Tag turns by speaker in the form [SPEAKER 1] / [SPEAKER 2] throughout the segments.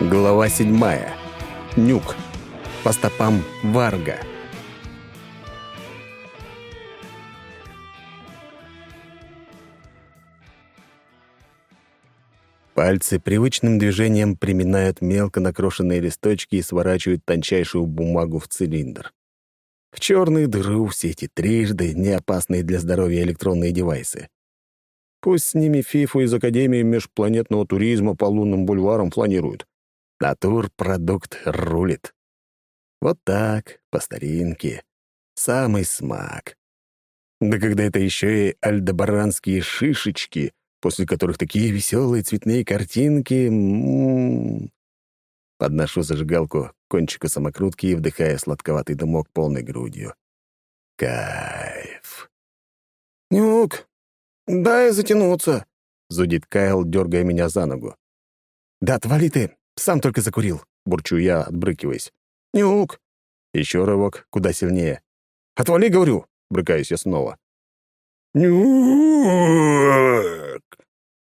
[SPEAKER 1] Глава седьмая. Нюк. По стопам Варга. Пальцы привычным движением приминают мелко накрошенные листочки и сворачивают тончайшую бумагу в цилиндр. В черные дыру все эти трижды не опасные для здоровья электронные девайсы. Пусть с ними фифу из Академии межпланетного туризма по лунным бульварам планируют. Натур-продукт рулит. Вот так, по старинке. Самый смак. Да когда это еще и альдебаранские шишечки, после которых такие веселые цветные картинки... М -м -м. Подношу зажигалку к кончику самокрутки и вдыхая сладковатый дымок полной грудью. Кайф.
[SPEAKER 2] «Нюк, дай затянуться», —
[SPEAKER 1] зудит Кайл, дергая меня за ногу. «Да отвали ты, сам только закурил», — бурчу я, отбрыкиваясь.
[SPEAKER 2] «Нюк!»
[SPEAKER 1] Еще рывок, куда сильнее. «Отвали, говорю!» — брыкаюсь я снова.
[SPEAKER 2] «Нюк!»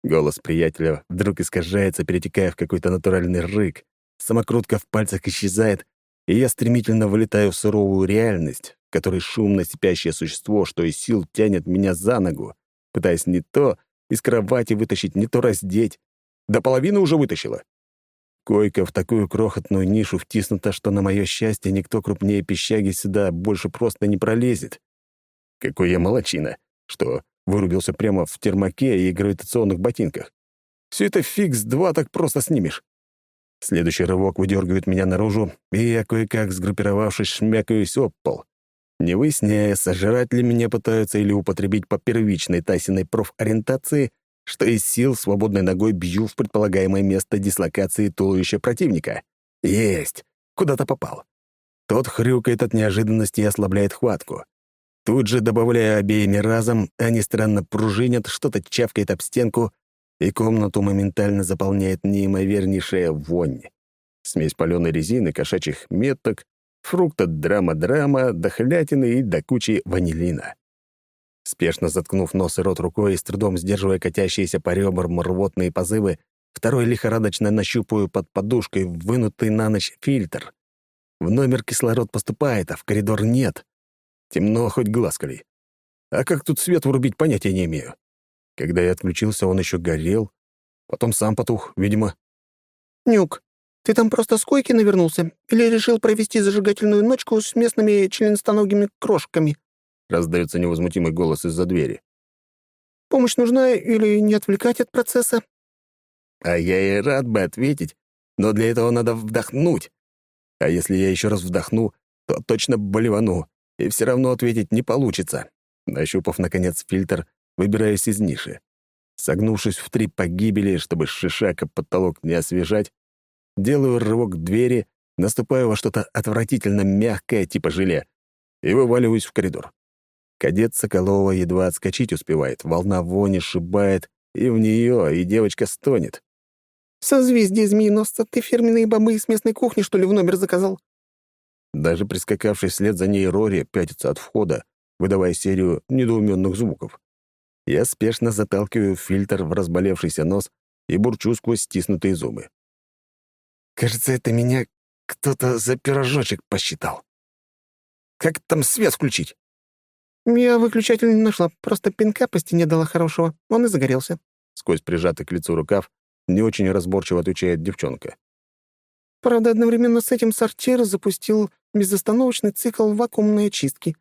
[SPEAKER 1] Голос приятеля вдруг искажается, перетекая в какой-то натуральный рык. Самокрутка в пальцах исчезает, и я стремительно вылетаю в суровую реальность, в которой шумно сипящее существо, что из сил тянет меня за ногу, пытаясь не то из кровати вытащить, не то раздеть. До половины уже вытащила. Койка в такую крохотную нишу втиснута, что, на мое счастье, никто крупнее пищаги сюда больше просто не пролезет. Какой я молочина, что вырубился прямо в термоке и гравитационных ботинках. Все это фикс два так просто снимешь. Следующий рывок выдергивает меня наружу, и я, кое-как сгруппировавшись, шмякаюсь об пол. Не выясняя, сожрать ли меня пытаются или употребить по первичной Тайсиной профориентации — что из сил свободной ногой бью в предполагаемое место дислокации туловища противника. Есть! Куда-то попал. Тот хрюкает от неожиданности и ослабляет хватку. Тут же, добавляя обеими разом, они странно пружинят, что-то чавкает об стенку, и комнату моментально заполняет неимовернейшая вонь. Смесь паленой резины, кошачьих меток, фрукта драма-драма, дохлятины и до кучи ванилина. Спешно заткнув нос и рот рукой и с трудом сдерживая катящиеся по ребрам рвотные позывы, второй лихорадочно нащупаю под подушкой вынутый на ночь фильтр. В номер кислород поступает, а в коридор нет. Темно, хоть глаз коли. А как тут свет врубить, понятия не имею. Когда я отключился, он еще горел. Потом сам потух, видимо.
[SPEAKER 2] «Нюк, ты там просто с койки навернулся? Или решил провести зажигательную ночку с местными членистоногими крошками?»
[SPEAKER 1] Раздается невозмутимый голос из-за двери.
[SPEAKER 2] «Помощь нужна или не отвлекать от процесса?»
[SPEAKER 1] А я и рад бы ответить, но для этого надо вдохнуть. А если я еще раз вдохну, то точно болевану, и все равно ответить не получится. Нащупав, наконец, фильтр, выбираюсь из ниши. Согнувшись в три погибели, чтобы шишак потолок не освежать, делаю рывок к двери, наступаю во что-то отвратительно мягкое, типа желе, и вываливаюсь в коридор. Кадет Соколова едва отскочить успевает, волна вони шибает, и в нее, и девочка стонет.
[SPEAKER 2] «Созвездие змееносца, ты фирменные бобы с местной кухни, что ли, в номер заказал?»
[SPEAKER 1] Даже прискакавший вслед за ней Рори пятится от входа, выдавая серию недоуменных звуков. Я спешно заталкиваю фильтр в разболевшийся нос и бурчу сквозь стиснутые зубы. Кажется, это меня кто-то за пирожочек посчитал. Как там свет включить?
[SPEAKER 2] «Я выключатель не нашла, просто пинка по стене дала хорошего. Он и загорелся».
[SPEAKER 1] Сквозь прижатый к лицу рукав не очень разборчиво отвечает девчонка.
[SPEAKER 2] «Правда, одновременно с этим сортир запустил безостановочный цикл вакуумной очистки.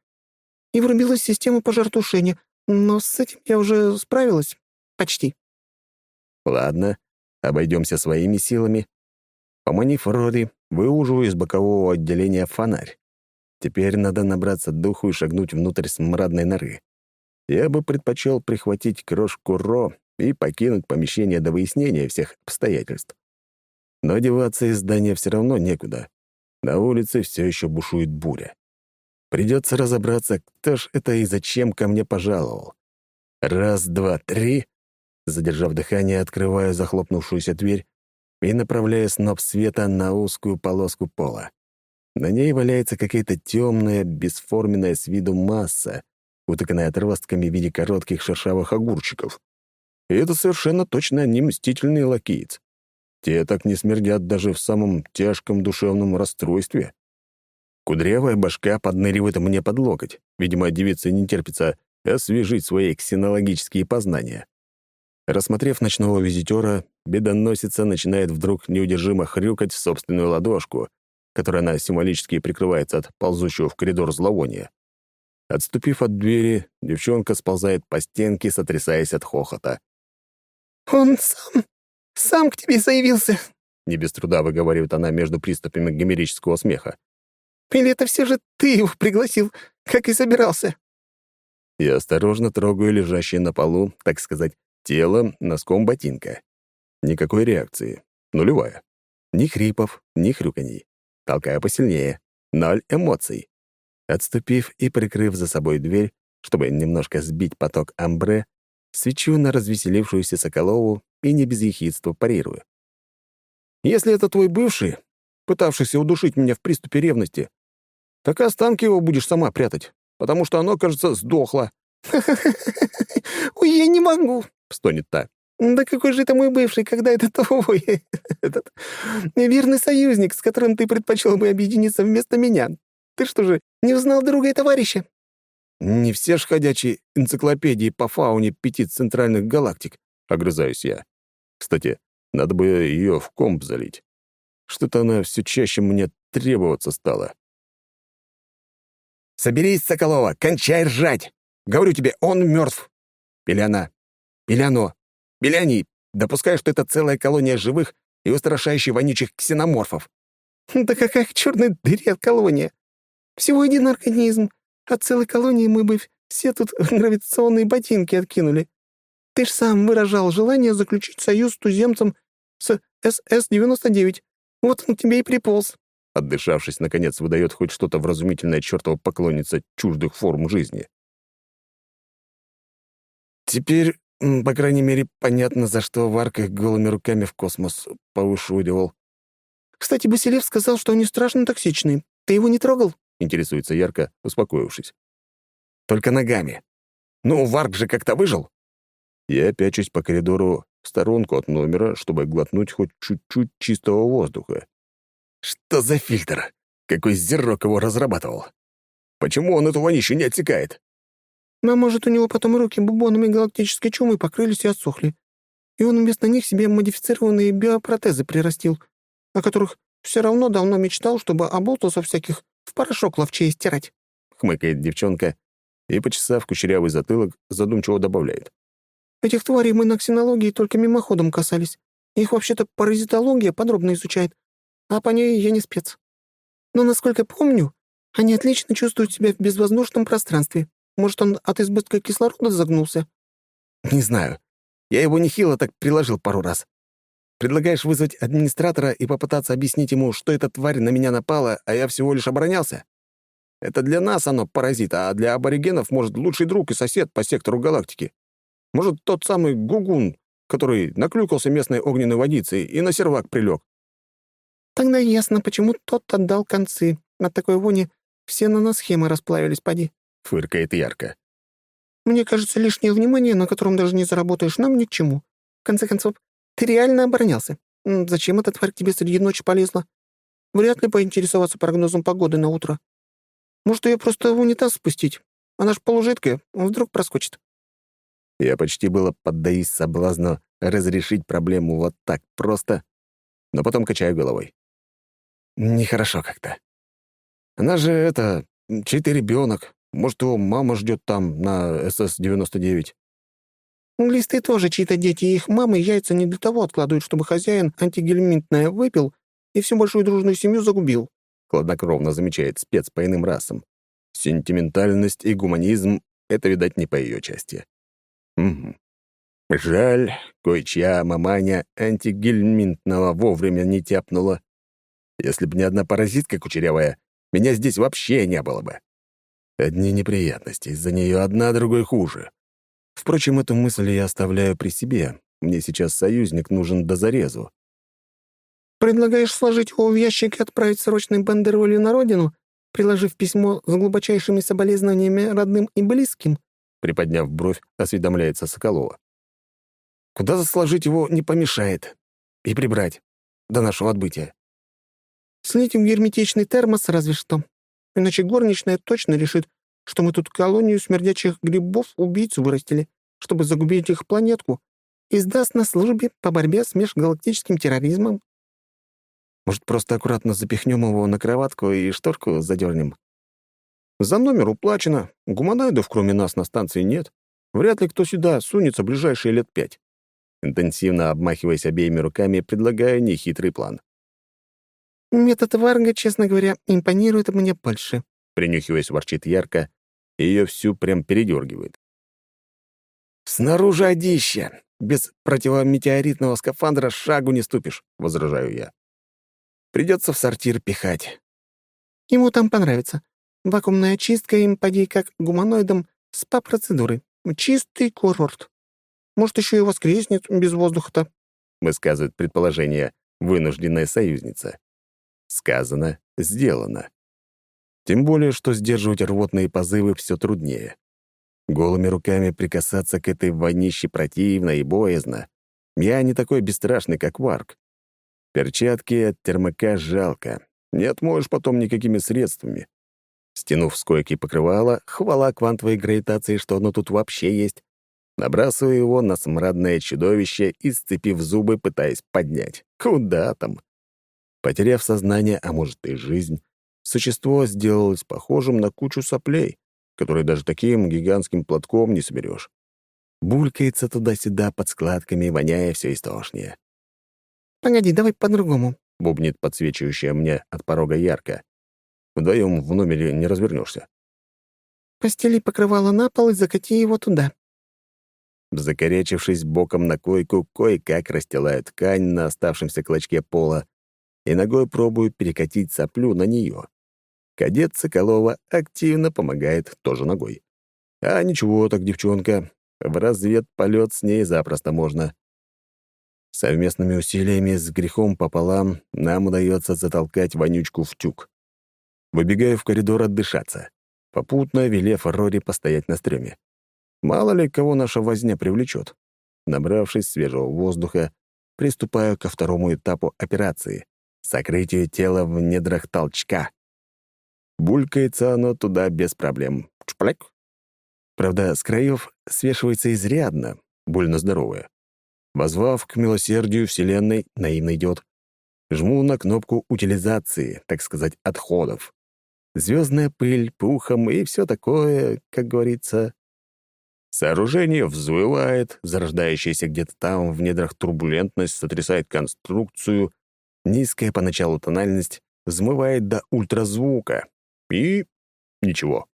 [SPEAKER 2] И врубилась система пожаротушения, но с этим я уже справилась. Почти».
[SPEAKER 1] «Ладно, обойдемся своими силами». Поманив Рори, выуживаю из бокового отделения фонарь. Теперь надо набраться духу и шагнуть внутрь смрадной норы. Я бы предпочел прихватить крошку Ро и покинуть помещение до выяснения всех обстоятельств. Но одеваться из здания все равно некуда. На улице все еще бушует буря. Придется разобраться, кто ж это и зачем ко мне пожаловал. Раз, два, три. Задержав дыхание, открываю захлопнувшуюся дверь и направляю сноп света на узкую полоску пола. На ней валяется какая-то темная, бесформенная с виду масса, утыканная отростками в виде коротких шершавых огурчиков. И это совершенно точно не мстительный лакеец. те так не смердят даже в самом тяжком душевном расстройстве. Кудрявая башка подныривает мне под локоть. Видимо, девице не терпится освежить свои ксенологические познания. Рассмотрев ночного визитера, бедоносица начинает вдруг неудержимо хрюкать в собственную ладошку, которой она символически прикрывается от ползущего в коридор зловония. Отступив от двери, девчонка сползает по стенке, сотрясаясь от хохота.
[SPEAKER 2] «Он сам, сам к тебе заявился», —
[SPEAKER 1] не без труда выговаривает она между приступами гомерического смеха.
[SPEAKER 2] «Или это все же ты его пригласил, как и собирался?»
[SPEAKER 1] Я осторожно трогаю лежащее на полу, так сказать, тело носком ботинка. Никакой реакции. Нулевая. Ни хрипов, ни хрюканий. Толкаю посильнее. Ноль эмоций. Отступив и прикрыв за собой дверь, чтобы немножко сбить поток амбре, свечу на развеселившуюся Соколову и не без ехидства парирую. «Если это твой бывший, пытавшийся удушить меня в приступе ревности, так останки его будешь сама прятать, потому что оно, кажется, сдохло».
[SPEAKER 2] «Ой, я не могу», —
[SPEAKER 1] стонет та.
[SPEAKER 2] «Да какой же это мой бывший, когда это твой, этот верный союзник, с которым ты предпочел бы объединиться вместо меня? Ты что же, не узнал друга и товарища?»
[SPEAKER 1] «Не все ж ходячие энциклопедии по фауне пяти центральных галактик», — огрызаюсь я. «Кстати, надо бы ее в комп залить. Что-то она все чаще мне требоваться стала». «Соберись, Соколова, кончай ржать! Говорю тебе, он мертв. Или она. Или оно. Они. Допускаю, что это целая колония живых и устрашающих вонючих ксеноморфов».
[SPEAKER 2] «Да какая к черной дыре колония? Всего один организм. От целой колонии мы бы все тут гравитационные ботинки откинули. Ты ж сам выражал желание заключить союз с туземцем с СС-99. Вот он тебе и приполз».
[SPEAKER 1] Отдышавшись, наконец выдает хоть что-то вразумительное чертова поклонница чуждых форм жизни. Теперь, по крайней мере, понятно, за что Варка голыми руками в космос повышуривал.
[SPEAKER 2] «Кстати, Басилев сказал, что они страшно токсичные. Ты его не трогал?»
[SPEAKER 1] интересуется ярко, успокоившись. «Только ногами. Ну, Варк же как-то выжил». Я пячусь по коридору в сторонку от номера, чтобы глотнуть хоть чуть-чуть чистого воздуха. Что за фильтр? Какой зерок его разрабатывал? Почему он эту вонищу не отсекает?
[SPEAKER 2] А может, у него потом руки бубонами галактической чумы покрылись и отсохли. И он вместо них себе модифицированные биопротезы прирастил, о которых все равно давно мечтал, чтобы оболтусов всяких в порошок ловчее стирать», —
[SPEAKER 1] хмыкает девчонка и, почесав кучерявый затылок, задумчиво добавляет.
[SPEAKER 2] «Этих тварей мы на ксенологии только мимоходом касались. Их вообще-то паразитология подробно изучает, а по ней я не спец. Но, насколько помню, они отлично чувствуют себя в безвоздушном пространстве. Может, он от избытка кислорода загнулся?»
[SPEAKER 1] «Не знаю. Я его нехило так приложил пару раз. Предлагаешь вызвать администратора и попытаться объяснить ему, что эта тварь на меня напала, а я всего лишь оборонялся? Это для нас оно паразит, а для аборигенов, может, лучший друг и сосед по сектору галактики. Может, тот самый Гугун, который наклюкался местной огненной водицей и на сервак прилег.
[SPEAKER 2] Тогда ясно, почему тот отдал концы. От такой вони все наносхемы расплавились, поди.
[SPEAKER 1] Фыркает ярко.
[SPEAKER 2] Мне кажется, лишнее внимание, на котором даже не заработаешь, нам ни к чему. В конце концов, ты реально оборонялся. Зачем эта тварь к тебе среди ночи полезла? Вряд ли поинтересоваться прогнозом погоды на утро. Может, ее просто в унитаз спустить? Она ж полужидкая, вдруг проскочит.
[SPEAKER 1] Я почти было поддаюсь соблазну разрешить проблему вот так просто, но потом качаю головой. Нехорошо как-то. Она же, это, чей-то ребенок. Может, его мама ждет там, на СС-99.
[SPEAKER 2] Листы тоже чьи-то дети, и их мамы яйца не для того откладывают, чтобы хозяин антигельминтное выпил и всю большую дружную семью загубил», —
[SPEAKER 1] хладнокровно замечает спец по иным расам. Сентиментальность и гуманизм — это, видать, не по ее части. Угу. Жаль, кое-чья маманя антигельминтного вовремя не тяпнула. Если бы не одна паразитка кучерявая, меня здесь вообще не было бы. Одни неприятности, из-за нее одна другой хуже. Впрочем, эту мысль я оставляю при себе. Мне сейчас союзник нужен до зарезу.
[SPEAKER 2] «Предлагаешь сложить его в ящик и отправить срочной бандеролью на родину, приложив письмо с глубочайшими соболезнованиями родным и близким?»
[SPEAKER 1] Приподняв бровь, осведомляется Соколова. «Куда сложить его не помешает. И прибрать. до нашего отбытия?
[SPEAKER 2] Слить в герметичный термос разве что. Иначе горничная точно решит, что мы тут колонию смердячих грибов-убийц вырастили, чтобы загубить их планетку, и сдаст на службе по борьбе с межгалактическим терроризмом.
[SPEAKER 1] Может, просто аккуратно запихнем его на кроватку и шторку задернем?
[SPEAKER 2] За номер уплачено. Гуманоидов, кроме нас, на станции нет. Вряд ли кто сюда сунется ближайшие лет пять.
[SPEAKER 1] Интенсивно обмахиваясь обеими руками, предлагаю нехитрый план.
[SPEAKER 2] «Метод Варга, честно говоря, импонирует мне больше», —
[SPEAKER 1] принюхиваясь, ворчит ярко, и ее всю прям передергивает. «Снаружи одища. Без противометеоритного скафандра шагу не ступишь», — возражаю я. «Придется в сортир пихать».
[SPEAKER 2] «Ему там понравится. Вакуумная чистка им, поди, как гуманоидам, спа-процедуры. Чистый курорт. Может, еще и воскреснет без воздуха-то», —
[SPEAKER 1] высказывает предположение вынужденная союзница. Сказано, сделано. Тем более, что сдерживать рвотные позывы все труднее. Голыми руками прикасаться к этой вонище противно и боязно. Я не такой бесстрашный, как Варк. Перчатки от термока жалко. Не отмоешь потом никакими средствами. Стянув с койки покрывало, хвала квантовой гравитации, что оно тут вообще есть, набрасываю его на смрадное чудовище и, сцепив зубы, пытаясь поднять. Куда там? Потеряв сознание, а может и жизнь, существо сделалось похожим на кучу соплей, которые даже таким гигантским платком не соберешь. Булькается туда-сюда под складками, воняя все истошнее.
[SPEAKER 2] «Погоди, давай по-другому», —
[SPEAKER 1] бубнит подсвечивающая мне от порога ярко. Вдвоем в номере не развернешься.
[SPEAKER 2] «Постели покрывало на пол и закати его туда».
[SPEAKER 1] Закорячившись боком на койку, кое-как расстилаю ткань на оставшемся клочке пола и ногой пробую перекатить соплю на нее. Кадет Соколова активно помогает тоже ногой. А ничего так, девчонка, в разведполет с ней запросто можно. Совместными усилиями с грехом пополам нам удается затолкать вонючку в тюк. Выбегаю в коридор отдышаться, попутно велев Рори постоять на стреме. Мало ли, кого наша возня привлечет. Набравшись свежего воздуха, приступаю ко второму этапу операции сокрытию тела в недрах толчка. Булькается оно туда без проблем. Чпляк. Правда, с краев свешивается изрядно, больно здоровое. Возвав к милосердию Вселенной, наивно идет. Жму на кнопку утилизации, так сказать, отходов. Звездная пыль, пухом и все такое, как говорится. Сооружение взвывает, зарождающаяся где-то там в недрах турбулентность сотрясает конструкцию, Низкая поначалу тональность взмывает до ультразвука. И... ничего.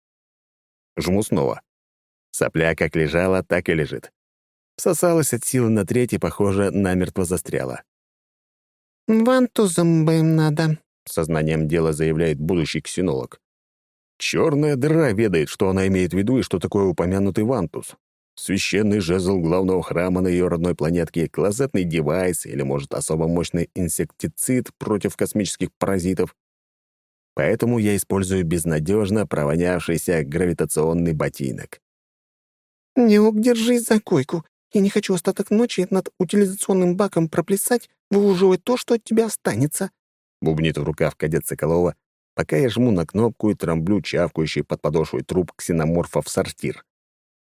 [SPEAKER 1] Жму снова. Сопля как лежала, так и лежит. Всосалась от силы на треть и, похоже, намертво застряла.
[SPEAKER 2] «Вантузом бы им надо», —
[SPEAKER 1] сознанием дела заявляет будущий ксенолог. Черная дыра ведает, что она имеет в виду и что такое упомянутый вантус священный жезл главного храма на ее родной планетке, клозетный девайс или, может, особо мощный инсектицид против космических паразитов. Поэтому я использую безнадежно провонявшийся гравитационный ботинок.
[SPEAKER 2] «Неук, держись за койку. Я не хочу остаток ночи над утилизационным баком проплясать, выуживать то, что от тебя останется», —
[SPEAKER 1] бубнит в рукав кадет Соколова, пока я жму на кнопку и трамблю чавкающий под подошвой труп ксеноморфа в сортир.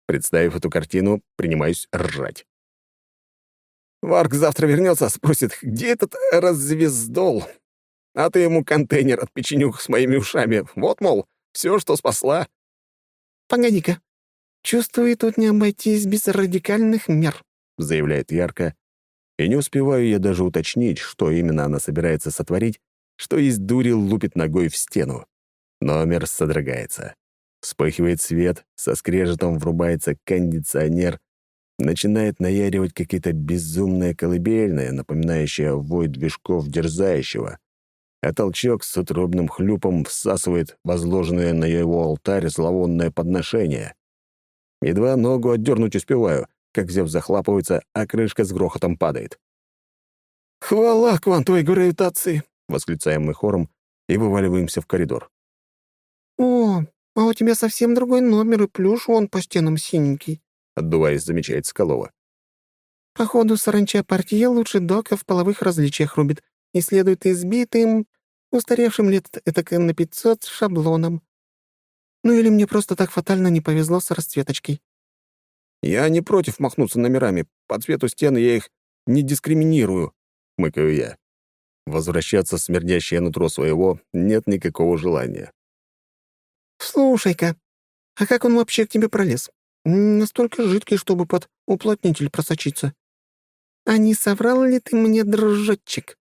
[SPEAKER 1] Представив эту картину, принимаюсь ржать.
[SPEAKER 2] Варк завтра вернется, спросит, где этот развездол? А ты ему контейнер от печенюх с моими ушами. Вот, мол, все, что спасла. Погоди-ка. Чувствую, тут не обойтись без радикальных мер,
[SPEAKER 1] заявляет ярко. И не успеваю я даже уточнить, что именно она собирается сотворить, что из дури лупит ногой в стену. Номер содрогается. Вспыхивает свет, со скрежетом врубается кондиционер, начинает наяривать какие-то безумные колыбельные, напоминающие вой движков дерзающего, а толчок с утробным хлюпом всасывает возложенное на его алтарь зловонное подношение. Едва ногу отдернуть успеваю, как зев захлапывается, а крышка с грохотом падает.
[SPEAKER 2] «Хвала квантовой гравитации!»
[SPEAKER 1] — восклицаем мы хором и вываливаемся в коридор.
[SPEAKER 2] «О, «А у тебя совсем другой номер, и плюш вон по стенам синенький», —
[SPEAKER 1] отдуваясь, замечает Скалова.
[SPEAKER 2] «Походу, саранча партия лучше дока в половых различиях рубит и следует избитым, устаревшим лет этак на 500 шаблоном. Ну или мне просто так фатально не повезло с расцветочкой.
[SPEAKER 1] «Я не против махнуться номерами. По цвету стены я их не дискриминирую», — мыкаю я. Возвращаться в смердящее нутро своего нет никакого желания.
[SPEAKER 2] «Слушай-ка, а как он вообще к тебе пролез? Настолько жидкий, чтобы под уплотнитель просочиться. А не соврал ли ты мне, дружочек?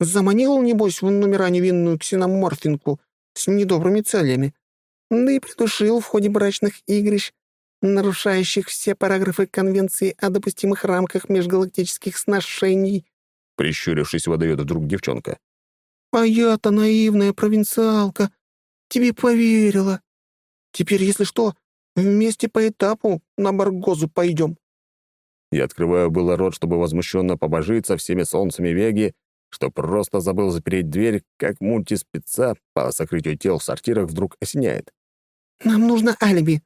[SPEAKER 2] Заманил, небось, в номера невинную ксеноморфинку с недобрыми целями, да и придушил в ходе брачных игрищ, нарушающих все параграфы Конвенции о допустимых рамках межгалактических сношений.
[SPEAKER 1] Прищурившись, выдает вдруг девчонка.
[SPEAKER 2] А я-то наивная провинциалка. Тебе поверила. Теперь, если что, вместе по этапу на Баргозу пойдем.
[SPEAKER 1] Я открываю было рот, чтобы возмущенно побожиться всеми солнцами Веги, что просто забыл запереть дверь, как мультиспеца по сокрытию тел в сортирах вдруг осеняет.
[SPEAKER 2] «Нам нужно алиби.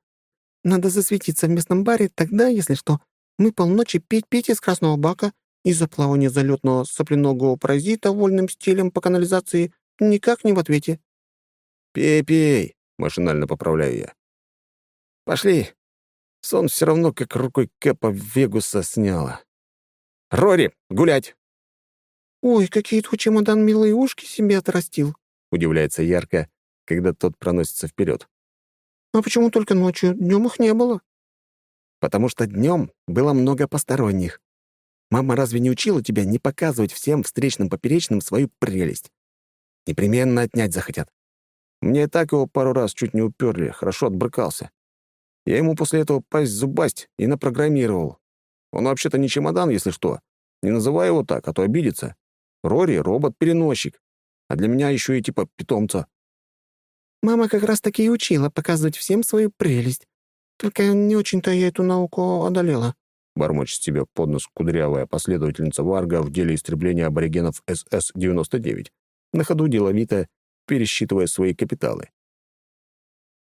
[SPEAKER 2] Надо засветиться в местном баре, тогда, если что, мы полночи петь-петь из красного бака, из-за плавания залетного сопляногого паразита вольным стилем по канализации никак не в ответе».
[SPEAKER 1] «Пей-пей», — машинально поправляю я. «Пошли, Сон все равно как рукой Кэпа Вегуса сняло. «Рори, гулять!»
[SPEAKER 2] «Ой, какие твой чемодан милые ушки себе отрастил!»
[SPEAKER 1] — удивляется ярко, когда тот проносится вперед.
[SPEAKER 2] «А почему только ночью? Днем их не было?»
[SPEAKER 1] «Потому что днем было много посторонних. Мама разве не учила тебя не показывать всем встречным поперечным свою прелесть? Непременно отнять захотят. Мне и так его пару раз чуть не уперли, хорошо отбрыкался. Я ему после этого пасть зубасть и напрограммировал. Он вообще-то не чемодан, если что. Не называй его так, а то обидится. Рори — робот-переносчик. А для меня еще и типа питомца.
[SPEAKER 2] Мама как раз-таки и учила показывать всем свою прелесть. Только не очень-то я эту науку одолела.
[SPEAKER 1] Бормочет себе под нос кудрявая последовательница Варга в деле истребления аборигенов СС-99, на ходу деловито пересчитывая свои капиталы.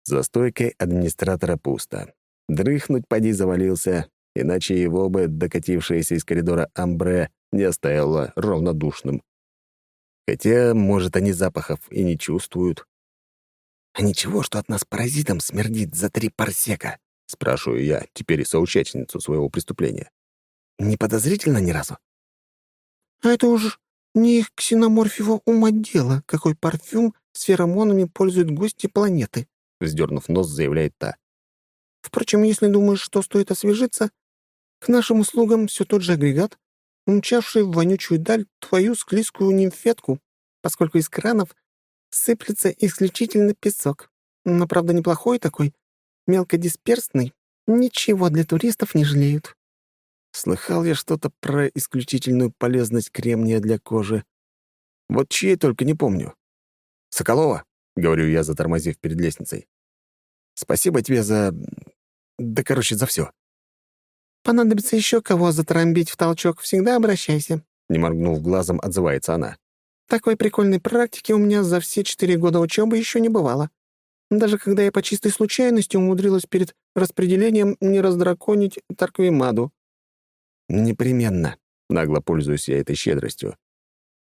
[SPEAKER 1] За стойкой администратора пусто. Дрыхнуть поди завалился, иначе его бы докатившаяся из коридора амбре не оставила равнодушным. Хотя, может, они запахов и не чувствуют. «А ничего, что от нас паразитом смердит за три парсека?» — спрашиваю я, теперь и соучастницу своего преступления. «Не подозрительно ни разу?»
[SPEAKER 2] «А это уж не их ксеноморфиво ума дело, какой парфюм с феромонами пользуют гости планеты», —
[SPEAKER 1] вздернув нос, заявляет та.
[SPEAKER 2] «Впрочем, если думаешь, что стоит освежиться, к нашим услугам все тот же агрегат, умчавший в вонючую даль твою склизкую нимфетку, поскольку из кранов сыплется исключительно песок. Но, правда, неплохой такой, мелкодисперсный, ничего для туристов не жалеют».
[SPEAKER 1] Слыхал я что-то про исключительную полезность кремния для кожи. Вот чьей только не помню. Соколова? — говорю я, затормозив перед лестницей. «Спасибо тебе за... да, короче, за все.
[SPEAKER 2] «Понадобится еще кого затрамбить в толчок, всегда обращайся», — не моргнув глазом, отзывается она. «Такой прикольной практики у меня за все четыре года учебы еще не бывало. Даже когда я по чистой случайности умудрилась перед распределением не раздраконить Тарквимаду».
[SPEAKER 1] «Непременно», — нагло пользуюсь я этой щедростью.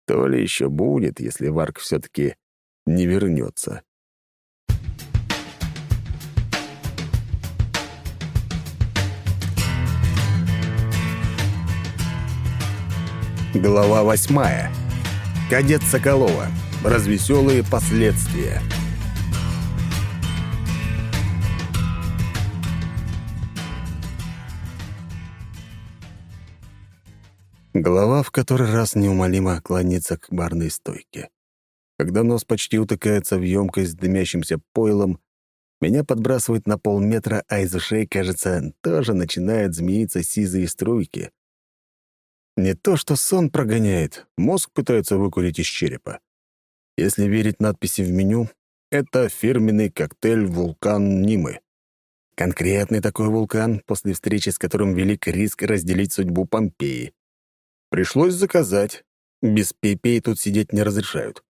[SPEAKER 1] «То ли еще будет, если Варк все таки не вернется. Глава восьмая. Кадет Соколова. Развеселые последствия. Голова в который раз неумолимо клонится к барной стойке. Когда нос почти утыкается в емкость с дымящимся пойлом, меня подбрасывает на полметра, а из ушей, кажется, тоже начинают змеиться сизые струйки. Не то что сон прогоняет, мозг пытается выкурить из черепа. Если верить надписи в меню, это фирменный коктейль «Вулкан Нимы». Конкретный такой вулкан, после встречи с которым велик риск разделить судьбу Помпеи. Пришлось заказать. Без пепей тут сидеть не разрешают.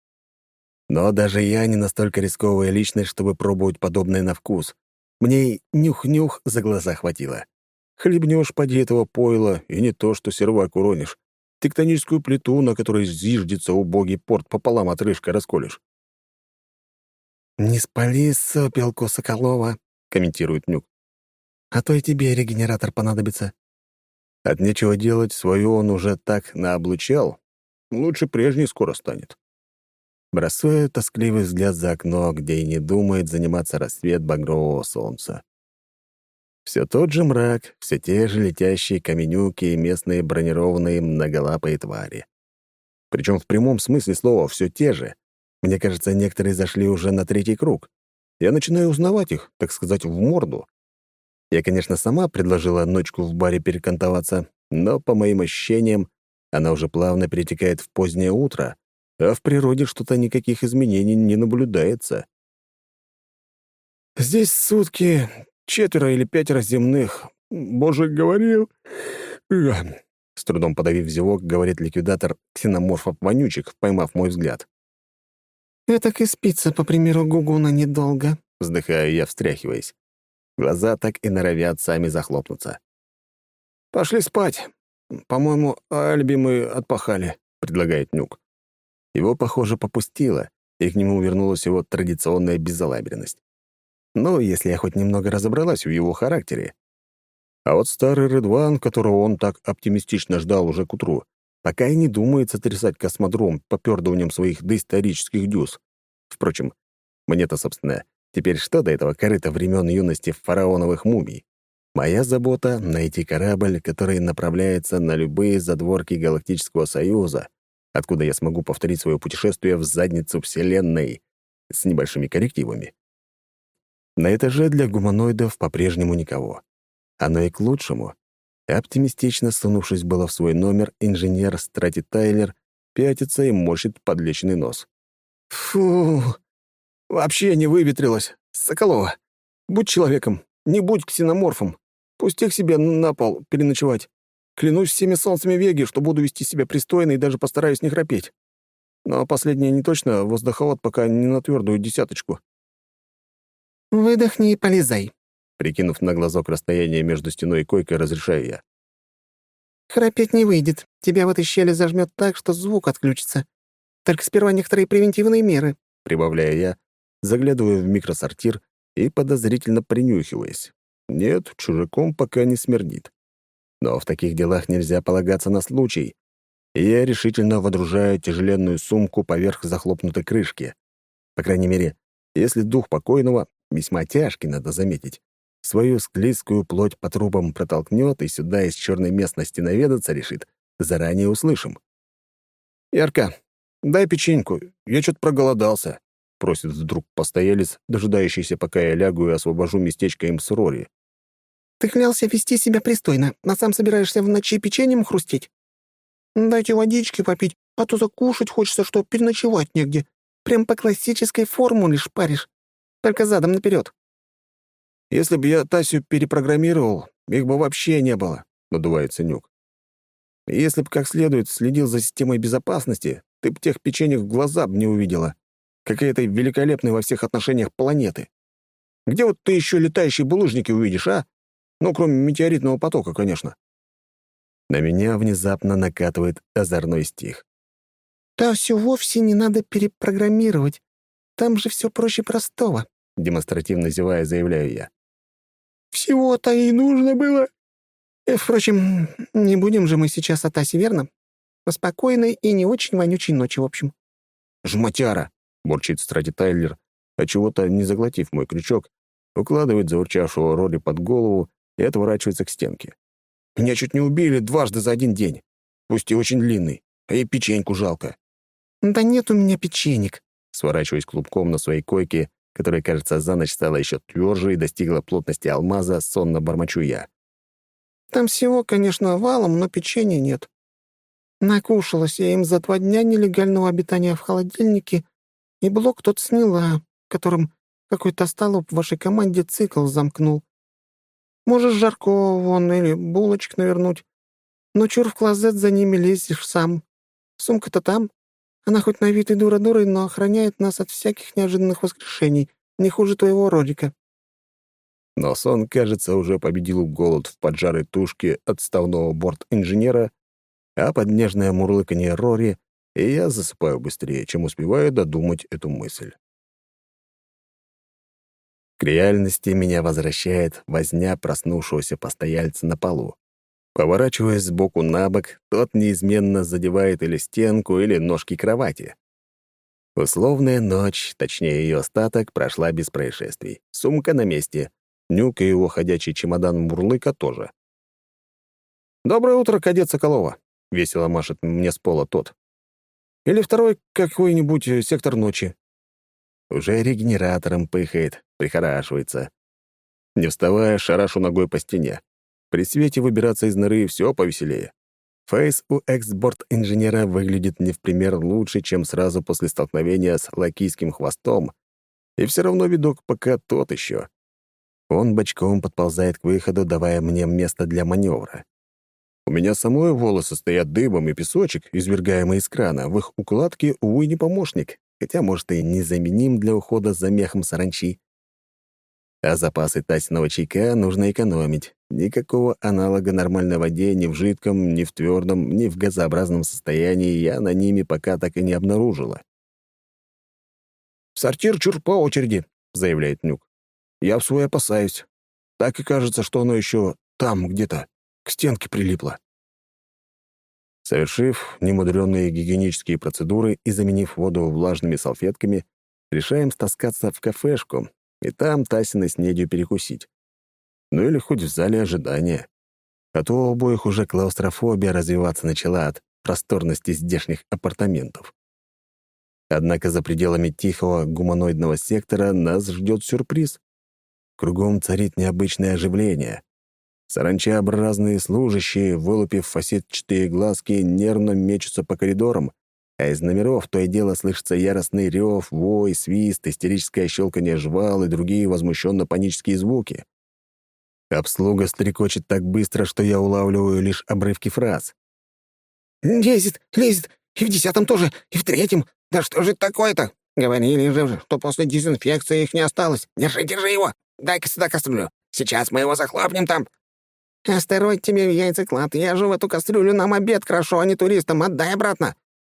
[SPEAKER 1] Но даже я не настолько рисковая личность, чтобы пробовать подобное на вкус. Мне нюх-нюх за глаза хватило. Хлебнешь поди этого пойла, и не то, что сервак уронишь. тектоническую плиту, на которой зиждется убогий порт, пополам отрыжка расколешь.
[SPEAKER 2] «Не спали сопелку Соколова», — комментирует Нюк. «А то и тебе регенератор понадобится».
[SPEAKER 1] От нечего делать, свою он уже так наоблучал. Лучше прежний скоро станет. Бросаю тоскливый взгляд за окно, где и не думает заниматься рассвет багрового солнца. Все тот же мрак, все те же летящие каменюки и местные бронированные многолапые твари. Причем в прямом смысле слова все те же. Мне кажется, некоторые зашли уже на третий круг. Я начинаю узнавать их, так сказать, в морду. Я, конечно, сама предложила ночку в баре перекантоваться, но, по моим ощущениям, она уже плавно перетекает в позднее утро, а в природе что-то никаких изменений не наблюдается. Здесь сутки четверо или пятеро земных. Боже, говорил. С трудом подавив зевок, говорит ликвидатор ксеноморфов-вонючек, поймав мой взгляд.
[SPEAKER 2] «Это и спится, по примеру Гугуна, недолго», —
[SPEAKER 1] вздыхаю я, встряхиваясь. Глаза так и норовят сами захлопнуться. «Пошли спать. По-моему, Альби мы отпахали», — предлагает Нюк. Его, похоже, попустило, и к нему вернулась его традиционная беззалаберность. Ну, если я хоть немного разобралась в его характере. А вот старый Редван, которого он так оптимистично ждал уже к утру, пока и не думает сотрясать космодром попёрдыванием своих доисторических дюз. Впрочем, мне-то, собственно, теперь что до этого корыта времен юности фараоновых мумий? Моя забота — найти корабль, который направляется на любые задворки Галактического Союза, откуда я смогу повторить свое путешествие в задницу Вселенной с небольшими коррективами. На этаже для гуманоидов по-прежнему никого. Оно и к лучшему. Оптимистично сунувшись было в свой номер, инженер Страти Тайлер пятится и морщит подлеченный нос.
[SPEAKER 2] «Фу, вообще не выветрилось. Соколова, будь человеком, не будь ксеноморфом. Пусти к себе на пол переночевать. Клянусь всеми солнцами Веги, что буду вести себя пристойно и даже постараюсь не храпеть. Но последнее не точно, воздуховод пока не на твердую десяточку. «Выдохни и полезай», — прикинув на глазок расстояние между стеной и койкой, разрешаю я. «Храпеть не выйдет. Тебя в этой щели зажмет так, что звук отключится. Только сперва некоторые превентивные меры», — прибавляю я, заглядывая в микросортир и подозрительно принюхиваясь. Нет, чужаком пока не смердит. Но в таких делах нельзя полагаться на случай. И я решительно водружаю тяжеленную сумку поверх захлопнутой крышки. По крайней мере, если дух покойного, весьма тяжкий, надо заметить, свою склизкую плоть по трубам протолкнет и сюда из черной местности наведаться решит, заранее услышим. «Ярка, дай печеньку, я что-то проголодался», — просит вдруг постоялец, дожидающийся, пока я лягу и освобожу местечко им с Рори. Ты клялся вести себя пристойно, а сам собираешься в ночи печеньем хрустеть? Дайте водички попить, а то закушать хочется, что переночевать негде. Прям по классической формуле шпаришь. Только задом наперед. Если бы я Тасю перепрограммировал, их бы вообще не было, — надувается Нюк. Если бы как следует следил за системой безопасности, ты б тех печеньев в глаза б не увидела, как и этой великолепной во всех отношениях планеты. Где вот ты еще летающие булыжники увидишь, а? Ну, кроме метеоритного потока, конечно. На меня внезапно накатывает озорной стих. «Да все вовсе не надо перепрограммировать. Там же все проще простого», — демонстративно зевая заявляю я. «Всего-то и нужно было. Э, впрочем, не будем же мы сейчас о Тасе, верно? По спокойной и не очень вонючей ночи, в общем». «Жмотяра!» — бурчит Страти Тайлер, а чего-то не заглотив мой крючок, укладывает заурчавшего роли под голову и отворачивается к стенке. «Меня чуть не убили дважды за один день. Пусть и очень длинный, а и печеньку жалко». «Да нет у меня печенек», сворачиваясь клубком на своей койке, которая, кажется, за ночь стала еще тверже и достигла плотности алмаза, сонно бормочу я. «Там всего, конечно, валом, но печенья нет. Накушалась я им за два дня нелегального обитания в холодильнике, и блок тот сняла, которым какой-то столоп в вашей команде цикл замкнул. Можешь жарко вон или булочек навернуть. Но чур в клозет за ними лезешь сам. Сумка-то там. Она хоть на вид и дура-дурой, но охраняет нас от всяких неожиданных воскрешений, не хуже твоего родика». Но сон, кажется, уже победил голод в поджарой тушке отставного борт-инженера,
[SPEAKER 1] а под нежное мурлыканье Рори и я засыпаю быстрее, чем успеваю додумать эту мысль. К реальности меня возвращает возня проснувшегося постояльца на полу. Поворачиваясь сбоку на бок, тот неизменно задевает или стенку, или ножки кровати. Условная ночь, точнее ее остаток, прошла без происшествий. Сумка на месте. Нюк и его ходячий чемодан Мурлыка тоже. «Доброе утро, кадет Соколова», — весело машет мне с пола тот. «Или второй какой-нибудь э, сектор ночи». Уже регенератором пыхает, прихорашивается. Не вставая, шарашу ногой по стене. При свете выбираться из норы все повеселее. Фейс у эксборд-инженера выглядит не в пример лучше, чем сразу после столкновения с лакийским хвостом, и все равно видок пока тот еще. Он бочком подползает к выходу, давая мне место для маневра. У меня самой волосы стоят дыбом, и песочек, извергаемый из крана, в их укладке, увы, не помощник, хотя, может, и незаменим для ухода за мехом саранчи. А запасы Тасиного чайка нужно экономить. Никакого аналога нормальной воде ни в жидком, ни в твердом, ни в газообразном состоянии я на ними пока так и не обнаружила. «Сортир чур по очереди», — заявляет Нюк. «Я в свой опасаюсь. Так и кажется, что оно еще там где-то, к стенке прилипло». Совершив немудренные гигиенические процедуры и заменив воду влажными салфетками, решаем стаскаться в кафешку, и там Тасиной снедью перекусить. Ну или хоть в зале ожидания. А то у обоих уже клаустрофобия развиваться начала от просторности здешних апартаментов. Однако за пределами тихого гуманоидного сектора нас ждет сюрприз. Кругом царит необычное оживление. Саранчеобразные служащие, вылупив фасетчатые глазки, нервно мечутся по коридорам, а из номеров то и дело слышится яростный рев, вой, свист, истерическое щелканье жвал и другие возмущенно-панические звуки. Обслуга стрекочет так быстро, что я улавливаю лишь обрывки фраз.
[SPEAKER 2] «Лезет, лезет, и в десятом тоже, и в третьем. Да что же такое-то? Говорили же, что после дезинфекции их не осталось. Держи, держи его! Дай-ка сюда кастрюлю. Сейчас мы его захлопнем там. Астероид тебе в яйцеклад. Я же в эту кастрюлю нам обед крошу, а не туристам. Отдай обратно.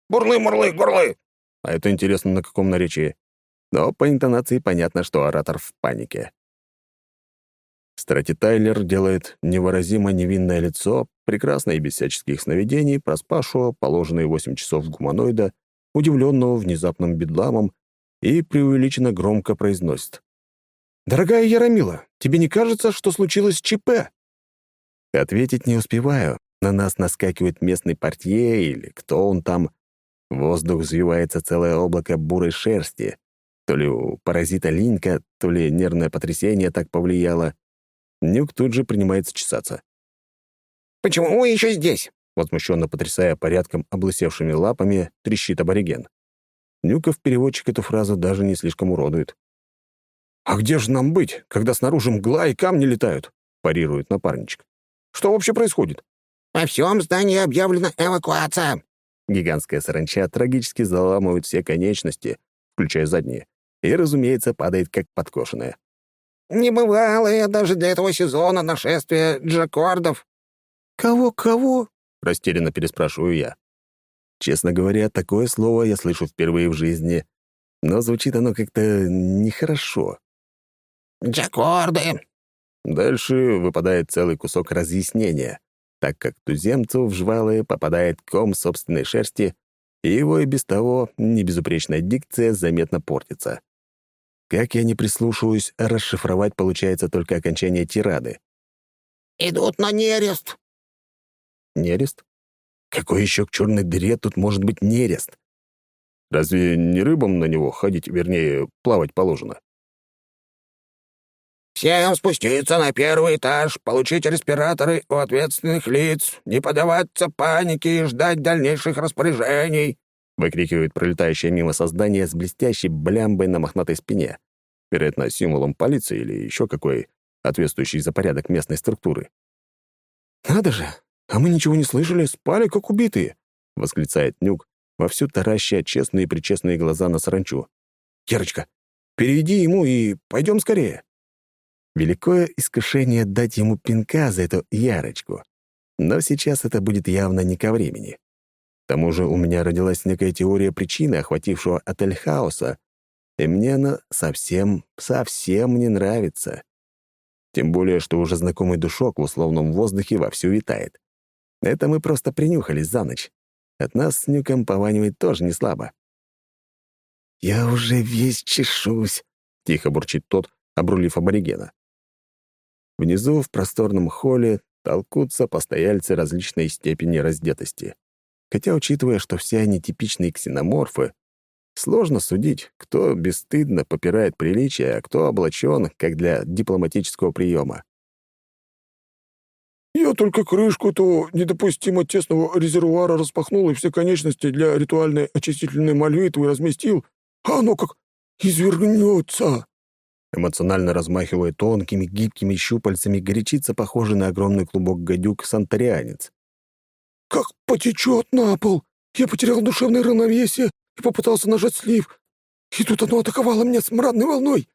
[SPEAKER 1] Бурлы-мурлы, горлы!» А это интересно, на каком наречии. Но по интонации понятно, что оратор в панике. Страти Тайлер делает невыразимо невинное лицо, прекрасно и без всяческих сновидений, проспавшего положенные восемь часов гуманоида, удивленного внезапным бедламом, и преувеличенно громко произносит. «Дорогая Ярамила, тебе не кажется, что случилось ЧП?» Ответить не успеваю. На нас наскакивает местный портье или кто он там, в воздух взвивается целое облако бурой шерсти. То ли у паразита линька, то ли нервное потрясение так повлияло. Нюк тут же принимается чесаться.
[SPEAKER 2] «Почему вы еще здесь?»
[SPEAKER 1] Возмущенно потрясая порядком облысевшими лапами, трещит абориген. Нюков переводчик эту фразу даже не слишком уродует. «А где же нам быть, когда снаружи мгла и камни летают?» — парирует напарничек. «Что вообще происходит?»
[SPEAKER 2] «Во всем здании объявлена эвакуация»,
[SPEAKER 1] Гигантская саранча трагически заламывает все конечности, включая задние, и, разумеется, падает как подкошенная.
[SPEAKER 2] «Небывалое даже для этого сезона нашествие джакордов».
[SPEAKER 1] «Кого-кого?» — растерянно переспрашиваю я. Честно говоря, такое слово я слышу впервые в жизни, но звучит оно как-то нехорошо.
[SPEAKER 2] «Джакорды!»
[SPEAKER 1] Дальше выпадает целый кусок разъяснения так как туземцу в жвалы попадает ком собственной шерсти, и его и без того небезупречная дикция заметно портится. Как я не прислушиваюсь, расшифровать получается только окончание тирады.
[SPEAKER 2] «Идут на нерест!»
[SPEAKER 1] «Нерест? Какой еще к черной дыре тут может быть нерест? Разве не рыбам на него ходить, вернее, плавать положено?»
[SPEAKER 2] Всем спуститься на первый этаж, получить респираторы у ответственных лиц, не поддаваться панике и ждать дальнейших распоряжений», —
[SPEAKER 1] выкрикивает пролетающее мимо создание с блестящей блямбой на мохнатой спине, вероятно, символом полиции или еще какой, ответствующий за порядок местной структуры. «Надо же! А мы ничего не слышали, спали как убитые!» — восклицает Нюк, вовсю тараща честные-причестные глаза на саранчу. «Керочка, переведи ему и пойдем скорее!» Великое искушение дать ему пинка за эту ярочку. Но сейчас это будет явно не ко времени. К тому же у меня родилась некая теория причины, охватившего отель хаоса, и мне она совсем, совсем не нравится. Тем более, что уже знакомый душок в условном воздухе вовсю витает. Это мы просто принюхались за ночь. От нас с Нюком пованивает тоже не слабо. «Я уже весь чешусь», — тихо бурчит тот, обрулив аборигена. Внизу, в просторном холле, толкутся постояльцы различной степени раздетости. Хотя, учитывая, что все они типичные ксеноморфы, сложно судить, кто бесстыдно попирает приличия, а кто облачен, как для дипломатического приема.
[SPEAKER 3] «Я только крышку этого недопустимо тесного резервуара распахнул и все конечности для ритуальной очистительной молитвы разместил, а оно как извернется!»
[SPEAKER 1] Эмоционально размахивая тонкими, гибкими щупальцами, горячится похожий на огромный клубок гадюк сантарианец.
[SPEAKER 3] «Как потечет на пол! Я потерял душевное равновесие и попытался нажать слив. И тут оно атаковало меня смрадной волной.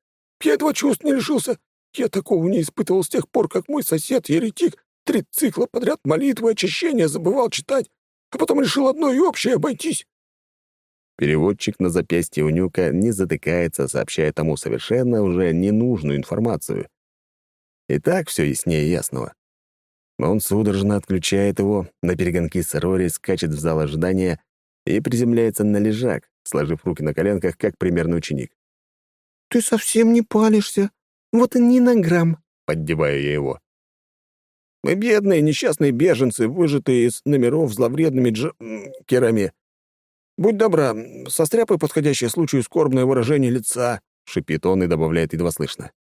[SPEAKER 3] Я едва чувств не лишился. Я такого не испытывал с тех пор, как мой сосед-еретик три цикла подряд молитвы очищения забывал читать, а потом решил одно и общее обойтись.
[SPEAKER 1] Переводчик на запястье у Нюка не затыкается, сообщая тому совершенно уже ненужную информацию. И так все яснее ясного. Он судорожно отключает его, на перегонки с Рори скачет в зал ожидания и приземляется на лежак, сложив руки на коленках, как примерный ученик.
[SPEAKER 2] «Ты совсем не палишься. Вот и ни на грамм», —
[SPEAKER 1] поддеваю я его. «Мы бедные, несчастные беженцы, выжатые из номеров зловредными джекерами. «Будь добра, состряпай подходящее случаю скорбное выражение лица», — шипит он и добавляет едва слышно.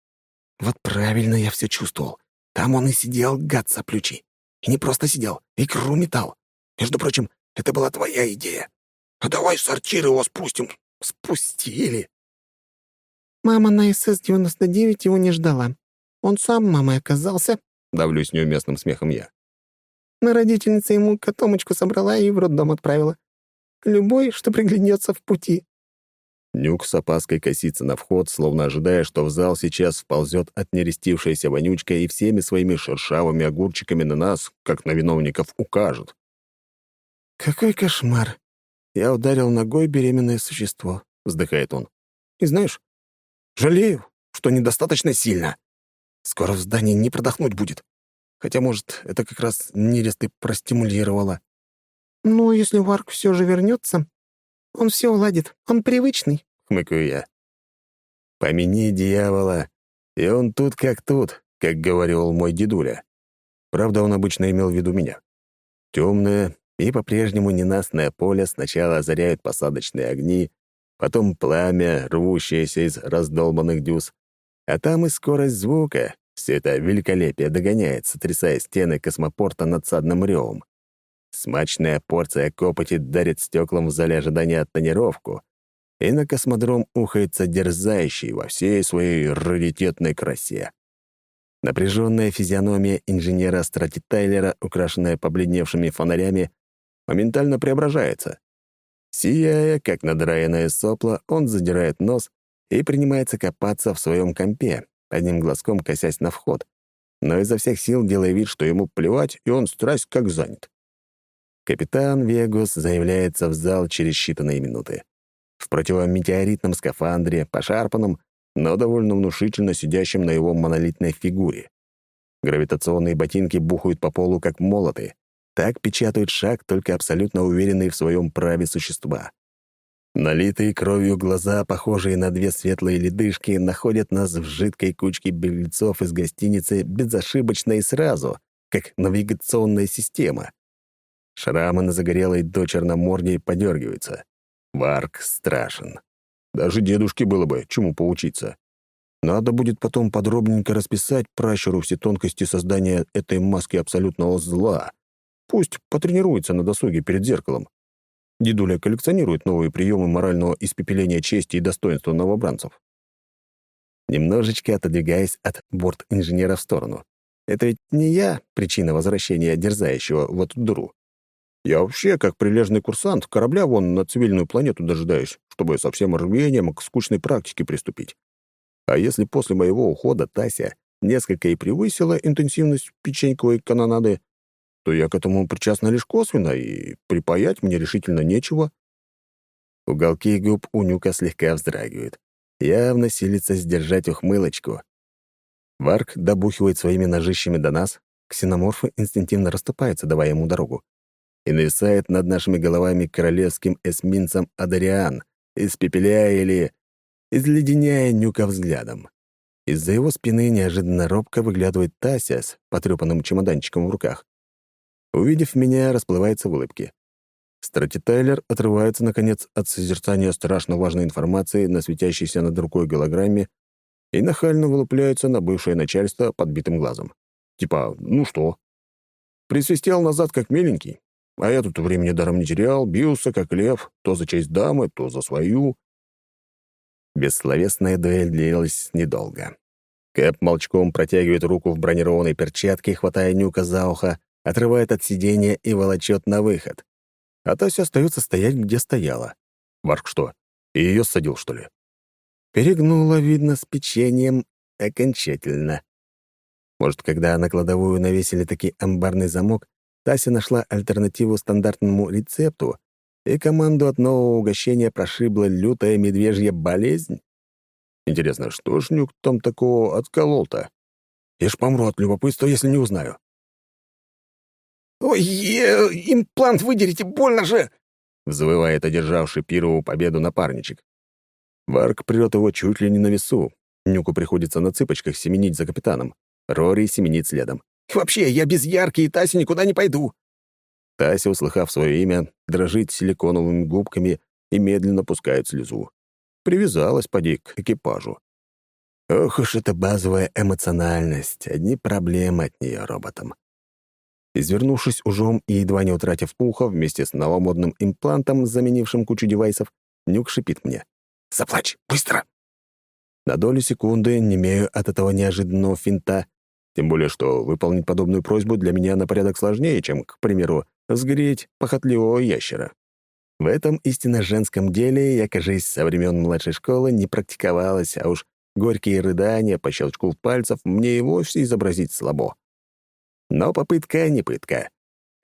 [SPEAKER 2] «Вот правильно я все чувствовал. Там он и сидел, гад соплючий. И не просто сидел, икру метал. Между прочим, это была твоя идея. А давай сортир его спустим. Спустили. Мама на СС-99 его не ждала. Он сам мамой оказался.
[SPEAKER 1] Давлюсь неуместным смехом я.
[SPEAKER 2] На родительница ему котомочку собрала и в роддом отправила. Любой, что приглянется в пути».
[SPEAKER 1] Нюк с опаской косится на вход, словно ожидая, что в зал сейчас вползет отнерестившаяся вонючка и всеми своими шершавыми огурчиками на нас, как на виновников, укажет.
[SPEAKER 2] «Какой кошмар! Я ударил ногой беременное существо», — вздыхает он. «И знаешь, жалею, что недостаточно сильно. Скоро в здании не продохнуть будет. Хотя, может, это как раз нерест и простимулировало. «Ну, если Варк все же вернется, он все уладит. Он привычный», —
[SPEAKER 1] хмыкаю я. «Помяни дьявола, и он тут как тут», как говорил мой дедуля. Правда, он обычно имел в виду меня. Темное и по-прежнему ненастное поле сначала озаряют посадочные огни, потом пламя, рвущееся из раздолбанных дюз, а там и скорость звука. Все это великолепие догоняет, сотрясая стены космопорта надсадным ревом. Смачная порция копоти дарит стеклам в зале ожидания тонировку, и на космодром ухается дерзающий во всей своей раритетной красе. Напряженная физиономия инженера Страти Тайлера, украшенная побледневшими фонарями, моментально преображается. Сияя, как надраенное сопло, он задирает нос и принимается копаться в своем компе, одним глазком косясь на вход, но изо всех сил делая вид, что ему плевать, и он страсть как занят. Капитан Вегус заявляется в зал через считанные минуты. В противометеоритном скафандре, пошарпанном, но довольно внушительно сидящем на его монолитной фигуре. Гравитационные ботинки бухают по полу, как молоты. Так печатают шаг только абсолютно уверенные в своем праве существа. Налитые кровью глаза, похожие на две светлые ледышки, находят нас в жидкой кучке беглецов из гостиницы безошибочно и сразу, как навигационная система. Шрамы на загорелой до черномордии подергиваются. Варк страшен. Даже дедушке было бы чему поучиться. Надо будет потом подробненько расписать пращуру все тонкости создания этой маски абсолютного зла. Пусть потренируется на досуге перед зеркалом. Дедуля коллекционирует новые приемы морального испепеления чести и достоинства новобранцев. Немножечко отодвигаясь от борт-инженера в сторону. Это ведь не я причина возвращения дерзающего в эту дуру. Я вообще, как прилежный курсант, корабля вон на цивильную планету дожидаюсь, чтобы со всем рвением к скучной практике приступить. А если после моего ухода Тася несколько и превысила интенсивность печеньковой канонады, что я к этому причастна лишь косвенно, и припаять мне решительно нечего. Уголки губ у Нюка слегка вздрагивают. Явно силится сдержать ухмылочку. Варк добухивает своими ножищами до нас, ксеноморфы инстинктивно расступаются, давая ему дорогу. И нависает над нашими головами королевским эсминцем Адариан, испепеляя или изледеняя Нюка взглядом. Из-за его спины неожиданно робко выглядывает Тася с потрёпанным чемоданчиком в руках. Увидев меня, расплывается в улыбке. Страти отрывается, наконец, от созерцания страшно важной информации на светящейся над рукой голограмме и нахально вылупляется на бывшее начальство подбитым глазом. Типа, ну что? Присвистел назад, как миленький. А я тут времени даром не терял, бился, как лев, то за честь дамы, то за свою. Бессловесная дуэль длилась недолго. Кэп молчком протягивает руку в бронированной перчатке, хватая Нюка за ухо, отрывает от сиденья и волочет на выход. А Тася остается стоять, где стояла. Марк что, и ее садил, что ли? Перегнула, видно, с печеньем окончательно. Может, когда на кладовую навесили таки амбарный замок, Тася нашла альтернативу стандартному рецепту, и команду от нового угощения прошибла лютая медвежья болезнь? Интересно, что ж Нюк там такого отколол-то? Я ж помру от любопытства, если не узнаю.
[SPEAKER 3] «Ой, е, имплант выдерите, больно же!»
[SPEAKER 1] — взвывает одержавший пирову победу напарничек. Варк прет его чуть ли не на весу. Нюку приходится на цыпочках семенить за капитаном. Рори семенит следом.
[SPEAKER 3] «Вообще, я без Ярки и Таси никуда не пойду.
[SPEAKER 1] Тася, услыхав свое имя, дрожит силиконовыми губками и медленно пускает слезу. Привязалась, поди, к экипажу. Ох уж эта базовая эмоциональность, одни проблемы от нее роботам. Извернувшись ужом и едва не утратив ухо вместе с новомодным имплантом, заменившим кучу девайсов, Нюк шипит мне.
[SPEAKER 3] «Заплачь! Быстро!»
[SPEAKER 1] На долю секунды немею от этого неожиданного финта, тем более что выполнить подобную просьбу для меня на порядок сложнее, чем, к примеру, сгреть похотливого ящера. В этом истинно женском деле я, кажись, со времен младшей школы не практиковалась, а уж горькие рыдания по щелчку пальцев мне и вовсе изобразить слабо. Но попытка не пытка.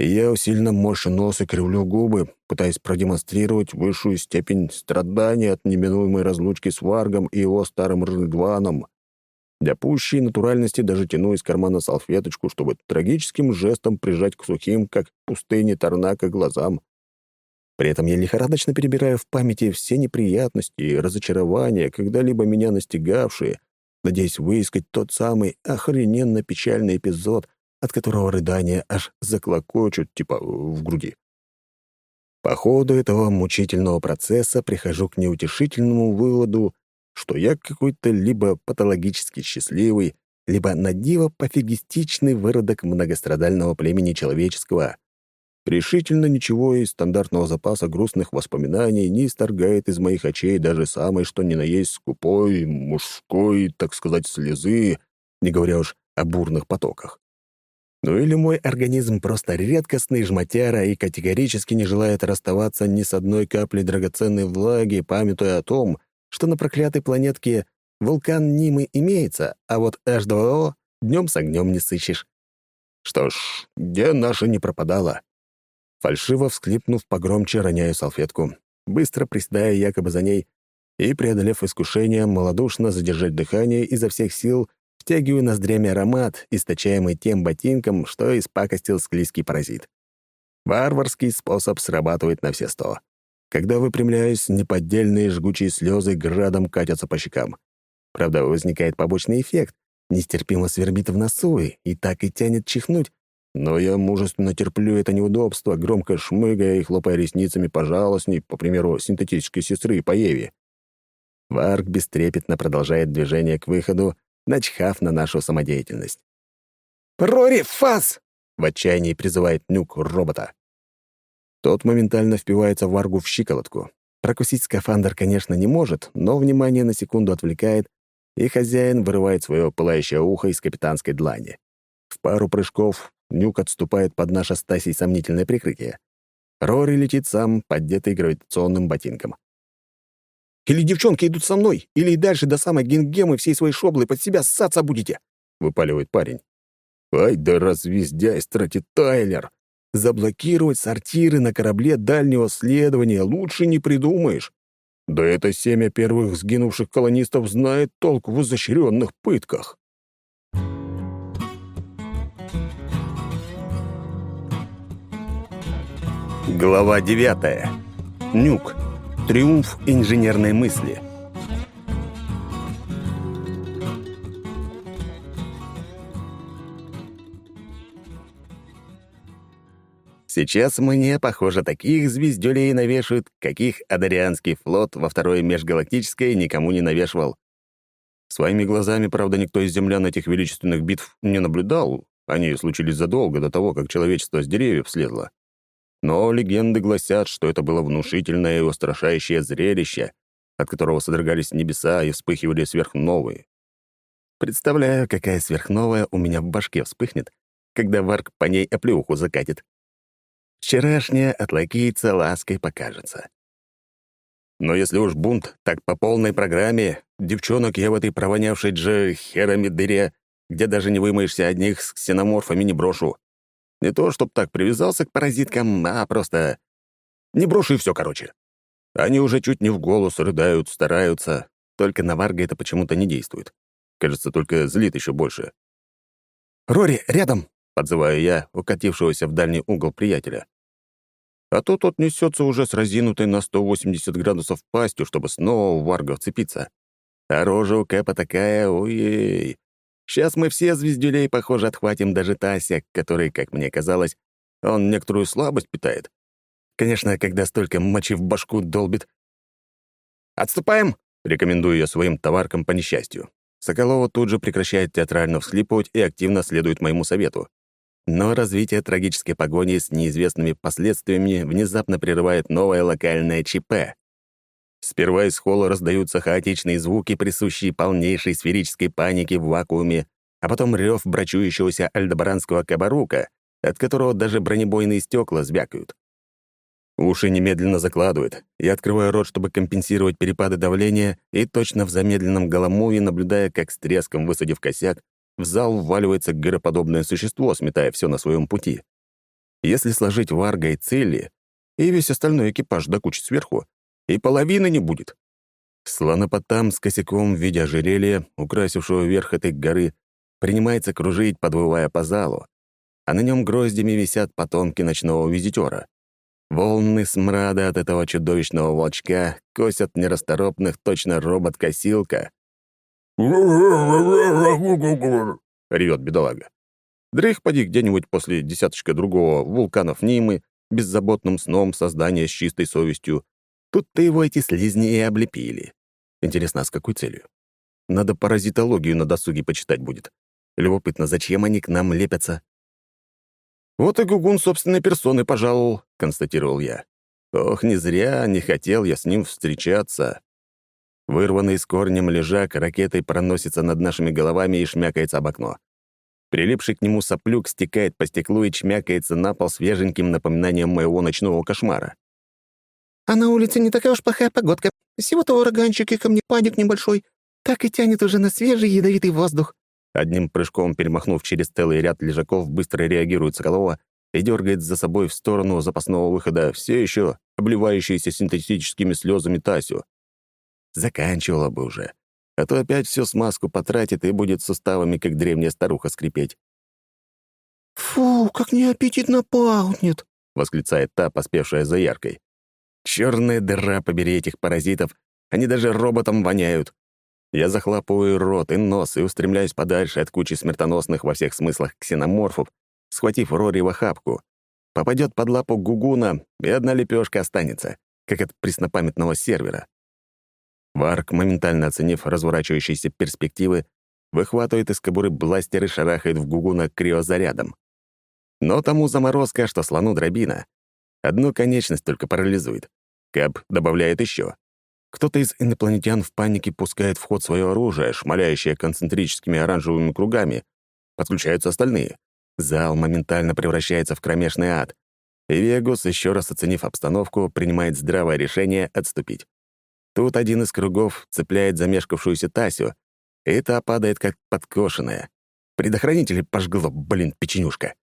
[SPEAKER 1] я усиленно морщу нос и кривлю губы, пытаясь продемонстрировать высшую степень страдания от неминуемой разлучки с Варгом и его старым Рыдваном. Для пущей натуральности даже тяну из кармана салфеточку, чтобы трагическим жестом прижать к сухим, как пустыне Тарнака, глазам. При этом я лихорадочно перебираю в памяти все неприятности и разочарования, когда-либо меня настигавшие, надеясь выискать тот самый охрененно печальный эпизод, от которого рыдания аж заклокочут, типа в груди. По ходу этого мучительного процесса прихожу к неутешительному выводу, что я какой-то либо патологически счастливый, либо надиво пофигистичный выродок многострадального племени человеческого. Решительно ничего из стандартного запаса грустных воспоминаний не исторгает из моих очей даже самой что ни на есть скупой, мужской, так сказать, слезы, не говоря уж о бурных потоках. Ну или мой организм просто редкостный жмотяра и категорически не желает расставаться ни с одной каплей драгоценной влаги, памятуя о том, что на проклятой планетке вулкан Нимы имеется, а вот H2O днем с огнем не сыщешь. Что ж, где наша не пропадала? Фальшиво всклипнув погромче, роняю салфетку, быстро приседая якобы за ней и, преодолев искушение, малодушно задержать дыхание изо всех сил, втягиваю ноздрями аромат, источаемый тем ботинком, что испакостил склизкий паразит. Варварский способ срабатывает на все сто. Когда выпрямляюсь, неподдельные жгучие слезы градом катятся по щекам. Правда, возникает побочный эффект. Нестерпимо свербит в носу и так и тянет чихнуть. Но я мужественно терплю это неудобство, громко шмыгая и хлопая ресницами пожалостней, по примеру синтетической сестры по Еве. Варк бестрепетно продолжает движение к выходу, начхав на нашу самодеятельность.
[SPEAKER 3] «Рори, фас!»
[SPEAKER 1] — в отчаянии призывает нюк робота. Тот моментально впивается Варгу в щиколотку. Прокусить скафандр, конечно, не может, но внимание на секунду отвлекает, и хозяин вырывает свое пылающее ухо из капитанской длани. В пару прыжков Нюк отступает под наше Стасей сомнительное прикрытие. Рори летит сам, поддетый гравитационным ботинком.
[SPEAKER 3] «Или девчонки идут со мной, или и дальше до самой гингемы всей своей шоблы под себя ссаться будете!»
[SPEAKER 1] — выпаливает парень. Ай да развездяй, Тайлер! Заблокировать сортиры на корабле дальнего следования лучше не придумаешь. Да это семя первых сгинувших колонистов знает толк в изощренных пытках. Глава 9. Нюк. Триумф инженерной мысли. Сейчас мне, похоже, таких звездюлей навешают, каких Адарианский флот во второе межгалактическое никому не навешивал. Своими глазами, правда, никто из землян этих величественных битв не наблюдал. Они случились задолго до того, как человечество с деревьев слезло. Но легенды гласят, что это было внушительное и устрашающее зрелище, от которого содрогались небеса и вспыхивали сверхновые. Представляю, какая сверхновая у меня в башке вспыхнет, когда Варк по ней оплеуху закатит. Вчерашняя от лаской покажется. Но если уж бунт, так по полной программе. Девчонок я в этой провонявшей дже херами дыре, где даже не вымоешься одних с ксеноморфами, не брошу. Не то, чтоб так привязался к паразиткам, а просто... Не брошу и все, короче. Они уже чуть не в голос рыдают, стараются. Только на Варга это почему-то не действует. Кажется, только злит еще больше. «Рори, рядом!» — подзываю я укатившегося в дальний угол приятеля. А то тот несется уже с разинутой на 180 градусов пастью, чтобы снова в Варга вцепиться. А рожа у Кэпа такая, ой Сейчас мы все звездюлей, похоже, отхватим даже Тася, который, как мне казалось, он некоторую слабость питает. Конечно, когда столько мочи в башку долбит. «Отступаем!» — рекомендую я своим товаркам по несчастью. Соколова тут же прекращает театрально всхлипывать и активно следует моему совету. Но развитие трагической погони с неизвестными последствиями внезапно прерывает новое локальное ЧП. Сперва из холла раздаются хаотичные звуки, присущие полнейшей сферической панике в вакууме, а потом рев брачующегося альдебаранского кабарука, от которого даже бронебойные стекла звякают. Уши немедленно закладывают. Я открываю рот, чтобы компенсировать перепады давления, и точно в замедленном голомове, наблюдая, как с треском высадив косяк, в зал вваливается гороподобное существо, сметая все на своем пути. Если сложить Варга и Цели, и весь остальной экипаж до кучи сверху, и половины не будет. Слонопотам с косяком в виде ожерелья, украсившего верх этой горы, принимается кружить, подвывая по залу, а на нем гроздями висят потомки ночного визитера. Волны смрада от этого чудовищного волчка косят нерасторопных точно робот-косилка, ревет бедолага. Дрых поди где-нибудь после десяточка другого вулканов Нимы, беззаботным сном создания с чистой совестью. Тут-то его эти слизни и облепили. Интересно, а с какой целью? Надо паразитологию на досуге почитать будет. Любопытно, зачем они к нам лепятся? «Вот и Гугун собственной персоны пожаловал», — констатировал я. «Ох, не зря не хотел я с ним встречаться. Вырванный с корнем лежак ракетой проносится над нашими головами и шмякается об окно. Прилипший к нему соплюк стекает по стеклу и чмякается на пол свеженьким напоминанием моего ночного кошмара.
[SPEAKER 2] «А на улице не такая уж плохая погодка. Всего-то ураганчик и камнепадик небольшой. Так и тянет уже на свежий ядовитый воздух».
[SPEAKER 1] Одним прыжком перемахнув через целый ряд лежаков, быстро реагирует Соколова и дергает за собой в сторону запасного выхода все еще обливающиеся синтетическими слезами Тасю. Заканчивала бы уже. А то опять всю смазку потратит и будет суставами, как древняя старуха, скрипеть.
[SPEAKER 2] «Фу, как неаппетитно пахнет!» — восклицает та, поспевшая за яркой.
[SPEAKER 1] «Черная дыра, побери этих паразитов! Они даже роботом воняют!» Я захлопываю рот и нос и устремляюсь подальше от кучи смертоносных во всех смыслах ксеноморфов, схватив Рори в охапку. Попадет под лапу Гугуна, и одна лепешка останется, как от преснопамятного сервера. Варк, моментально оценив разворачивающиеся перспективы, выхватывает из кобуры бластер и шарахает в Гугуна криозарядом. Но тому заморозка, что слону дробина. Одну конечность только парализует. Кэп добавляет еще. Кто-то из инопланетян в панике пускает в ход свое оружие, шмаляющее концентрическими оранжевыми кругами. Подключаются остальные. Зал моментально превращается в кромешный ад. И Вегус, еще раз оценив обстановку, принимает здравое решение отступить. Тут один из кругов цепляет замешкавшуюся Тасю, и та падает как подкошенная. Предохранители пожгло, блин, печенюшка.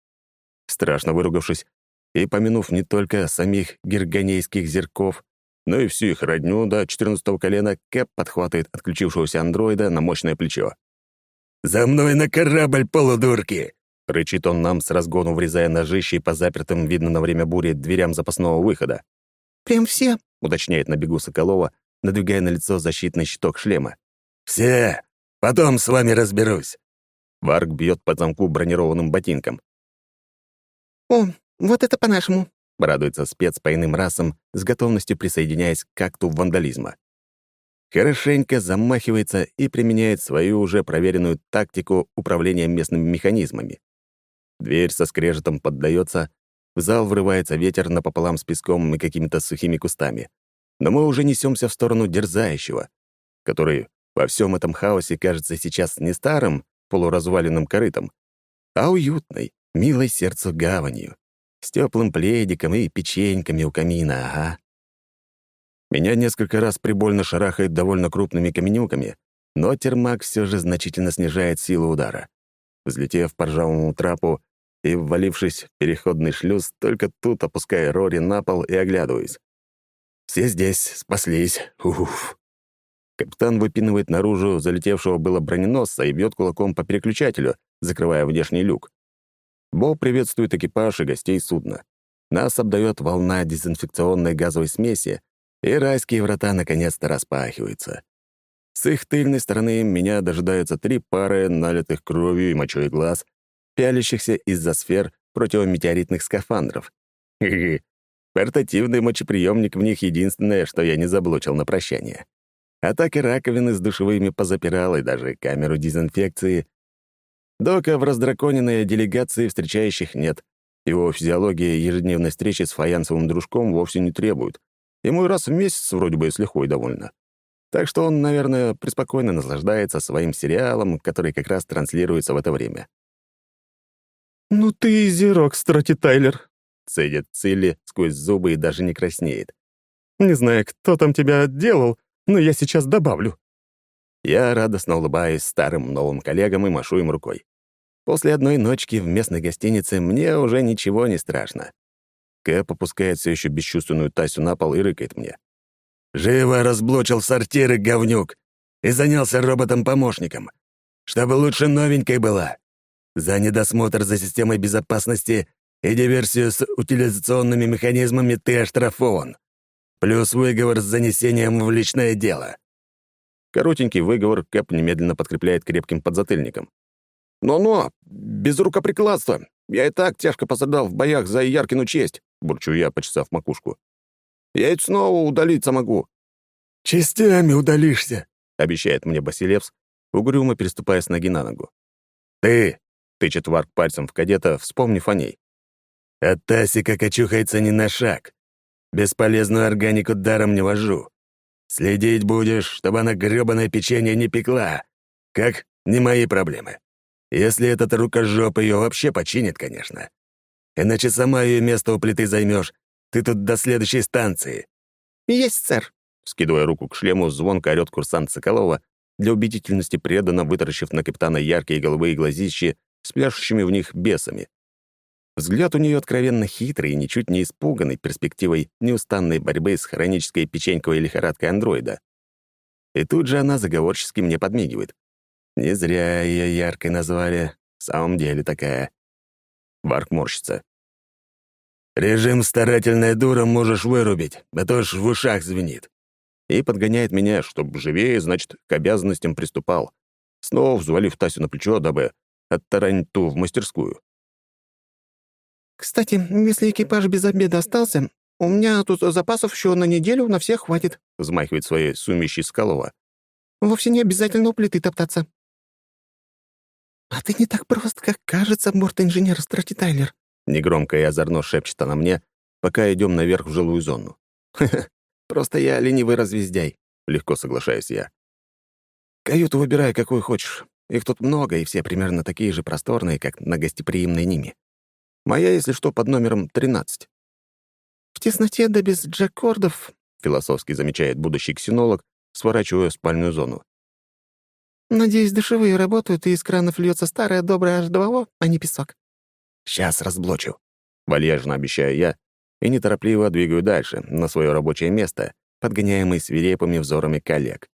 [SPEAKER 1] Страшно выругавшись и помянув не только самих герганейских зерков, но и всю их родню до четырнадцатого колена, Кэп подхватывает отключившегося андроида на мощное плечо. «За мной на корабль, полудурки!» — рычит он нам с разгону, врезая ножищей по запертым, видно на время бури, дверям запасного выхода.
[SPEAKER 2] «Прям все?»
[SPEAKER 1] — уточняет на бегу Соколова, надвигая на лицо защитный щиток шлема.
[SPEAKER 3] «Все! Потом с вами разберусь!»
[SPEAKER 1] Варк бьет по замку бронированным ботинком.
[SPEAKER 2] «О, вот это по-нашему!»
[SPEAKER 1] — радуется спец по иным расам, с готовностью присоединяясь к акту вандализма. Хорошенько замахивается и применяет свою уже проверенную тактику управления местными механизмами. Дверь со скрежетом поддается, в зал врывается ветер напополам с песком и какими-то сухими кустами. Но мы уже несемся в сторону дерзающего, который во всем этом хаосе кажется сейчас не старым, полуразваленным корытом, а уютной, милой сердцу гаванью, с теплым пледиком и печеньками у камина, ага. Меня несколько раз прибольно шарахает довольно крупными каменюками, но термак все же значительно снижает силу удара. Взлетев по ржавому трапу, и, ввалившись в переходный шлюз, только тут опуская Рори на пол и оглядываясь. Все здесь спаслись. Уф. Капитан выпинывает наружу залетевшего было броненосца и бьет кулаком по переключателю, закрывая внешний люк. Бо приветствует экипаж и гостей судна. Нас обдает волна дезинфекционной газовой смеси, и райские врата наконец-то распахиваются. С их тыльной стороны меня дожидаются три пары налитых кровью и мочой глаз, пялящихся из-за сфер противометеоритных скафандров. Хе-хе. Портативный мочеприемник в них единственное, что я не заблочил на прощание. А так и раковины с душевыми позапирал, и даже камеру дезинфекции. Дока в раздраконенной делегации встречающих нет. Его физиология ежедневной встречи с фаянсовым дружком вовсе не требует. Ему раз в месяц вроде бы с лихвой довольно. Так что он, наверное, преспокойно наслаждается своим сериалом, который как раз транслируется в это время.
[SPEAKER 4] «Ну ты и зерок, Строти Тайлер», —
[SPEAKER 1] цедит Цилли сквозь зубы и даже не краснеет.
[SPEAKER 4] «Не знаю, кто там тебя отделал, но я сейчас добавлю».
[SPEAKER 1] Я радостно улыбаюсь старым новым коллегам и машу им рукой. После одной ночки в местной гостинице мне уже ничего не страшно. Кэп опускает все еще бесчувственную Тасю на пол и рыкает мне.
[SPEAKER 3] «Живо разблочил сортиры, говнюк, и занялся роботом-помощником, чтобы лучше новенькой была. За недосмотр за системой безопасности и диверсию с утилизационными механизмами ты оштрафован. Плюс выговор с занесением в личное дело».
[SPEAKER 1] Коротенький выговор Кэп немедленно подкрепляет крепким подзатыльником. «Но-но, без рукоприкладства. Я и так тяжко пострадал в боях за Яркину честь», — бурчу я, почесав макушку. «Я ведь снова удалиться могу».
[SPEAKER 3] «Частями удалишься», —
[SPEAKER 1] обещает мне Басилевс, угрюмо переступая с ноги на ногу. «Ты!» тычет Варк пальцем в кадета, вспомнив о ней.
[SPEAKER 3] «От Тасика кочухается не на шаг. Бесполезную органику даром не вожу. Следить будешь, чтобы она грёбаное печенье не пекла. Как? Не мои проблемы. Если этот рукожоп ее вообще починит, конечно. Иначе сама ее место у плиты займешь. Ты тут до следующей станции».
[SPEAKER 2] «Есть, сэр», —
[SPEAKER 1] скидывая руку к шлему, звонко орёт курсант Соколова, для убедительности преданно вытаращив на капитана яркие голубые глазищи с пляшущими в них бесами. Взгляд у нее откровенно хитрый и ничуть не испуганный перспективой неустанной борьбы с хронической печеньковой лихорадкой андроида. И тут же она заговорчески мне подмигивает. Не зря ее яркой назвали. В самом деле такая. Варк морщится.
[SPEAKER 3] «Режим «старательная дура» можешь вырубить, а то ж в ушах звенит».
[SPEAKER 1] И подгоняет меня, чтоб живее, значит, к обязанностям приступал, снова взвалив Тасю на плечо, дабы оттаранить ту в мастерскую.
[SPEAKER 2] «Кстати, если экипаж без обеда остался, у меня тут запасов еще на неделю на всех хватит», —
[SPEAKER 1] взмахивает своей сумищей Скалова.
[SPEAKER 2] «Вовсе не обязательно у плиты топтаться». «А ты не так прост, как кажется, борт-инженер Страти Тайлер», —
[SPEAKER 1] негромко и озорно шепчет она мне, пока идем наверх в жилую зону. «Ха-ха, просто я ленивый развездяй», — легко соглашаюсь я. «Каюту выбирай, какую хочешь. Их тут много, и все примерно такие же просторные, как на гостеприимной Ниме. Моя, если что, под номером 13.
[SPEAKER 2] «В тесноте да без джекордов», —
[SPEAKER 1] философски замечает будущий ксенолог, сворачивая в спальную зону.
[SPEAKER 2] Надеюсь, душевые работают, и из кранов льется старая добрая H2O, а не песок.
[SPEAKER 1] Сейчас разблочу. Вальяжно обещаю я и неторопливо двигаю дальше, на свое рабочее место, подгоняемый свирепыми взорами коллег.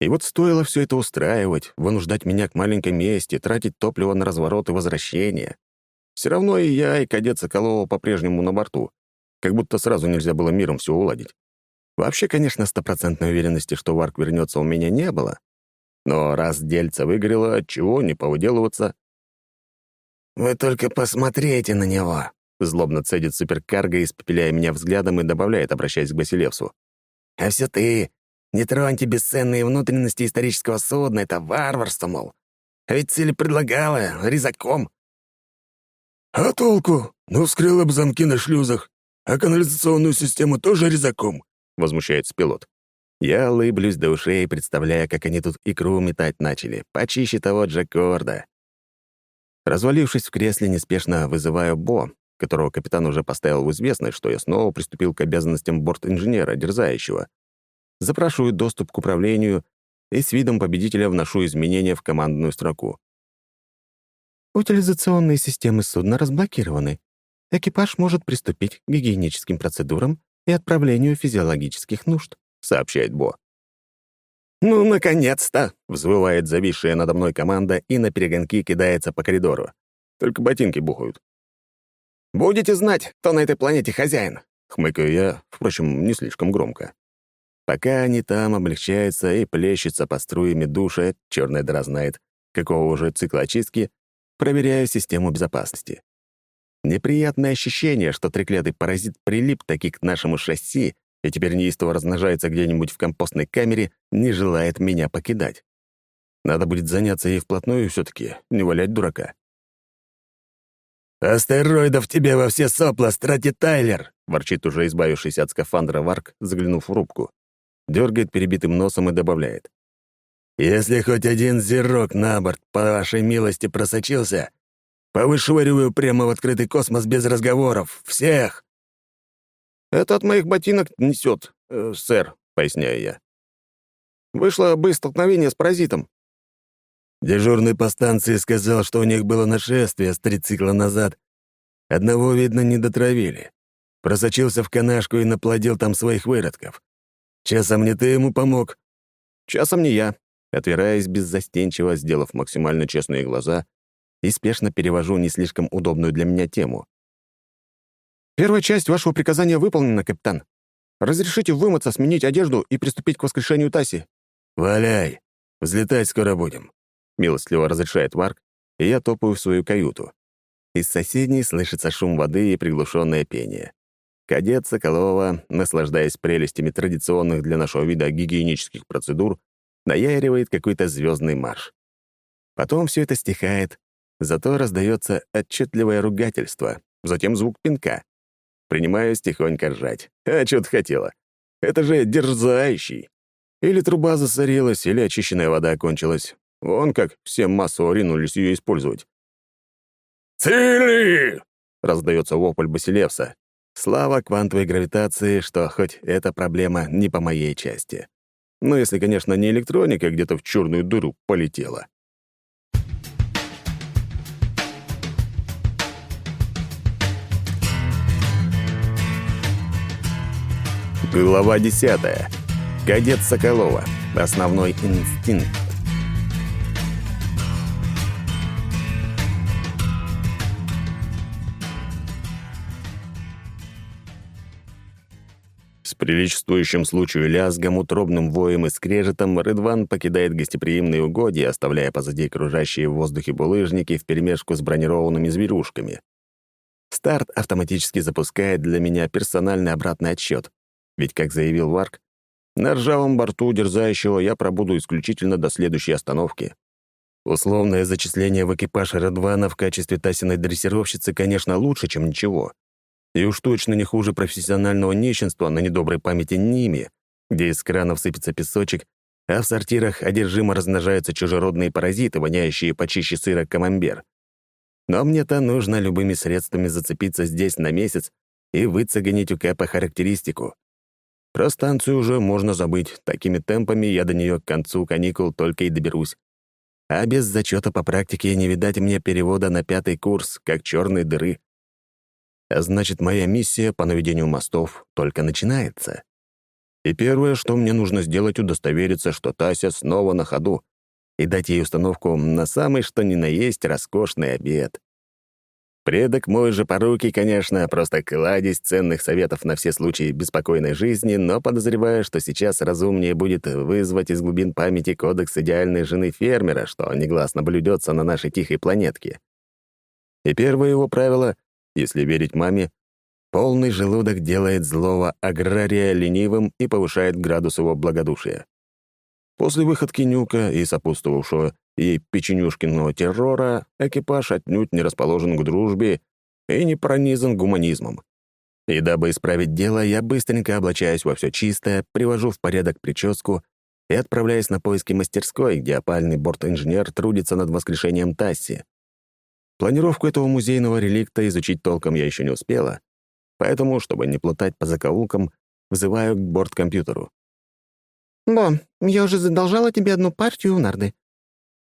[SPEAKER 1] И вот стоило все это устраивать, вынуждать меня к маленькой мести, тратить топливо на разворот и возвращение. Все равно и я, и кадет Соколова по-прежнему на борту. Как будто сразу нельзя было миром все уладить. Вообще, конечно, стопроцентной уверенности, что Варк вернется, у меня не было. Но раз дельца выгорело, чего не повыделываться? «Вы только посмотрите на него!» Злобно цедит суперкарго, испепеляя меня взглядом и добавляет, обращаясь к Басилевсу. «А все ты не троньте бесценные внутренности исторического судна, это варварство, мол. А ведь цель предлагала, резаком.
[SPEAKER 3] «А толку? Ну, вскрыла бы замки на шлюзах. А канализационную систему тоже резаком?»
[SPEAKER 1] — возмущается пилот. Я улыблюсь до ушей, представляя, как они тут икру метать начали, почище того Джакорда. Развалившись в кресле, неспешно вызываю Бо, которого капитан уже поставил в известность, что я снова приступил к обязанностям борт-инженера, дерзающего, запрашиваю доступ к управлению и с видом победителя вношу изменения в командную строку.
[SPEAKER 2] Утилизационные системы судна разблокированы. Экипаж может приступить к гигиеническим процедурам и отправлению физиологических нужд», — сообщает Бо.
[SPEAKER 1] «Ну, наконец-то!» — взвывает зависшая надо мной команда и на перегонки кидается по коридору. Только ботинки бухают. «Будете знать, кто на этой планете хозяин!» — хмыкаю я, впрочем, не слишком громко. Пока они там облегчаются и плещутся по струями душа, черная дыра знает, какого уже цикла очистки, проверяю систему безопасности. Неприятное ощущение, что треклятый паразит прилип таки к нашему шасси и теперь неистово размножается где-нибудь в компостной камере, не желает меня покидать. Надо будет заняться ей вплотную все таки не валять дурака.
[SPEAKER 3] «Астероидов тебе во все сопла, страти Тайлер!»
[SPEAKER 1] — ворчит уже избавившийся от скафандра Варк, заглянув в рубку дергает перебитым носом и добавляет.
[SPEAKER 3] «Если хоть один зерок на борт, по вашей милости, просочился, повышвыриваю прямо в открытый космос без разговоров. Всех!»
[SPEAKER 1] «Это от моих ботинок несет, э, сэр», — поясняю я. «Вышло столкновение с паразитом».
[SPEAKER 3] Дежурный по станции сказал, что у них было нашествие с три цикла назад. Одного, видно, не дотравили. Просочился в канашку и наплодил там своих выродков. Часом не ты ему помог?»
[SPEAKER 1] «Часом не я», отвираясь беззастенчиво, сделав максимально честные глаза, и спешно перевожу не слишком удобную для меня тему. «Первая часть вашего приказания выполнена, капитан. Разрешите вымыться, сменить одежду и приступить к воскрешению Таси?»
[SPEAKER 3] «Валяй! Взлетать скоро будем», — милостливо разрешает Варк, и я топаю в свою каюту.
[SPEAKER 1] Из соседней слышится шум воды и приглушенное пение. Кадет Соколова, наслаждаясь прелестями традиционных для нашего вида гигиенических процедур, наяривает какой-то звездный марш. Потом все это стихает, зато раздается отчетливое ругательство, затем звук пинка. Принимаюсь тихонько ржать. А что ты хотела? Это же дерзающий. Или труба засорилась, или очищенная вода кончилась. Вон как все массово ринулись ее использовать.
[SPEAKER 3] «Цели!»
[SPEAKER 1] — раздается вопль Басилевса, Слава квантовой гравитации, что хоть эта проблема не по моей части. Ну, если, конечно, не электроника где-то в черную дыру полетела. Глава 10. Кадет Соколова. Основной инстинкт. С приличествующим случаю лязгом, утробным воем и скрежетом Рыдван покидает гостеприимные угодья, оставляя позади окружающие в воздухе булыжники вперемешку с бронированными зверушками. Старт автоматически запускает для меня персональный обратный отсчет, ведь, как заявил Варк, на ржавом борту дерзающего я пробуду исключительно до следующей остановки. Условное зачисление в экипаж Редвана в качестве Тасиной дрессировщицы, конечно, лучше, чем ничего. И уж точно не хуже профессионального нищенства на недоброй памяти Ними, где из кранов сыпется песочек, а в сортирах одержимо размножаются чужеродные паразиты, воняющие почище сыра камамбер. Но мне-то нужно любыми средствами зацепиться здесь на месяц и выцегонить у Кэпа характеристику. Про станцию уже можно забыть. Такими темпами я до нее к концу каникул только и доберусь. А без зачета по практике не видать мне перевода на пятый курс, как черной дыры. А значит, моя миссия по наведению мостов только начинается. И первое, что мне нужно сделать, удостовериться, что Тася снова на ходу, и дать ей установку на самый что ни на есть роскошный обед. Предок мой же поруки, конечно, просто кладезь ценных советов на все случаи беспокойной жизни, но подозреваю, что сейчас разумнее будет вызвать из глубин памяти кодекс идеальной жены фермера, что негласно блюдется на нашей тихой планетке. И первое его правило, если верить маме, полный желудок делает злого агрария ленивым и повышает градус его благодушия. После выходки Нюка и сопутствовавшего ей печенюшкиного террора экипаж отнюдь не расположен к дружбе и не пронизан гуманизмом. И дабы исправить дело, я быстренько облачаюсь во все чистое, привожу в порядок прическу и отправляюсь на поиски мастерской, где опальный борт-инженер трудится над воскрешением Тасси. Планировку этого музейного реликта изучить толком я еще не успела, поэтому, чтобы не плутать по закоулкам, вызываю к борт-компьютеру.
[SPEAKER 2] «Бо, я уже задолжала тебе одну партию нарды.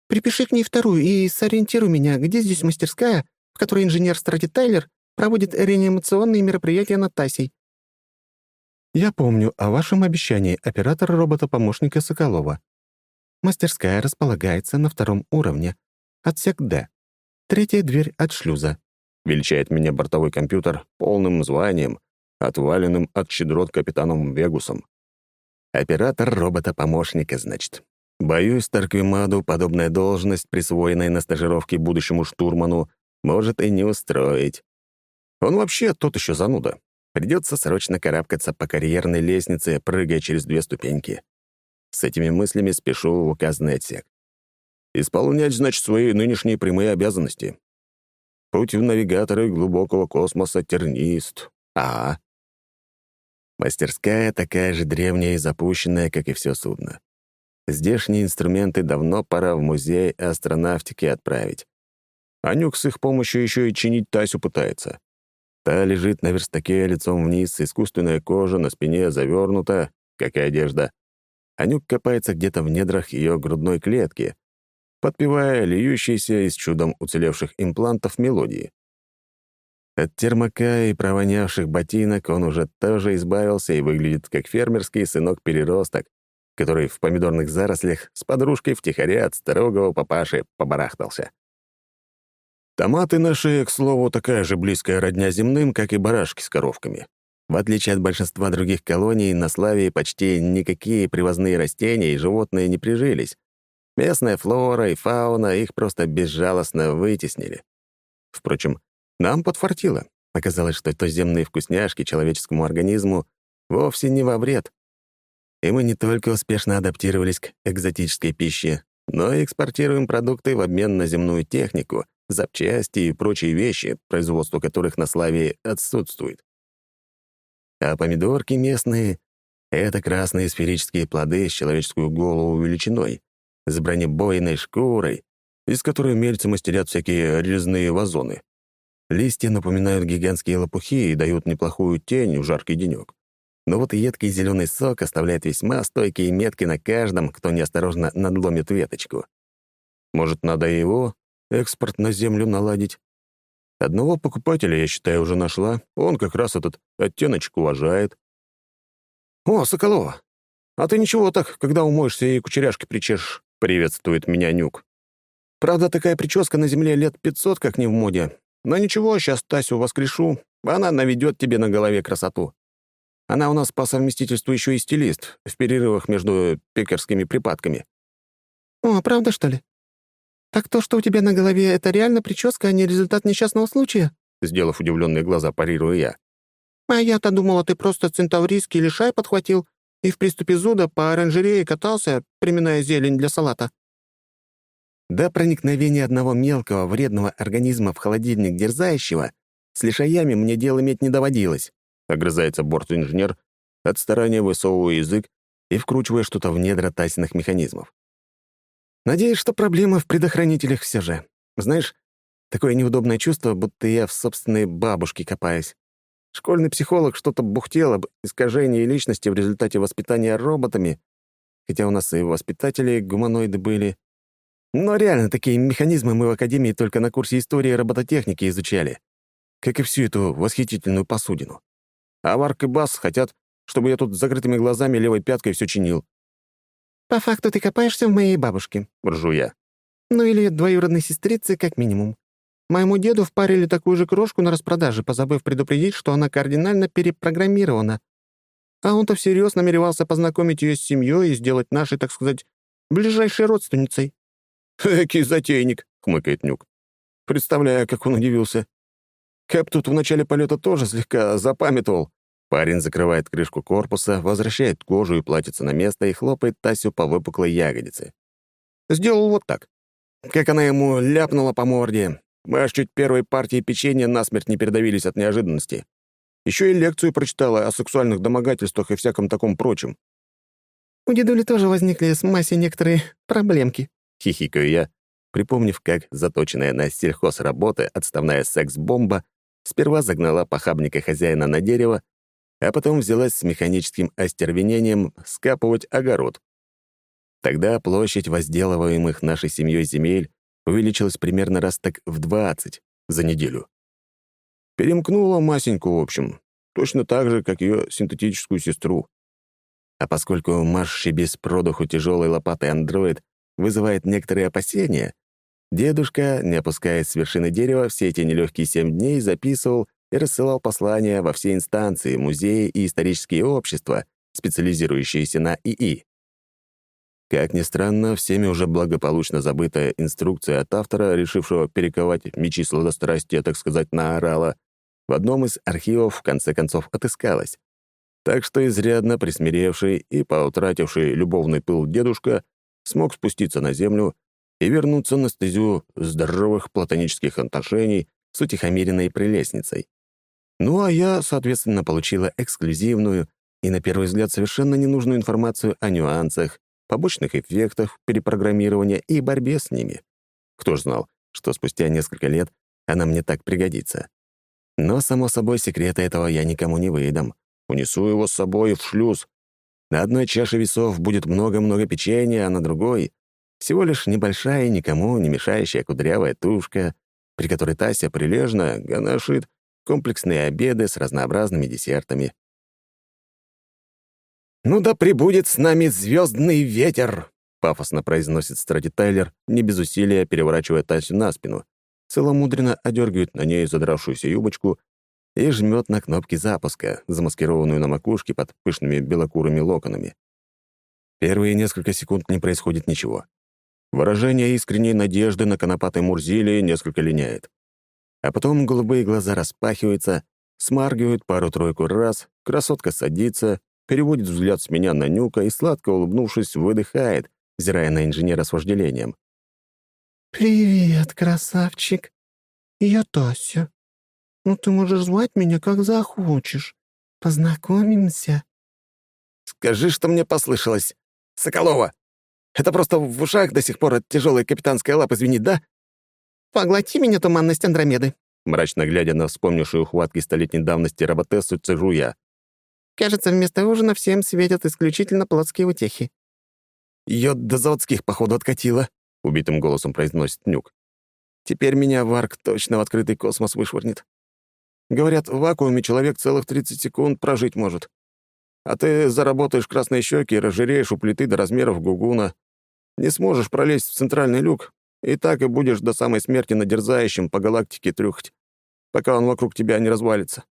[SPEAKER 2] Припиши к ней вторую и сориентируй меня, где здесь мастерская, в которой инженер Страти Тайлер проводит реанимационные мероприятия над Тасей».
[SPEAKER 4] «Я помню о вашем обещании оператора робота-помощника Соколова. Мастерская располагается на втором уровне, отсек «Д». Третья дверь от шлюза», — величает меня бортовой компьютер полным званием, отваленным от щедрот капитаном Вегусом.
[SPEAKER 1] Оператор робота-помощника, значит. Боюсь, Тарквимаду подобная должность, присвоенная на стажировке будущему штурману, может и не устроить. Он вообще тот еще зануда. Придется срочно карабкаться по карьерной лестнице, прыгая через две ступеньки. С этими мыслями спешу в указанный отсек. Исполнять, значит, свои нынешние прямые обязанности. Путь в навигаторы глубокого космоса тернист. А, Мастерская такая же древняя и запущенная, как и все судно. Здешние инструменты давно пора в музей астронавтики отправить. А Нюк с их помощью еще и чинить Тасю пытается. Та лежит на верстаке лицом вниз, искусственная кожа на спине завернута, как и одежда. Анюк копается где-то в недрах ее грудной клетки, подпевая льющиеся из чудом уцелевших имплантов мелодии. От термока и провонявших ботинок он уже тоже избавился и выглядит как фермерский сынок-переросток, который в помидорных зарослях с подружкой втихаря от строгого папаши побарахтался. Томаты наши, к слову, такая же близкая родня земным, как и барашки с коровками. В отличие от большинства других колоний, на Славии почти никакие привозные растения и животные не прижились. Местная флора и фауна их просто безжалостно вытеснили. Впрочем, нам подфартило. Оказалось, что туземные вкусняшки человеческому организму вовсе не во вред. И мы не только успешно адаптировались к экзотической пище, но и экспортируем продукты в обмен на земную технику, запчасти и прочие вещи, производство которых на Славии отсутствует. А помидорки местные — это красные сферические плоды с человеческую голову величиной, с бронебойной шкурой, из которой мельцы мастерят всякие резные вазоны. Листья напоминают гигантские лопухи и дают неплохую тень в жаркий денек. Но вот едкий зеленый сок оставляет весьма стойкие метки на каждом, кто неосторожно надломит веточку. Может, надо его экспорт на землю наладить? Одного покупателя, я считаю, уже нашла. Он как раз этот оттеночек уважает. «О, Соколова, а ты ничего так, когда умоешься и кучеряшки причешешь?» — приветствует меня Нюк. «Правда, такая прическа на земле лет пятьсот как не в моде, но ничего, сейчас Тасю воскрешу, она наведет тебе на голове красоту. Она у нас по совместительству еще и стилист, в перерывах между пекарскими припадками».
[SPEAKER 2] «О, правда, что ли? Так то, что у тебя на голове, это реально прическа, а не результат несчастного случая?»
[SPEAKER 1] Сделав удивленные глаза, парирую я.
[SPEAKER 2] «А я-то думала, ты просто центаврийский лишай подхватил и в приступе зуда по оранжерее катался, приминая зелень для салата».
[SPEAKER 1] До проникновения одного мелкого вредного организма в холодильник дерзающего с лишаями мне дело иметь не доводилось, — огрызается борт-инженер, от старания высовывая язык и вкручивая что-то в недра тайсенных механизмов. Надеюсь, что проблема в предохранителях все же. Знаешь, такое неудобное чувство, будто я в собственной бабушке копаюсь. Школьный психолог что-то бухтел об искажении личности в результате воспитания роботами, хотя у нас и воспитатели гуманоиды были, Но реально, такие механизмы мы в Академии только на курсе истории робототехники изучали. Как и всю эту восхитительную посудину. А Варк и Бас хотят, чтобы я тут с закрытыми глазами левой пяткой все чинил.
[SPEAKER 2] «По факту ты копаешься в моей бабушке», —
[SPEAKER 1] ржу я.
[SPEAKER 2] «Ну или двоюродной сестрице, как минимум. Моему деду впарили такую же крошку на распродаже, позабыв предупредить, что она кардинально перепрограммирована. А он-то всерьез намеревался познакомить ее с семьей и сделать нашей, так сказать, ближайшей родственницей».
[SPEAKER 1] «Экий затейник», — хмыкает Нюк. Представляю, как он удивился. Кэп тут в начале полета тоже слегка запамятовал. Парень закрывает крышку корпуса, возвращает кожу и платится на место и хлопает Тасю по выпуклой ягодице. Сделал вот так. Как она ему ляпнула по морде. Мы аж чуть первой партии печенья насмерть не передавились от неожиданности. Еще и лекцию прочитала о сексуальных домогательствах и всяком таком прочем.
[SPEAKER 2] «У дедули тоже возникли с Масей некоторые проблемки», —
[SPEAKER 1] хихикаю я, припомнив, как заточенная на сельхозработы отставная секс-бомба сперва загнала похабника хозяина на дерево, а потом взялась с механическим остервенением скапывать огород. Тогда площадь возделываемых нашей семьей земель увеличилась примерно раз так в 20 за неделю. Перемкнула Масеньку, в общем, точно так же, как ее синтетическую сестру. А поскольку марши без продуху тяжелой лопатой андроид вызывает некоторые опасения, дедушка, не опускаясь с вершины дерева, все эти нелегкие семь дней записывал и рассылал послания во все инстанции, музеи и исторические общества, специализирующиеся на ИИ. Как ни странно, всеми уже благополучно забытая инструкция от автора, решившего перековать мечи сладострастия, так сказать, на орала, в одном из архивов в конце концов отыскалась. Так что изрядно присмиревший и поутративший любовный пыл дедушка смог спуститься на землю и вернуться на стезю здоровых платонических отношений с утихомиренной прелестницей. Ну а я, соответственно, получила эксклюзивную и, на первый взгляд, совершенно ненужную информацию о нюансах, побочных эффектах перепрограммирования и борьбе с ними. Кто ж знал, что спустя несколько лет она мне так пригодится. Но, само собой, секрета этого я никому не выдам. Унесу его с собой в шлюз. На одной чаше весов будет много-много печенья, а на другой — всего лишь небольшая, никому не мешающая кудрявая тушка, при которой Тася прилежно ганашит комплексные обеды с разнообразными десертами. «Ну да прибудет с нами звездный ветер!» — пафосно произносит Страти Тайлер, не без усилия переворачивая Тасю на спину, целомудренно одергивает на ней задравшуюся юбочку и жмет на кнопки запуска, замаскированную на макушке под пышными белокурыми локонами. Первые несколько секунд не происходит ничего. Выражение искренней надежды на конопатой Мурзилии несколько линяет. А потом голубые глаза распахиваются, смаргивают пару-тройку раз, красотка садится, переводит взгляд с меня на Нюка и, сладко улыбнувшись, выдыхает, взирая на инженера с вожделением.
[SPEAKER 2] «Привет, красавчик. Я Тася. Ну, ты можешь звать меня, как захочешь. Познакомимся».
[SPEAKER 1] «Скажи, что мне послышалось. Соколова! Это просто в ушах до сих пор от тяжелой капитанской лапы звенит, да?»
[SPEAKER 2] «Поглоти меня, туманность Андромеды»,
[SPEAKER 1] мрачно глядя на вспомнившую ухватки столетней давности роботессу, цежу я.
[SPEAKER 2] Кажется, вместо ужина всем светят исключительно плотские утехи».
[SPEAKER 1] «Ее до заводских, походу, откатило», — убитым голосом произносит Нюк. «Теперь меня Варк точно в открытый космос вышвырнет. Говорят, в вакууме человек целых 30 секунд прожить может. А ты заработаешь красные щеки и разжиреешь у плиты до размеров гугуна. Не сможешь пролезть в центральный люк, и так и будешь до самой смерти надерзающим по галактике трюхать, пока он вокруг тебя не развалится.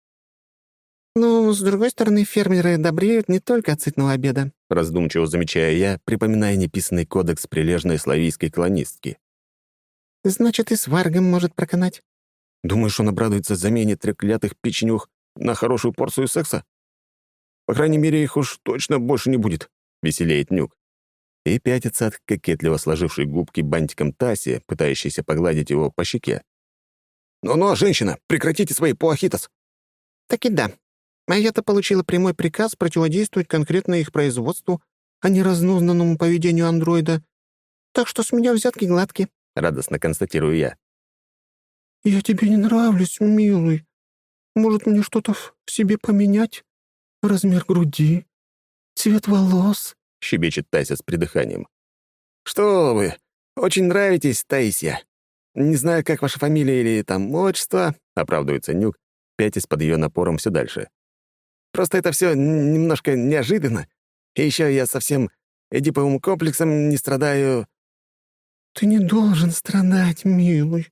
[SPEAKER 2] «Ну, с другой стороны, фермеры добреют не только от сытного обеда»,
[SPEAKER 1] раздумчиво замечая я, припоминая неписанный кодекс прилежной славийской колонистки.
[SPEAKER 2] «Значит, и с Варгом может проканать».
[SPEAKER 1] «Думаешь, он обрадуется замене треклятых печенюх на хорошую порцию секса? По крайней мере, их уж точно больше не будет», — веселеет Нюк. И пятится от кокетливо сложившей губки бантиком Таси, пытающейся погладить его по щеке. «Ну-ну, женщина, прекратите свои пуахитос!»
[SPEAKER 2] «Так и да», а я-то получила прямой приказ противодействовать конкретно их производству, а не разнузнанному поведению андроида. Так что с меня взятки гладкие», —
[SPEAKER 1] радостно констатирую я.
[SPEAKER 2] «Я тебе не нравлюсь, милый. Может, мне что-то в себе поменять? Размер груди? Цвет волос?»
[SPEAKER 1] — щебечет Тася с придыханием. «Что вы? очень нравитесь, Таисия. Не знаю, как ваша фамилия или там отчество», — оправдывается Нюк, пятясь под ее напором все дальше. «Просто это все немножко неожиданно. И еще я совсем эдиповым комплексом не страдаю...»
[SPEAKER 2] «Ты не должен страдать, милый.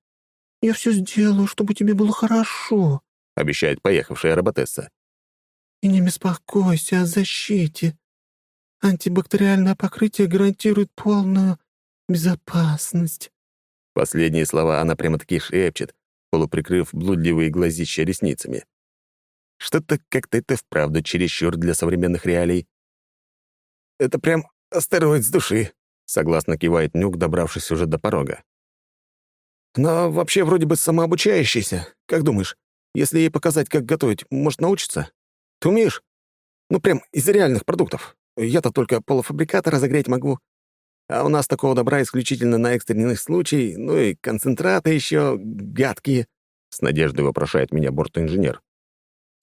[SPEAKER 2] Я все сделаю, чтобы тебе было хорошо», —
[SPEAKER 1] обещает поехавшая роботесса.
[SPEAKER 2] «И не беспокойся о защите. Антибактериальное покрытие гарантирует полную безопасность».
[SPEAKER 1] Последние слова она прямо-таки шепчет, полуприкрыв блудливые глазища ресницами. Что-то как-то это вправду чересчур для современных реалий. «Это прям астероид с души», — согласно кивает Нюк, добравшись уже до порога. «Но вообще вроде бы самообучающийся. Как думаешь, если ей показать, как готовить, может научиться? Ты умеешь? Ну, прям из реальных продуктов. Я-то только полуфабрикаты разогреть могу. А у нас такого добра исключительно на экстренных случаях, ну и концентраты еще гадкие», — с надеждой вопрошает меня бортинженер.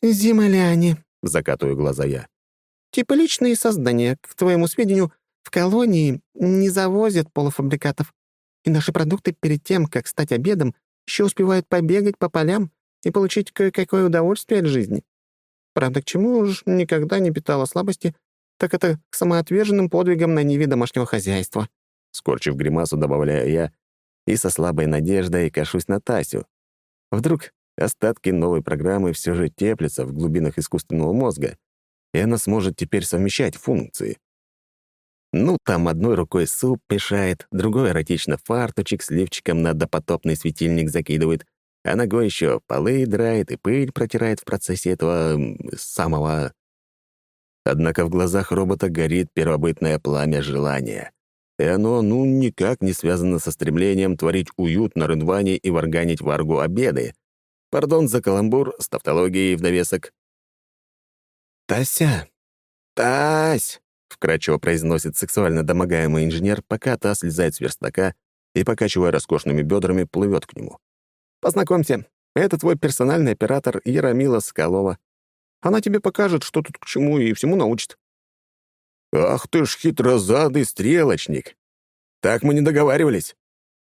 [SPEAKER 2] «Земляне», —
[SPEAKER 1] закатываю глаза я.
[SPEAKER 2] «Типа личные создания. К твоему сведению, в колонии не завозят полуфабрикатов. И наши продукты перед тем, как стать обедом, еще успевают побегать по полям и получить кое-какое удовольствие от жизни. Правда, к чему уж никогда не питала слабости, так это к самоотверженным подвигам на ниве домашнего хозяйства.
[SPEAKER 1] Скорчив гримасу, добавляю я, и со слабой надеждой кашусь на Тасю. Вдруг остатки новой программы все же теплятся в глубинах искусственного мозга, и она сможет теперь совмещать функции. Ну, там одной рукой суп мешает, другой эротично фарточек с лифчиком на допотопный светильник закидывает, а ногой еще полы драет и пыль протирает в процессе этого самого Однако в глазах робота горит первобытное пламя желания. И оно, ну, никак не связано со стремлением творить уют на рынване и варганить варгу обеды. Пардон за каламбур с тавтологией в довесок. «Тася! Тась!» — вкрадчиво произносит сексуально домогаемый инженер, пока та слезает с верстака и, покачивая роскошными бедрами, плывет к нему. «Познакомься, это твой персональный оператор Яромила Скалова. Она тебе покажет, что тут к чему, и всему научит». «Ах ты ж хитрозадый стрелочник! Так мы не договаривались.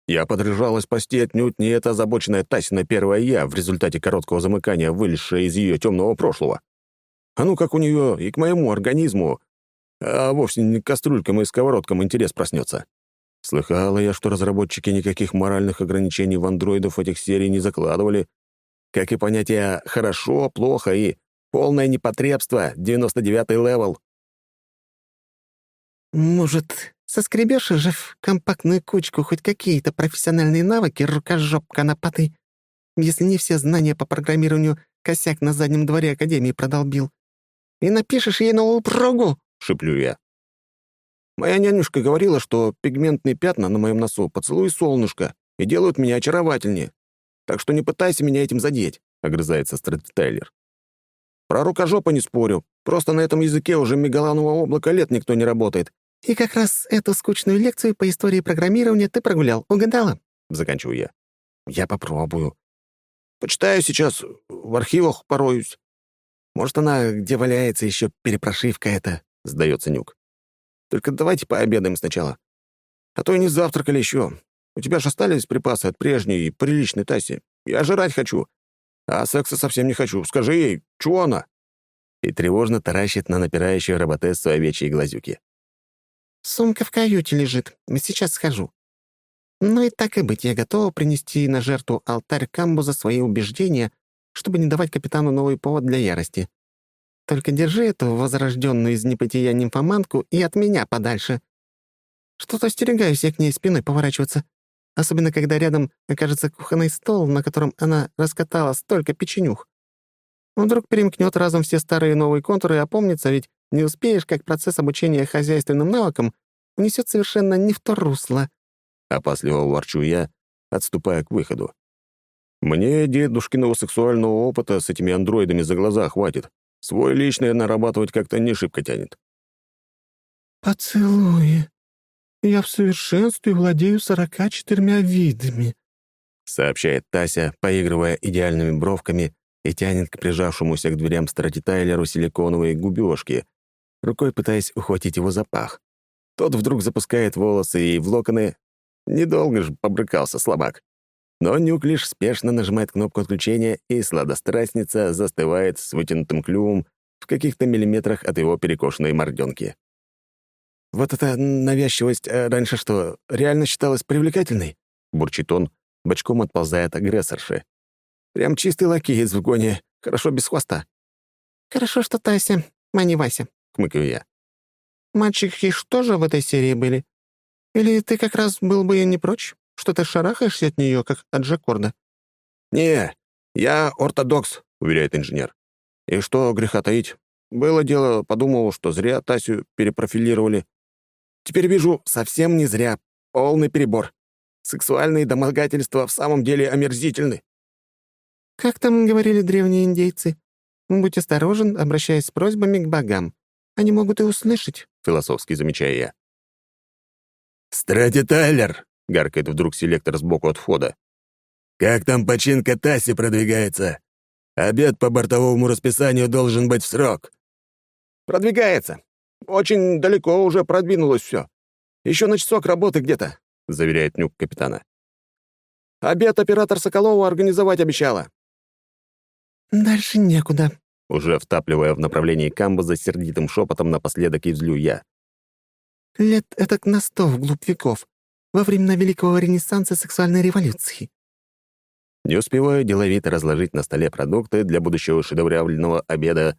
[SPEAKER 1] Я подряжала спасти отнюдь не эта озабоченная Тасина первая я в результате короткого замыкания, вылезшая из ее темного прошлого. А ну как у нее и к моему организму, а вовсе не к кастрюлькам и сковородкам интерес проснется. Слыхала я, что разработчики никаких моральных ограничений в андроидов этих серий не закладывали, как и понятия «хорошо», «плохо» и Полное непотребство, 99-й level.
[SPEAKER 2] «Может, соскребешь же в компактную кучку хоть какие-то профессиональные навыки, рукожоп конопатый, если не все знания по программированию косяк на заднем дворе Академии продолбил, и напишешь ей новую прогу?»
[SPEAKER 1] — шиплю я. Моя нянюшка говорила, что пигментные пятна на моем носу поцелуй солнышко и делают меня очаровательнее. Так что не пытайся меня этим задеть, — огрызается Стрэдтайлер. Про рукожопа не спорю. Просто на этом языке уже мегаланового облака лет никто не работает.
[SPEAKER 2] И как раз эту скучную лекцию по истории программирования ты прогулял. Угадала?
[SPEAKER 1] Заканчиваю я. Я попробую. Почитаю сейчас, в архивах пороюсь. Может, она где валяется еще перепрошивка эта, сдается Нюк. Только давайте пообедаем сначала. А то и не завтракали еще. У тебя же остались припасы от прежней приличной Таси. Я жрать хочу. А секса совсем не хочу. Скажи ей, чего она?» И тревожно таращит на напирающую роботессу овечьи глазюки.
[SPEAKER 2] «Сумка в каюте лежит. Сейчас схожу. Ну и так и быть, я готова принести на жертву алтарь Камбу за свои убеждения, чтобы не давать капитану новый повод для ярости. Только держи эту возрожденную из небытия нимфоманку и от меня подальше. Что-то остерегаюсь я к ней спиной поворачиваться особенно когда рядом окажется кухонный стол, на котором она раскатала столько печенюх. Вдруг перемкнет разом все старые и новые контуры и опомнится, ведь не успеешь, как процесс обучения хозяйственным навыкам унесет совершенно не в то русло.
[SPEAKER 1] Опасливо ворчу я, отступая к выходу. Мне дедушкиного сексуального опыта с этими андроидами за глаза хватит. Свой личный нарабатывать как-то не шибко тянет.
[SPEAKER 2] «Поцелуи», я в совершенстве владею сорока четырьмя видами», —
[SPEAKER 1] сообщает Тася, поигрывая идеальными бровками и тянет к прижавшемуся к дверям стратитайлеру силиконовые губёшки, рукой пытаясь ухватить его за пах. Тот вдруг запускает волосы и в локоны, Недолго же побрыкался слабак. Но Нюк лишь спешно нажимает кнопку отключения, и сладострастница застывает с вытянутым клювом в каких-то миллиметрах от его перекошенной морденки. «Вот эта навязчивость э, раньше что, реально считалась привлекательной?» — бурчит он, бочком отползая от агрессорши. «Прям чистый лакеец в гоне, хорошо без хвоста».
[SPEAKER 2] «Хорошо, что Тася, а не Вася», — хмыкаю я. «Мальчики что же в этой серии были? Или ты как раз был бы не прочь? Что ты шарахаешься от нее, как от Джакорда?»
[SPEAKER 1] «Не, я ортодокс», — уверяет инженер. «И что греха таить? Было дело, подумал, что зря Тасю перепрофилировали. Теперь вижу, совсем не зря. Полный перебор. Сексуальные домогательства в самом деле омерзительны.
[SPEAKER 2] Как там говорили древние индейцы? Будь осторожен, обращаясь с просьбами к богам. Они могут и услышать, —
[SPEAKER 1] философски замечаю я. «Страти Тайлер!» — гаркает вдруг селектор сбоку от входа. «Как там починка Таси продвигается? Обед по бортовому расписанию должен быть в срок». «Продвигается. Очень далеко уже продвинулось все. Еще на часок работы где-то», — заверяет Нюк капитана. «Обед оператор Соколова организовать обещала».
[SPEAKER 2] «Дальше некуда», —
[SPEAKER 1] уже втапливая в направлении камбуза сердитым шепотом напоследок и взлю я.
[SPEAKER 2] «Лет этак на сто вглубь веков, во времена Великого Ренессанса сексуальной революции».
[SPEAKER 1] Не успеваю деловито разложить на столе продукты для будущего шедеврального обеда,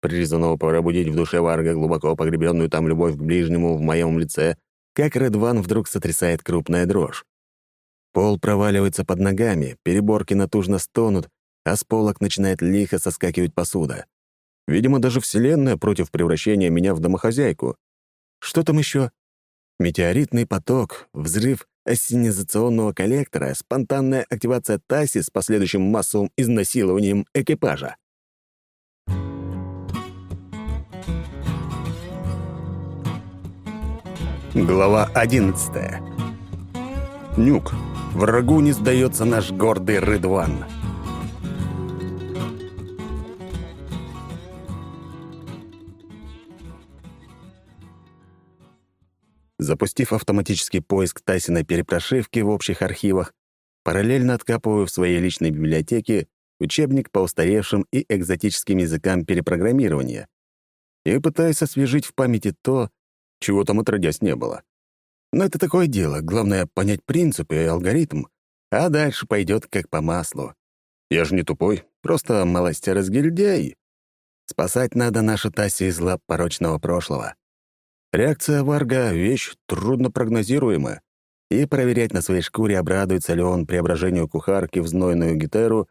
[SPEAKER 1] призванного пробудить в душе Варга глубоко погребенную там любовь к ближнему в моем лице, как Редван вдруг сотрясает крупная дрожь. Пол проваливается под ногами, переборки натужно стонут, а с полок начинает лихо соскакивать посуда. Видимо, даже Вселенная против превращения меня в домохозяйку. Что там еще? Метеоритный поток, взрыв ассенизационного коллектора, спонтанная активация ТАСИ с последующим массовым изнасилованием экипажа. Глава 11 Нюк. Врагу не сдается наш гордый Рыдван. Запустив автоматический поиск Тайсиной перепрошивки в общих архивах, параллельно откапываю в своей личной библиотеке учебник по устаревшим и экзотическим языкам перепрограммирования и пытаюсь освежить в памяти то, чего там отродясь не было. Но это такое дело, главное — понять принципы и алгоритм, а дальше пойдет как по маслу. Я же не тупой, просто малостер-разгильдяй. Спасать надо нашу Тассию из лап порочного прошлого. Реакция Варга — вещь труднопрогнозируемая, и проверять на своей шкуре, обрадуется ли он преображению кухарки в знойную гитару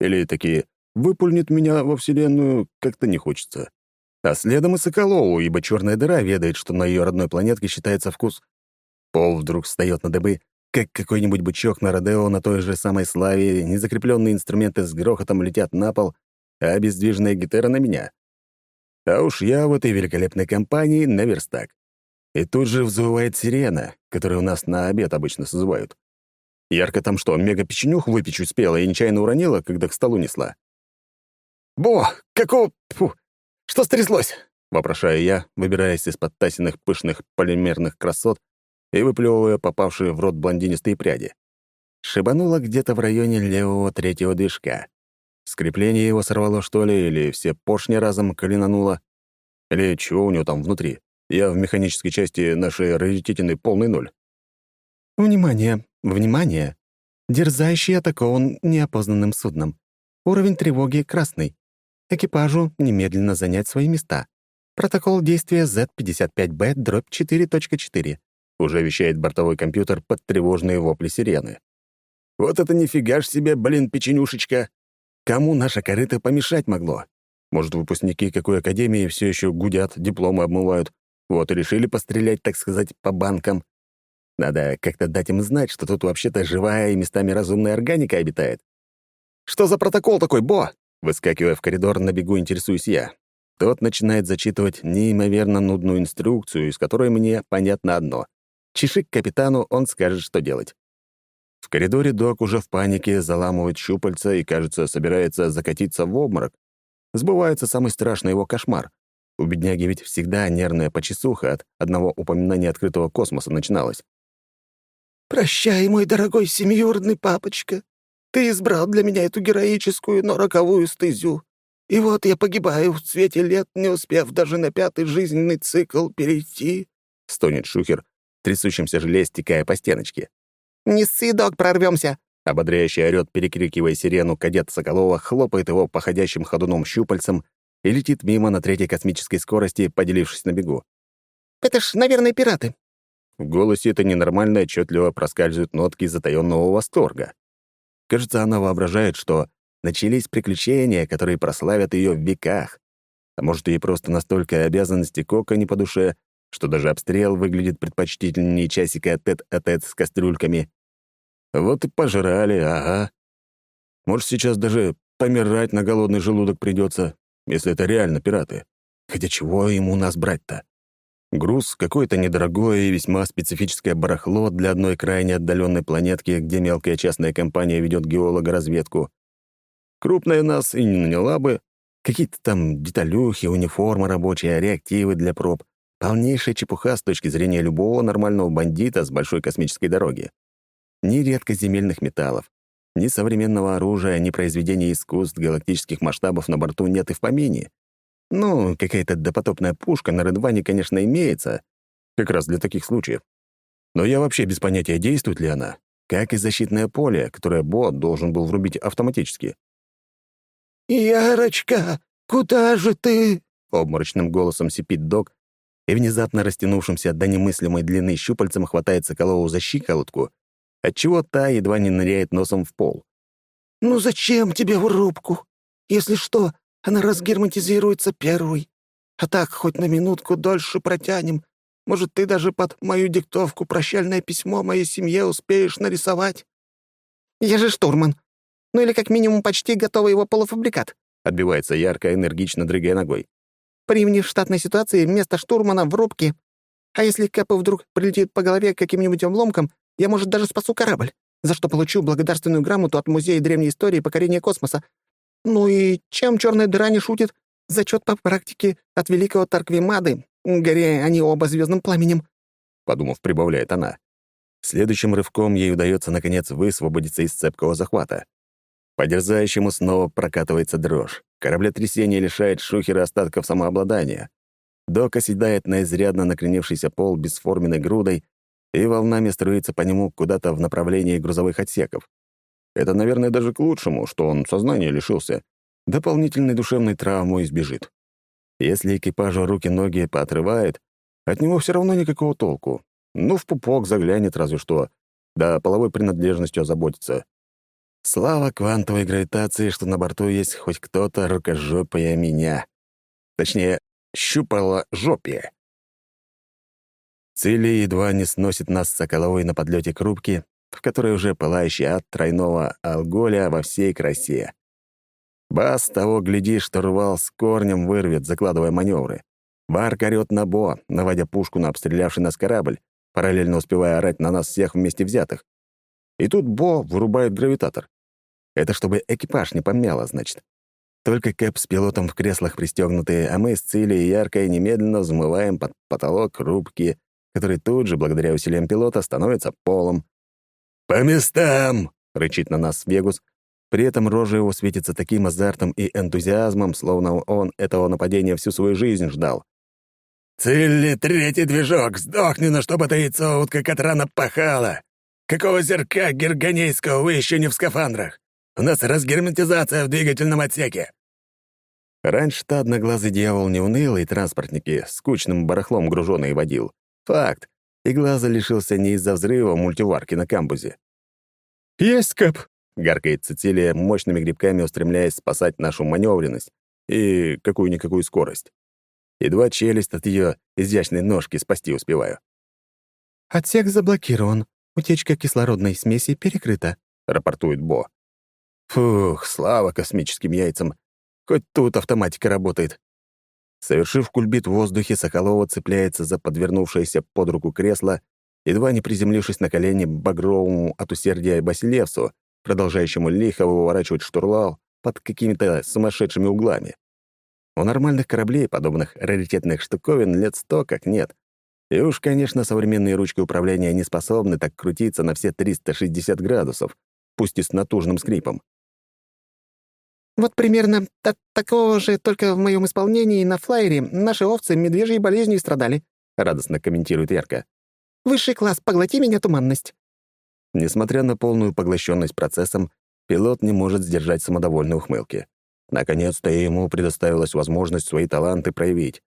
[SPEAKER 1] или таки выпульнет меня во Вселенную, как-то не хочется. А следом и Соколову, ибо черная дыра ведает, что на ее родной планетке считается вкус. Пол вдруг встает на дыбы, как какой-нибудь бычок на Родео на той же самой славе, незакрепленные инструменты с грохотом летят на пол, а бездвижная гитара на меня. А уж я в этой великолепной компании на верстак. И тут же взвывает сирена, которую у нас на обед обычно созывают. Ярко там что, мега-печенюх выпечь успела и нечаянно уронила, когда к столу несла. «Бо! Какого... Фу! Что стряслось?» — вопрошаю я, выбираясь из-под Тасиных пышных полимерных красот и выплевывая попавшие в рот блондинистые пряди. Шибануло где-то в районе левого третьего движка. Скрепление его сорвало, что ли, или все поршни разом клинануло? Или чего у него там внутри? Я в механической части нашей раритетины полный ноль.
[SPEAKER 2] «Внимание! Внимание! Дерзающий атакован неопознанным судном. Уровень тревоги красный. Экипажу немедленно занять свои места. Протокол действия Z55B дробь 4.4.
[SPEAKER 1] Уже вещает бортовой компьютер под тревожные вопли сирены. Вот это нифига ж себе, блин, печенюшечка! Кому наша корыто помешать могло? Может, выпускники какой академии все еще гудят, дипломы обмывают. Вот и решили пострелять, так сказать, по банкам. Надо как-то дать им знать, что тут вообще-то живая и местами разумная органика обитает. «Что за протокол такой, Бо?» Выскакивая в коридор, на бегу интересуюсь я. Тот начинает зачитывать неимоверно нудную инструкцию, из которой мне понятно одно. Чеши капитану, он скажет, что делать. Коридоре док уже в панике заламывает щупальца и, кажется, собирается закатиться в обморок. Сбывается самый страшный его кошмар. У бедняги ведь всегда нервная почесуха от одного упоминания открытого космоса начиналась.
[SPEAKER 3] «Прощай, мой дорогой семиюродный папочка. Ты избрал для меня эту героическую, но роковую стезю. И вот я погибаю в цвете лет, не успев даже на пятый жизненный цикл перейти», — стонет Шухер, трясущимся желе стекая по стеночке.
[SPEAKER 2] «Не ссы, док, прорвемся!»
[SPEAKER 1] Ободряющий орёт, перекрикивая сирену, кадет Соколова хлопает его по ходящим ходуном щупальцем и летит мимо на третьей космической скорости, поделившись на бегу.
[SPEAKER 2] «Это ж, наверное, пираты».
[SPEAKER 1] В голосе это ненормально отчетливо проскальзывают нотки затаённого восторга. Кажется, она воображает, что начались приключения, которые прославят ее в веках. А может, ей просто настолько обязанности Кока не по душе, что даже обстрел выглядит предпочтительнее часика тет-а-тет с кастрюльками. Вот и пожрали, ага. Может, сейчас даже помирать на голодный желудок придется, если это реально пираты. Хотя чего ему нас брать-то? Груз — какое-то недорогое и весьма специфическое барахло для одной крайне отдаленной планетки, где мелкая частная компания ведет геологоразведку. Крупная нас и не наняла бы. Какие-то там деталюхи, униформа рабочая, реактивы для проб. Полнейшая чепуха с точки зрения любого нормального бандита с большой космической дороги. Ни редкоземельных металлов, ни современного оружия, ни произведения искусств галактических масштабов на борту нет и в помине. Ну, какая-то допотопная пушка на Редване, конечно, имеется, как раз для таких случаев. Но я вообще без понятия, действует ли она, как и защитное поле, которое бот должен был врубить автоматически.
[SPEAKER 3] «Ярочка, куда же ты?»
[SPEAKER 1] — обморочным голосом сипит док и внезапно растянувшимся до немыслимой длины щупальцем хватает Соколову за щиколотку, отчего та едва не ныряет носом в пол.
[SPEAKER 3] «Ну зачем тебе в рубку? Если что, она разгерметизируется первой. А так хоть на минутку дольше протянем. Может, ты даже под мою диктовку прощальное письмо моей семье успеешь нарисовать?»
[SPEAKER 2] «Я же штурман. Ну или как минимум почти готовый его полуфабрикат», —
[SPEAKER 1] отбивается ярко, энергично дрыгая ногой.
[SPEAKER 2] «При мне в штатной ситуации вместо штурмана в рубке. А если Кэпу вдруг прилетит по голове каким-нибудь обломком, я, может, даже спасу корабль, за что получу благодарственную грамоту от Музея древней истории покорения космоса, ну и чем черная дыра не шутит? Зачет по практике от великого Тарквимады. Горе они оба звездным пламенем.
[SPEAKER 1] Подумав, прибавляет она. Следующим рывком ей удается, наконец, высвободиться из цепкого захвата. По дерзающему снова прокатывается дрожь. Кораблетрясение лишает шухера остатков самообладания. Док оседает на изрядно накренившийся пол бесформенной грудой и волнами струится по нему куда-то в направлении грузовых отсеков. Это, наверное, даже к лучшему, что он сознания лишился. Дополнительной душевной травмы избежит. Если экипажу руки-ноги поотрывает, от него все равно никакого толку. Ну, в пупок заглянет разве что. Да половой принадлежностью озаботится. Слава квантовой гравитации, что на борту есть хоть кто-то рукожопая меня. Точнее, щупала жопе. Цели едва не сносит нас с Соколовой на подлете к рубке, в которой уже пылающий от тройного алголя во всей красе. Бас того, гляди, что рвал с корнем вырвет, закладывая маневры. Барк орёт на Бо, наводя пушку на обстрелявший нас корабль, параллельно успевая орать на нас всех вместе взятых. И тут Бо вырубает гравитатор. Это чтобы экипаж не помяло, значит. Только Кэп с пилотом в креслах пристегнутые, а мы с Цилей и Яркой немедленно взмываем под потолок рубки, который тут же, благодаря усилиям пилота, становится полом.
[SPEAKER 3] «По местам!»
[SPEAKER 1] — рычит на нас Вегус. При этом рожа его светится таким азартом и энтузиазмом, словно он этого нападения всю свою жизнь ждал.
[SPEAKER 3] «Цилли, третий движок! Сдохни, на что это яйцо утка Катрана пахала! Какого зерка герганейского вы еще не в скафандрах? У нас разгерметизация в двигательном отсеке!»
[SPEAKER 1] Раньше-то одноглазый дьявол не унылый транспортники, скучным барахлом груженый водил. Факт и глаза лишился не из-за взрыва мультиварки на камбузе.
[SPEAKER 3] «Есть, Кэп!»
[SPEAKER 1] — гаркает Цицилия, мощными грибками устремляясь спасать нашу маневренность и какую-никакую скорость. Едва челюсть от ее изящной ножки спасти успеваю.
[SPEAKER 2] «Отсек заблокирован. Утечка кислородной смеси перекрыта», —
[SPEAKER 1] рапортует Бо. Фух, слава космическим яйцам. Хоть тут автоматика работает. Совершив кульбит в воздухе, Соколова цепляется за подвернувшееся под руку кресло, едва не приземлившись на колени багровому от усердия Басилевсу, продолжающему лихо выворачивать штурлал под какими-то сумасшедшими углами. У нормальных кораблей, подобных раритетных штуковин, лет сто как нет. И уж, конечно, современные ручки управления не способны так крутиться на все 360 градусов, пусть и с натужным скрипом.
[SPEAKER 2] «Вот примерно от такого же, только в моем исполнении на флайере наши овцы медвежьей болезнью страдали», — радостно комментирует Ярко. «Высший класс, поглоти меня туманность».
[SPEAKER 1] Несмотря на полную поглощенность процессом, пилот не может сдержать самодовольной ухмылки. Наконец-то ему предоставилась возможность свои таланты проявить.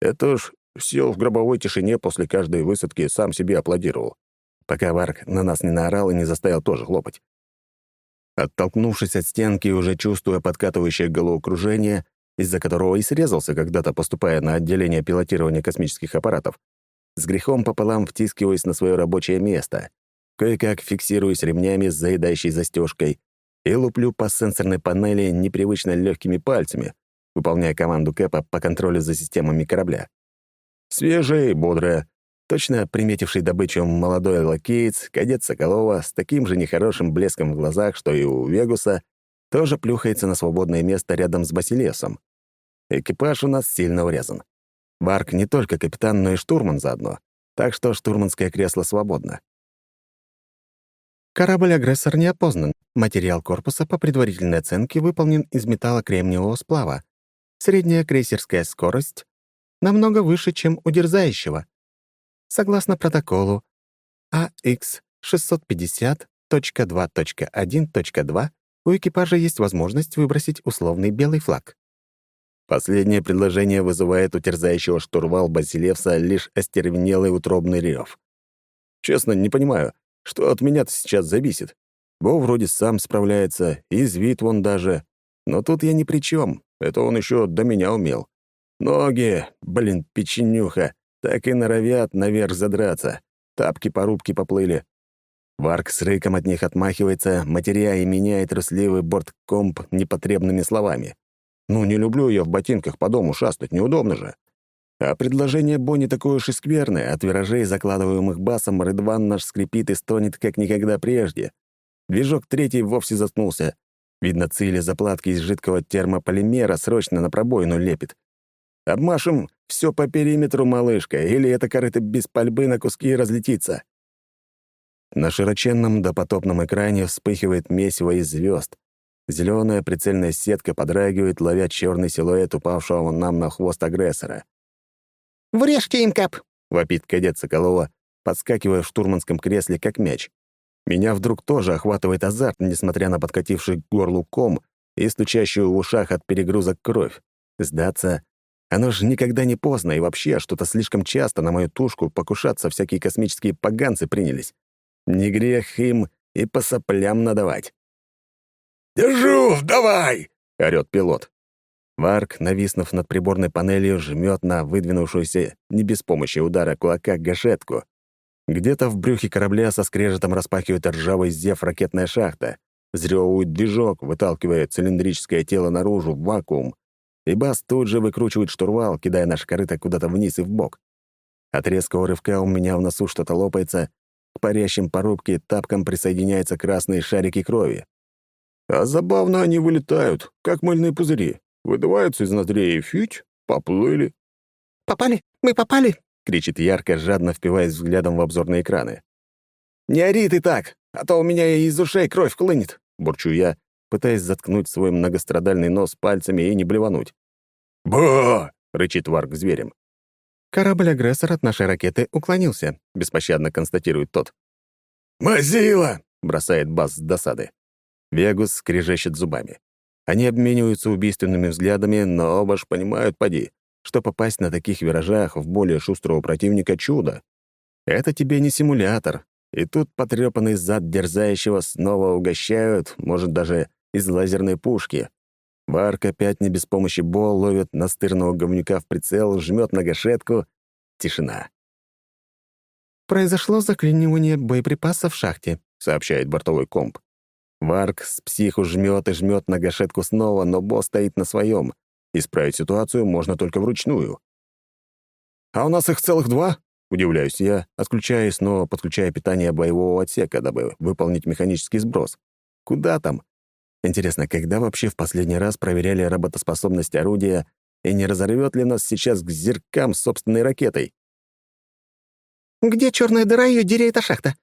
[SPEAKER 1] Это ж сел в гробовой тишине после каждой высадки сам себе аплодировал, пока Варк на нас не наорал и не заставил тоже хлопать. Оттолкнувшись от стенки, уже чувствуя подкатывающее головокружение, из-за которого и срезался когда-то, поступая на отделение пилотирования космических аппаратов, с грехом пополам втискиваясь на свое рабочее место, кое-как фиксируясь ремнями с заедающей застежкой и луплю по сенсорной панели непривычно легкими пальцами, выполняя команду Кэпа по контролю за системами корабля. Свежая и бодрая, Точно приметивший добычу молодой лакеец, кадет Соколова, с таким же нехорошим блеском в глазах, что и у Вегуса, тоже плюхается на свободное место рядом с Басилесом. Экипаж у нас сильно урезан. Барк не только капитан, но и штурман заодно, так что штурманское кресло свободно.
[SPEAKER 4] Корабль-агрессор не опознан. Материал корпуса по предварительной оценке выполнен из металла кремниевого сплава. Средняя крейсерская скорость намного выше, чем у дерзающего. Согласно протоколу АХ 650.2.1.2 у экипажа есть возможность выбросить условный белый флаг.
[SPEAKER 1] Последнее предложение вызывает у терзающего штурвал Базилевса лишь остервенелый утробный рев. Честно, не понимаю, что от меня-то сейчас зависит. Бо вроде сам справляется, и звит вон даже. Но тут я ни при чем. Это он еще до меня умел. Ноги, блин, печенюха так и норовят наверх задраться. Тапки-порубки поплыли. Варк с рыком от них отмахивается, матеря и меняет трусливый борткомп непотребными словами. «Ну, не люблю я в ботинках по дому шастать, неудобно же». А предложение Бонни такое уж и скверное, от виражей, закладываемых басом, Рыдван наш скрипит и стонет, как никогда прежде. Движок третий вовсе заткнулся. Видно, цели заплатки из жидкого термополимера срочно на пробоину лепит. Обмашем все по периметру, малышка, или эта корыто без пальбы на куски разлетится. На широченном допотопном экране вспыхивает месиво из звезд. Зеленая прицельная сетка подрагивает, ловя черный силуэт упавшего нам на хвост агрессора.
[SPEAKER 2] «Врежьте им, Кап!»
[SPEAKER 1] — вопит кадет Соколова, подскакивая в штурманском кресле, как мяч. Меня вдруг тоже охватывает азарт, несмотря на подкативший к горлу ком и стучащую в ушах от перегрузок кровь. Сдаться оно же никогда не поздно, и вообще что-то слишком часто на мою тушку покушаться всякие космические поганцы принялись. Не грех им и по соплям надавать.
[SPEAKER 3] «Держу, давай!» — орёт пилот.
[SPEAKER 1] Варк, нависнув над приборной панелью, жмет на выдвинувшуюся не без помощи удара кулака гашетку. Где-то в брюхе корабля со скрежетом распахивает ржавый зев ракетная шахта. Взрёвывает движок, выталкивая цилиндрическое тело наружу в вакуум и Бас тут же выкручивает штурвал, кидая наш корыто куда-то вниз и в бок. От резкого рывка у меня в носу что-то лопается, к парящим по рубке тапкам присоединяются красные шарики крови. А забавно они вылетают, как мыльные пузыри. Выдуваются из ноздрей и фють, поплыли.
[SPEAKER 2] «Попали? Мы попали?»
[SPEAKER 1] — кричит ярко, жадно впиваясь взглядом в обзорные экраны. «Не ори ты так, а то у меня из ушей кровь хлынет!» — бурчу я, пытаясь заткнуть свой многострадальный нос пальцами и не блевануть.
[SPEAKER 3] «Ба!»
[SPEAKER 1] — рычит Варк зверем.
[SPEAKER 4] «Корабль-агрессор от нашей ракеты уклонился», — беспощадно констатирует тот.
[SPEAKER 3] «Мазила!»
[SPEAKER 1] — бросает Бас с досады. Вегус скрежещет зубами. Они обмениваются убийственными взглядами, но оба ж понимают, поди, что попасть на таких виражах в более шустрого противника — чудо. Это тебе не симулятор. И тут потрепанный зад дерзающего снова угощают, может, даже из лазерной пушки. Барк опять не без помощи Бол ловит настырного говнюка в прицел, жмет на гашетку. Тишина.
[SPEAKER 4] «Произошло заклинивание боеприпасов в шахте», —
[SPEAKER 1] сообщает бортовой комп. Варк с психу жмет и жмет на гашетку снова, но босс стоит на своем. Исправить ситуацию можно только вручную. «А у нас их целых два?» — удивляюсь я, отключаясь, но подключая питание боевого отсека, дабы выполнить механический сброс. «Куда там? Интересно, когда вообще в последний раз проверяли работоспособность орудия и не разорвет ли нас сейчас к зеркам собственной ракетой?
[SPEAKER 2] Где черная дыра ее деря эта шахта?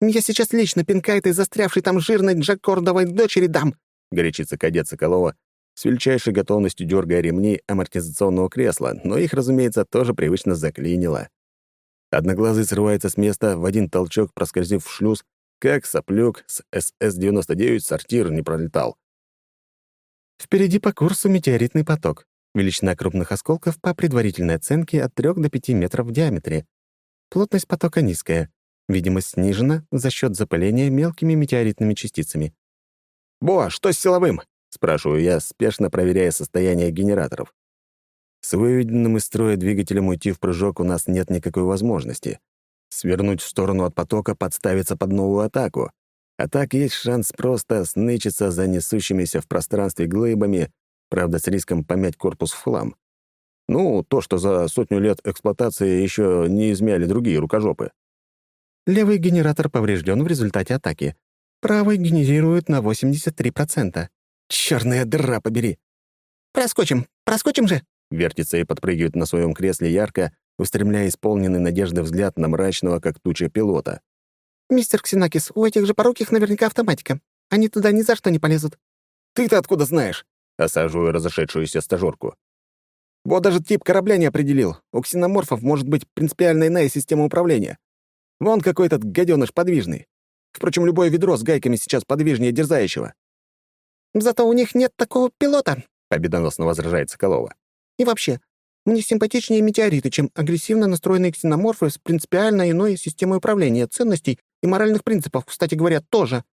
[SPEAKER 2] Я сейчас лично пинка этой застрявшей там жирной Джакордовой дочери дам!»
[SPEAKER 1] — горячится кадет Соколова, с величайшей готовностью дергая ремни амортизационного кресла, но их, разумеется, тоже привычно заклинило. Одноглазый срывается с места, в один толчок проскользив в шлюз, как соплюк с СС-99 сортир не пролетал.
[SPEAKER 4] Впереди по курсу метеоритный поток. Величина крупных осколков по предварительной оценке от 3 до 5 метров в диаметре. Плотность потока низкая. Видимость снижена за счет запыления мелкими метеоритными частицами.
[SPEAKER 1] «Бо, что с силовым?» — спрашиваю я, спешно проверяя состояние генераторов. С выведенным из строя двигателем уйти в прыжок у нас нет никакой возможности. Свернуть в сторону от потока, подставиться под новую атаку. А так есть шанс просто снычиться за несущимися в пространстве глыбами, правда, с риском помять корпус в хлам. Ну, то, что за сотню лет эксплуатации еще не измяли другие рукожопы.
[SPEAKER 4] Левый генератор поврежден в результате атаки. Правый генерирует на 83%.
[SPEAKER 1] Черная дыра побери!
[SPEAKER 2] «Проскочим! Проскочим же!»
[SPEAKER 1] Вертится и подпрыгивает на своем кресле ярко, устремляя исполненный надежды взгляд на мрачного, как туча пилота.
[SPEAKER 2] «Мистер Ксенакис, у этих же пороких наверняка автоматика. Они туда ни за что не полезут».
[SPEAKER 1] «Ты-то откуда знаешь?» — осаживаю разошедшуюся стажёрку. «Вот даже тип корабля не определил. У ксеноморфов может быть принципиально иная система управления. Вон какой этот гаденыш подвижный. Впрочем, любое ведро с гайками сейчас подвижнее дерзающего.
[SPEAKER 2] «Зато у них нет такого пилота», —
[SPEAKER 1] победоносно возражает Соколова.
[SPEAKER 2] «И вообще, мне симпатичнее метеориты, чем агрессивно настроенные ксеноморфы с принципиально иной системой управления, ценностей и моральных принципов, кстати говоря, тоже».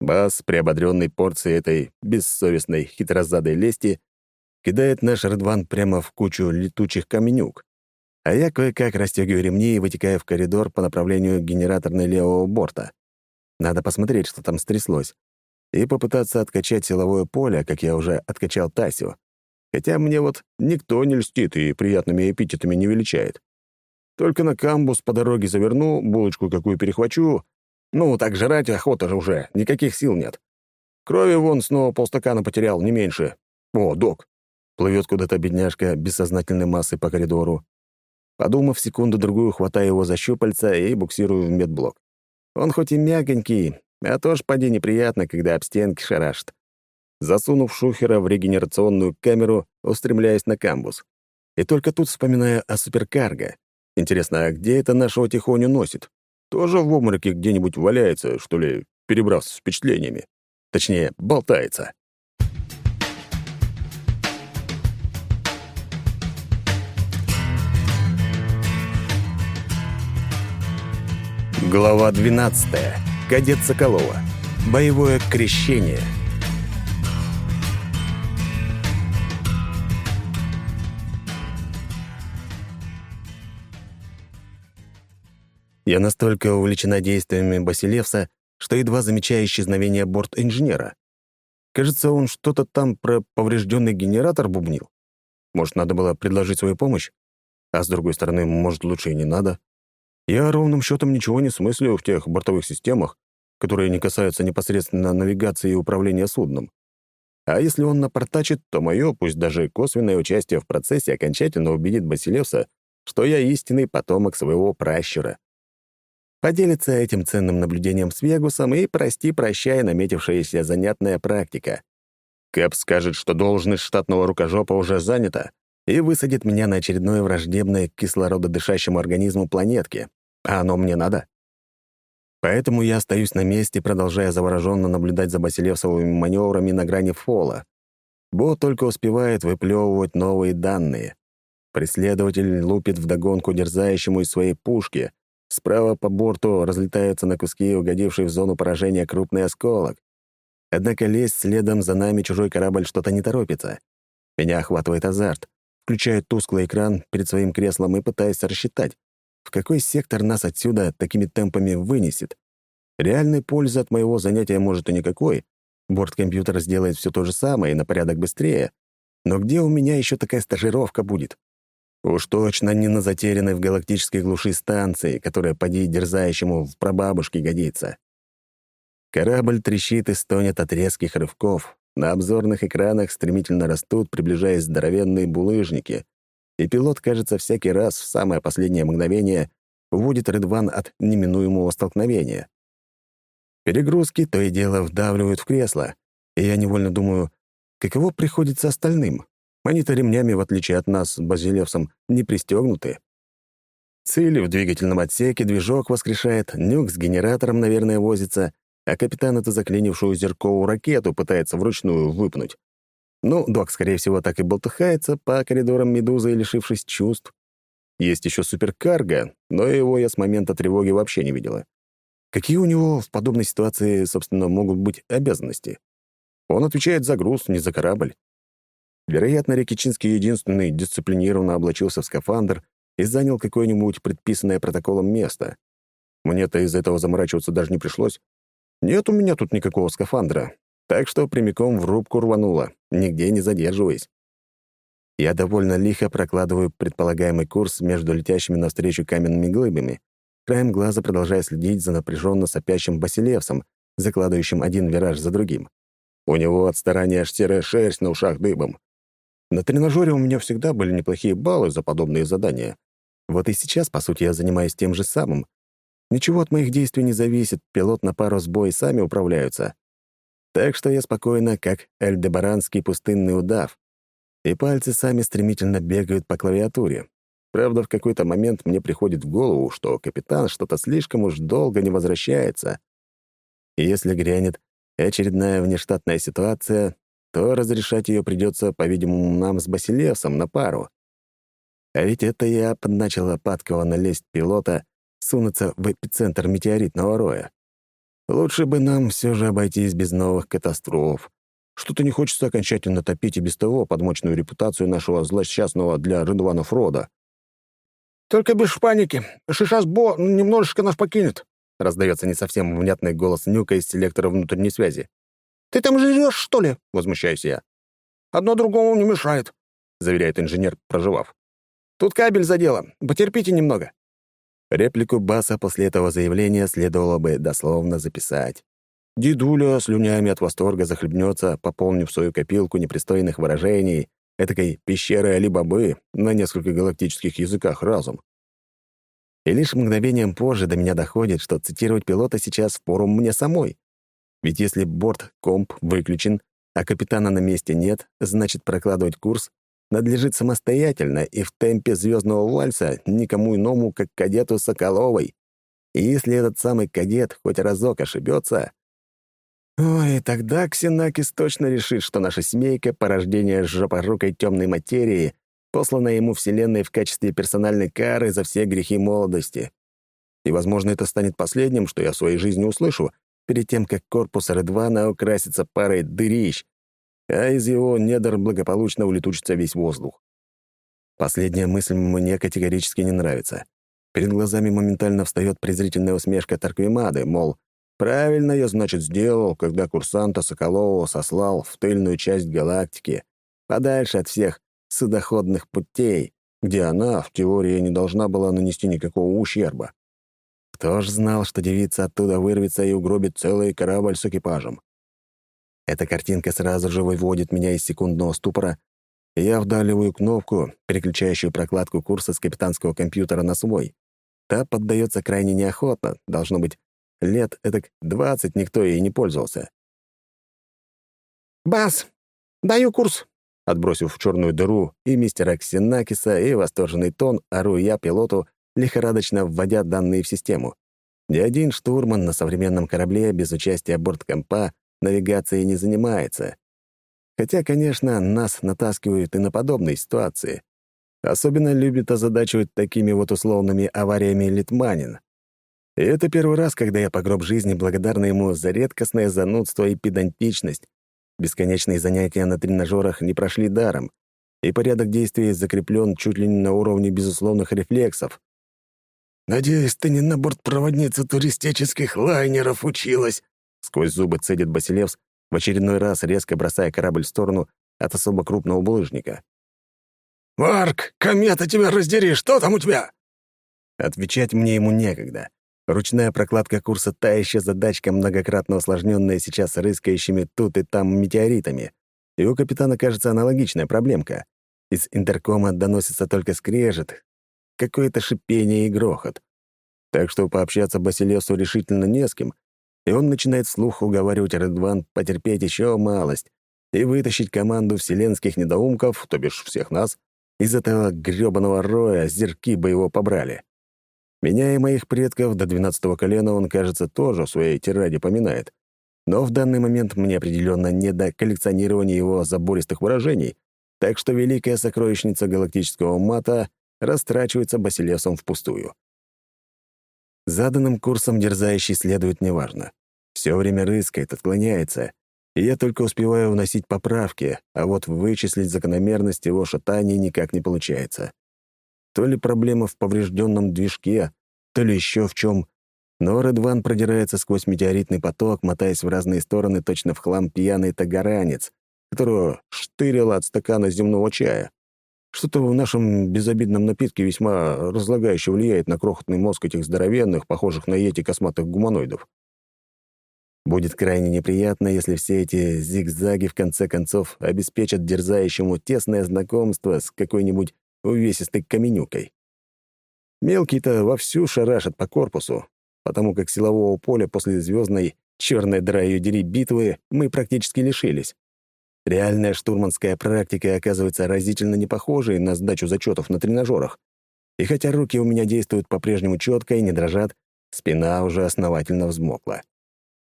[SPEAKER 1] Бас, приободренный порцией этой бессовестной хитрозадой лести, кидает наш Редван прямо в кучу летучих каменюк. А я кое-как расстегиваю ремни и вытекаю в коридор по направлению генераторной левого борта. Надо посмотреть, что там стряслось, и попытаться откачать силовое поле, как я уже откачал Тасю. Хотя мне вот никто не льстит и приятными эпитетами не величает. Только на камбус по дороге заверну, булочку какую перехвачу. Ну, так жрать охота же уже, никаких сил нет. Крови вон снова полстакана потерял, не меньше. О, док. Плывет куда-то бедняжка бессознательной массы по коридору. Подумав секунду-другую, хватаю его за щупальца и буксирую в медблок. Он хоть и мягонький, а тоже поди неприятно, когда об стенки шарашит. Засунув шухера в регенерационную камеру, устремляюсь на камбус. И только тут вспоминаю о суперкарго. Интересно, а где это нашего тихоню носит? Тоже в обмороке где-нибудь валяется, что ли, перебрав с впечатлениями? Точнее, болтается. Глава 12. Кадет Соколова. Боевое крещение. Я настолько увлечена действиями Басилевса, что едва замечаю исчезновение борт-инженера. Кажется, он что-то там про поврежденный генератор бубнил. Может, надо было предложить свою помощь? А с другой стороны, может, лучше и не надо. Я ровным счетом ничего не смыслю в тех бортовых системах, которые не касаются непосредственно навигации и управления судном. А если он напортачит, то мое, пусть даже косвенное участие в процессе окончательно убедит Басилевса, что я истинный потомок своего пращура. Поделится этим ценным наблюдением с Вегусом и прости-прощай наметившаяся занятная практика. Кэп скажет, что должность штатного рукожопа уже занята, и высадит меня на очередное враждебное кислорододышащему организму планетки. А оно мне надо? Поэтому я остаюсь на месте, продолжая завороженно наблюдать за Басилевсовыми маневрами на грани фола. Бо только успевает выплевывать новые данные. Преследователь лупит вдогонку дерзающему из своей пушки. Справа по борту разлетаются на куски угодивший в зону поражения крупный осколок. Однако лезть следом за нами чужой корабль что-то не торопится. Меня охватывает азарт включая тусклый экран перед своим креслом и пытаясь рассчитать, в какой сектор нас отсюда такими темпами вынесет. Реальной пользы от моего занятия может и никакой. Борткомпьютер сделает все то же самое и на порядок быстрее. Но где у меня еще такая стажировка будет? Уж точно не на затерянной в галактической глуши станции, которая поди дерзающему в прабабушке годится. Корабль трещит и стонет от резких рывков, на обзорных экранах стремительно растут, приближаясь здоровенные булыжники, и пилот, кажется, всякий раз в самое последнее мгновение уводит Редван от неминуемого столкновения. Перегрузки то и дело вдавливают в кресло, и я невольно думаю, каково приходится остальным. Они-то ремнями, в отличие от нас с Базилевсом, не пристегнуты. Цели в двигательном отсеке движок воскрешает, нюк с генератором, наверное, возится, а капитан эту заклинившую зерковую ракету пытается вручную выпнуть. Ну, док, скорее всего, так и болтыхается по коридорам Медузы, лишившись чувств. Есть еще суперкарго, но его я с момента тревоги вообще не видела. Какие у него в подобной ситуации, собственно, могут быть обязанности? Он отвечает за груз, не за корабль. Вероятно, Рекичинский единственный дисциплинированно облачился в скафандр и занял какое-нибудь предписанное протоколом место. Мне-то из этого заморачиваться даже не пришлось. Нет у меня тут никакого скафандра, так что прямиком в рубку рвануло, нигде не задерживаясь. Я довольно лихо прокладываю предполагаемый курс между летящими навстречу каменными глыбами, краем глаза продолжая следить за напряженно сопящим Басилевсом, закладывающим один вираж за другим. У него от старания аж серая шерсть на ушах дыбом. На тренажере у меня всегда были неплохие баллы за подобные задания. Вот и сейчас, по сути, я занимаюсь тем же самым. Ничего от моих действий не зависит, пилот на пару с сами управляются. Так что я спокойно, как эльдебаранский пустынный удав, и пальцы сами стремительно бегают по клавиатуре. Правда, в какой-то момент мне приходит в голову, что капитан что-то слишком уж долго не возвращается. И если грянет очередная внештатная ситуация, то разрешать ее придется, по-видимому, нам с Басилевсом на пару. А ведь это я подначила падкого лезть пилота сунуться в эпицентр метеоритного роя. Лучше бы нам все же обойтись без новых катастроф. Что-то не хочется окончательно топить и без того подмочную репутацию нашего злосчастного для Редванов рода.
[SPEAKER 3] «Только без паники. Шишас Бо немножечко нас покинет», —
[SPEAKER 1] раздается не совсем внятный голос Нюка из селектора внутренней связи.
[SPEAKER 3] «Ты там жрешь, что ли?»
[SPEAKER 1] — возмущаюсь я.
[SPEAKER 3] «Одно другому не мешает», —
[SPEAKER 1] заверяет инженер, проживав. «Тут кабель задело. Потерпите немного». Реплику Баса после этого заявления следовало бы дословно записать. Дедуля слюнями от восторга захлебнется, пополнив свою копилку непристойных выражений, этакой пещеры Али-Бабы на несколько галактических языках разом. И лишь мгновением позже до меня доходит, что цитировать пилота сейчас впору мне самой. Ведь если борт-комп выключен, а капитана на месте нет, значит, прокладывать курс надлежит самостоятельно и в темпе звездного вальса никому иному, как кадету Соколовой. И если этот самый кадет хоть разок ошибется, Ой, тогда Ксенакис точно решит, что наша семейка — порождение жопорукой темной материи, посланная ему Вселенной в качестве персональной кары за все грехи молодости. И, возможно, это станет последним, что я в своей жизни услышу, перед тем, как корпус Редвана украсится парой дырищ, а из его недр благополучно улетучится весь воздух. Последняя мысль мне категорически не нравится. Перед глазами моментально встает презрительная усмешка Тарквимады, мол, правильно я, значит, сделал, когда курсанта Соколова сослал в тыльную часть галактики, подальше от всех судоходных путей, где она, в теории, не должна была нанести никакого ущерба. Кто ж знал, что девица оттуда вырвется и угробит целый корабль с экипажем? Эта картинка сразу же выводит меня из секундного ступора, и я вдаливаю кнопку, переключающую прокладку курса с капитанского компьютера на свой. Та поддается крайне неохотно, должно быть, лет этак двадцать никто ей не пользовался.
[SPEAKER 3] «Бас, даю курс!»
[SPEAKER 1] Отбросив в черную дыру и мистера Ксенакиса, и восторженный тон, ору я пилоту, лихорадочно вводя данные в систему. Ни один штурман на современном корабле без участия борткомпа навигацией не занимается. Хотя, конечно, нас натаскивают и на подобные ситуации. Особенно любит озадачивать такими вот условными авариями Литманин. И это первый раз, когда я по гроб жизни благодарна ему за редкостное занудство и педантичность. Бесконечные занятия на тренажерах не прошли даром, и порядок действий закреплен чуть ли не на уровне безусловных рефлексов.
[SPEAKER 3] «Надеюсь, ты не на бортпроводнице туристических лайнеров училась»,
[SPEAKER 1] Сквозь зубы цедит Басилевс, в очередной раз резко бросая корабль в сторону от особо крупного булыжника.
[SPEAKER 3] «Марк, комета тебя раздери, что там у тебя?»
[SPEAKER 1] Отвечать мне ему некогда. Ручная прокладка курса — та еще задачка, многократно усложненная сейчас рыскающими тут и там метеоритами. И у капитана, кажется, аналогичная проблемка. Из интеркома доносится только скрежет, какое-то шипение и грохот. Так что пообщаться Басилевсу решительно не с кем, и он начинает вслух уговаривать Редван потерпеть еще малость и вытащить команду вселенских недоумков, то бишь всех нас, из этого грёбаного роя зерки бы его побрали. Меня и моих предков до двенадцатого колена он, кажется, тоже в своей тираде поминает. Но в данный момент мне определенно не до коллекционирования его забористых выражений, так что великая сокровищница галактического мата растрачивается Басилевсом впустую. Заданным курсом дерзающий следует неважно. Все время рыскает, отклоняется, и я только успеваю вносить поправки, а вот вычислить закономерность его шатания никак не получается. То ли проблема в поврежденном движке, то ли еще в чем. Но Редван продирается сквозь метеоритный поток, мотаясь в разные стороны точно в хлам пьяный тагаранец, которого штырило от стакана земного чая. Что-то в нашем безобидном напитке весьма разлагающе влияет на крохотный мозг этих здоровенных, похожих на эти косматых гуманоидов. Будет крайне неприятно, если все эти зигзаги в конце концов обеспечат дерзающему тесное знакомство с какой-нибудь увесистой каменюкой. Мелкий-то вовсю шарашат по корпусу, потому как силового поля после звездной черной дыра ее дери битвы мы практически лишились. Реальная штурманская практика оказывается разительно не похожей на сдачу зачетов на тренажерах. И хотя руки у меня действуют по-прежнему четко и не дрожат, спина уже основательно взмокла.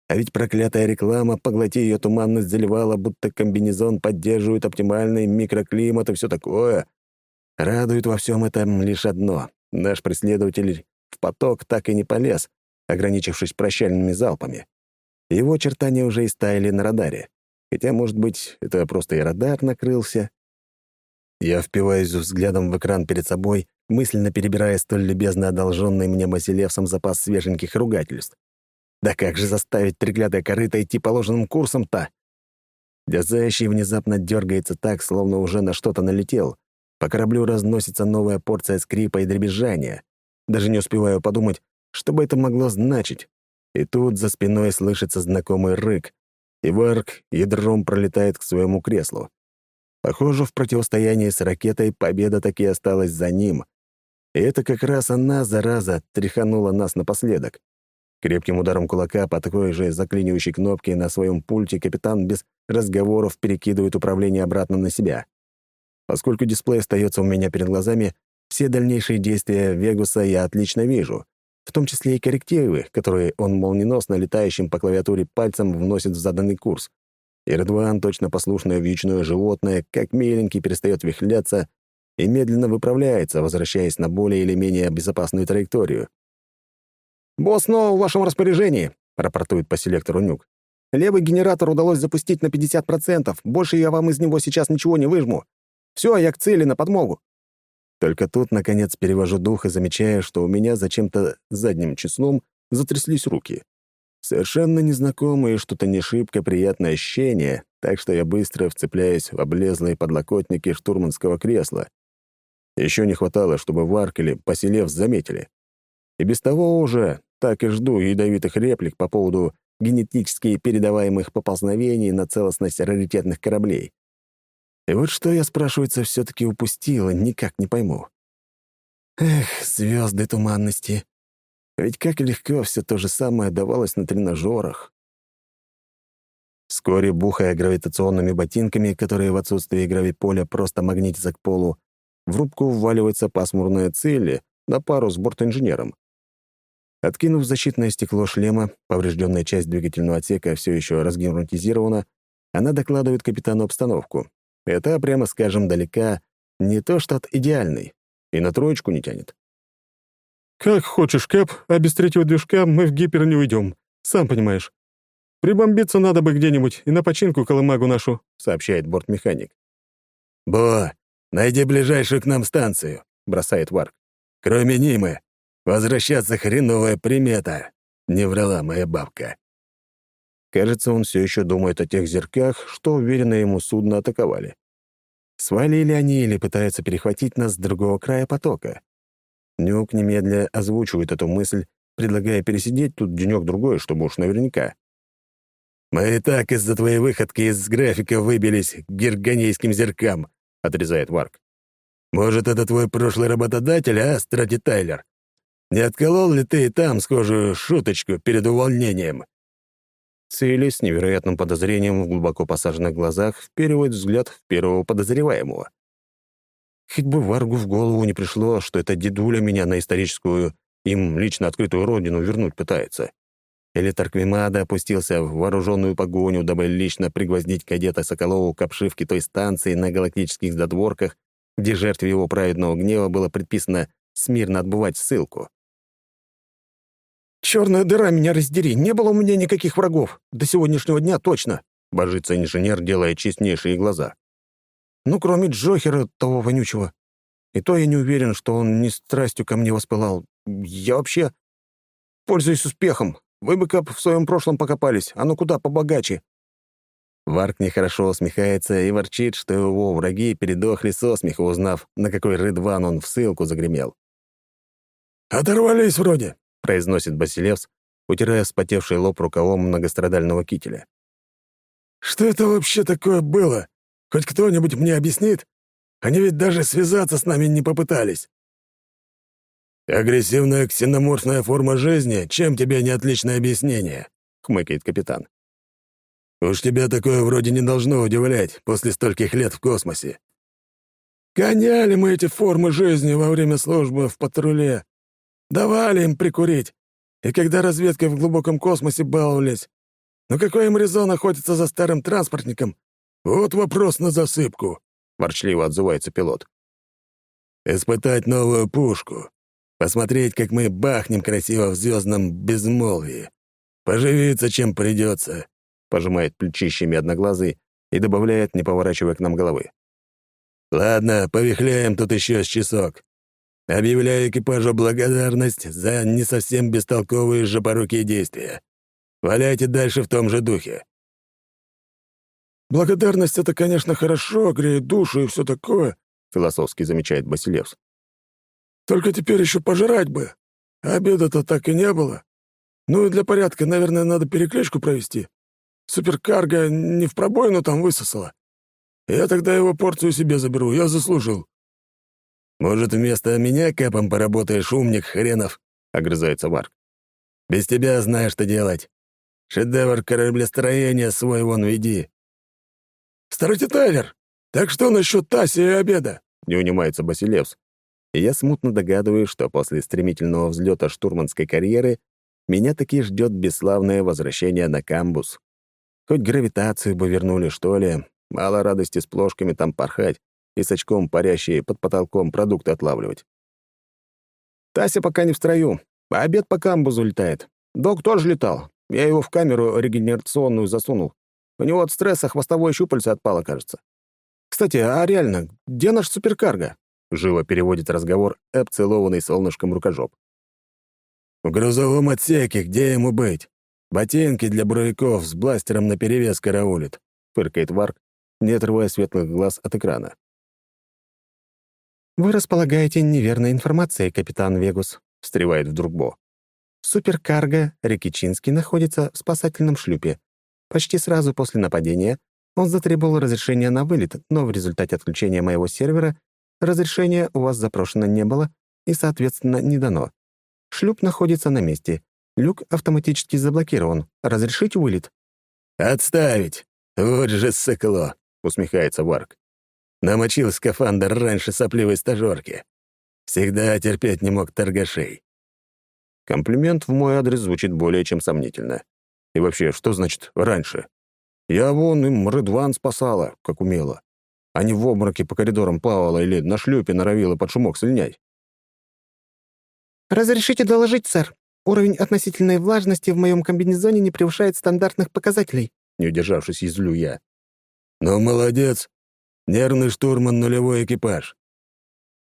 [SPEAKER 1] А ведь проклятая реклама, поглоти ее туманность, заливала, будто комбинезон поддерживает оптимальный микроклимат и все такое. Радует во всем этом лишь одно. Наш преследователь в поток так и не полез, ограничившись прощальными залпами. Его очертания уже и стаяли на радаре. Хотя, может быть, это просто и радар накрылся. Я впиваюсь взглядом в экран перед собой, мысленно перебирая столь любезно одолженный мне Масилевсом запас свеженьких ругательств. Да как же заставить треклятое корыто идти положенным курсом-то? Дязающий внезапно дергается так, словно уже на что-то налетел. По кораблю разносится новая порция скрипа и дребезжания. Даже не успеваю подумать, что бы это могло значить. И тут за спиной слышится знакомый рык, и Варк ядром пролетает к своему креслу. Похоже, в противостоянии с ракетой победа таки осталась за ним. И это как раз она, зараза, тряханула нас напоследок. Крепким ударом кулака по такой же заклинивающей кнопке на своем пульте капитан без разговоров перекидывает управление обратно на себя. Поскольку дисплей остается у меня перед глазами, все дальнейшие действия Вегуса я отлично вижу, в том числе и коррективы, которые он молниеносно летающим по клавиатуре пальцем вносит в заданный курс. И Редван, точно послушное вьючное животное, как миленький перестает вихляться и медленно выправляется, возвращаясь на более или менее безопасную траекторию. «Босс снова в вашем распоряжении», — рапортует по селектору Нюк. «Левый генератор удалось запустить на 50%. Больше я вам из него сейчас ничего не выжму. Все, я к цели на подмогу». Только тут, наконец, перевожу дух и замечаю, что у меня зачем-то задним числом затряслись руки. Совершенно незнакомое и что-то не шибко приятное ощущение, так что я быстро вцепляюсь в облезлые подлокотники штурманского кресла. Еще не хватало, чтобы Варк или Поселев заметили. И без того уже так и жду ядовитых реплик по поводу генетически передаваемых поползновений на целостность раритетных кораблей. И вот что я, спрашивается, все таки упустила, никак не пойму. Эх, звезды туманности. Ведь как легко все то же самое давалось на тренажерах. Вскоре, бухая гравитационными ботинками, которые в отсутствии гравиполя просто магнитятся к полу, в рубку вваливается пасмурная цель на пару с бортинженером. Откинув защитное стекло шлема, поврежденная часть двигательного отсека все еще разгерметизирована, она докладывает капитану обстановку, это, прямо скажем, далека не то что от идеальной, и на троечку не тянет.
[SPEAKER 3] «Как хочешь, Кэп, а без третьего движка мы в гипер не уйдем, сам понимаешь. Прибомбиться надо бы где-нибудь и на починку колымагу нашу», — сообщает бортмеханик.
[SPEAKER 1] «Бо, найди ближайшую к нам станцию», — бросает Варк. «Кроме Нимы, возвращаться хреновая примета», — не врала моя бабка. Кажется, он все еще думает о тех зерках, что уверенное ему судно атаковали. Свалили они или пытаются перехватить нас с другого края потока. Нюк немедля озвучивает эту мысль, предлагая пересидеть тут денек-другой, чтобы уж наверняка. «Мы и так из-за твоей выходки из графика выбились к герганейским зеркам», — отрезает Варк. «Может, это твой прошлый работодатель, а, Страти Тайлер? Не отколол ли ты там схожую шуточку перед увольнением?»
[SPEAKER 4] Цели с невероятным подозрением в глубоко посаженных глазах вперивает взгляд в первого подозреваемого. Хоть бы Варгу в голову не пришло, что это дедуля меня на историческую, им лично открытую родину вернуть пытается. Или Тарквимада опустился в вооруженную погоню, дабы лично пригвоздить кадета Соколову к обшивке той станции на галактических задворках, где жертве его праведного гнева было предписано смирно отбывать ссылку.
[SPEAKER 1] «Черная дыра, меня раздери! Не было у меня никаких врагов! До сегодняшнего дня точно!» — божится инженер, делая честнейшие глаза. «Ну, кроме Джохера, того вонючего. И то я не уверен, что он не страстью ко мне воспылал. Я вообще пользуюсь успехом. Вы бы как в своем прошлом покопались, а ну куда побогаче». Варк нехорошо усмехается и ворчит, что его враги передохли со смеха, узнав, на какой рыдван он в ссылку загремел.
[SPEAKER 3] «Оторвались вроде», —
[SPEAKER 1] произносит Басилевс, утирая вспотевший лоб рукавом многострадального кителя.
[SPEAKER 3] «Что это вообще такое было? Хоть кто-нибудь мне объяснит? Они ведь даже связаться с нами не попытались».
[SPEAKER 1] «Агрессивная ксеноморфная форма жизни, чем тебе не отличное объяснение?» — хмыкает капитан. «Уж тебя такое вроде не должно удивлять после стольких лет в космосе».
[SPEAKER 3] «Гоняли мы эти формы жизни во время службы в патруле. Давали им прикурить. И когда разведкой в глубоком космосе баловались. Но какой им резон охотиться за старым транспортником? Вот вопрос на засыпку», — ворчливо отзывается пилот.
[SPEAKER 1] «Испытать новую пушку. Посмотреть, как мы бахнем красиво в звездном безмолвии. Поживиться, чем придется», — пожимает плечищами одноглазый и добавляет, не поворачивая к нам головы. «Ладно, повихляем тут еще с часок. Объявляю экипажу благодарность за не совсем бестолковые жопорукие действия. Валяйте дальше в том же духе».
[SPEAKER 3] «Благодарность — это, конечно, хорошо, греет душу и все такое», — философски замечает Басилевс. «Только теперь еще пожрать бы. Обеда-то так и не было. Ну и для порядка, наверное, надо перекличку провести. Суперкарго не в пробоину там высосала. Я тогда его порцию себе заберу, я заслужил».
[SPEAKER 1] «Может, вместо меня кэпом поработаешь, умник хренов?» — огрызается Варк. «Без тебя знаешь, что делать. Шедевр кораблестроения свой вон веди».
[SPEAKER 3] «Старайте тайлер! Так что насчет Таси и обеда?»
[SPEAKER 1] — не унимается Басилевс. И я смутно догадываюсь, что после стремительного взлета штурманской карьеры меня таки ждет бесславное возвращение на камбус. Хоть гравитацию бы вернули, что ли, мало радости с плошками там порхать и с очком парящие под потолком продукты отлавливать. Тася пока не в строю, а обед по камбузу летает. Док тоже летал. Я его в камеру регенерационную засунул. У него от стресса хвостовое щупальце отпало, кажется. Кстати, а реально, где наш суперкарго? Живо переводит разговор обцелованный солнышком рукожоп.
[SPEAKER 3] «В грузовом отсеке, где ему быть? Ботинки для буровиков с бластером наперевес караулит», —
[SPEAKER 1] фыркает Варк, не отрывая светлых глаз от экрана.
[SPEAKER 2] «Вы располагаете неверной информацией, капитан Вегус», — встревает вдруг Бо. «Суперкарго Рикичинский находится в спасательном шлюпе. Почти сразу после нападения он затребовал разрешения на вылет, но в результате отключения моего сервера разрешения у вас запрошено не было и, соответственно, не дано. Шлюп находится на месте. Люк автоматически заблокирован. Разрешить вылет?»
[SPEAKER 1] «Отставить! Вот же сыкло!» — усмехается Варк. Намочил скафандр раньше сопливой стажёрки. Всегда терпеть не мог торгашей. Комплимент в мой адрес звучит более чем сомнительно. И вообще, что значит «раньше»? Я вон им Рыдван спасала, как умела. А не в обмороке по коридорам плавала или на шлюпе норовила под шумок слинять.
[SPEAKER 2] «Разрешите доложить, сэр. Уровень относительной влажности в моем комбинезоне не превышает стандартных показателей»,
[SPEAKER 1] не удержавшись, излю я. «Ну, молодец. Нервный штурман, нулевой экипаж.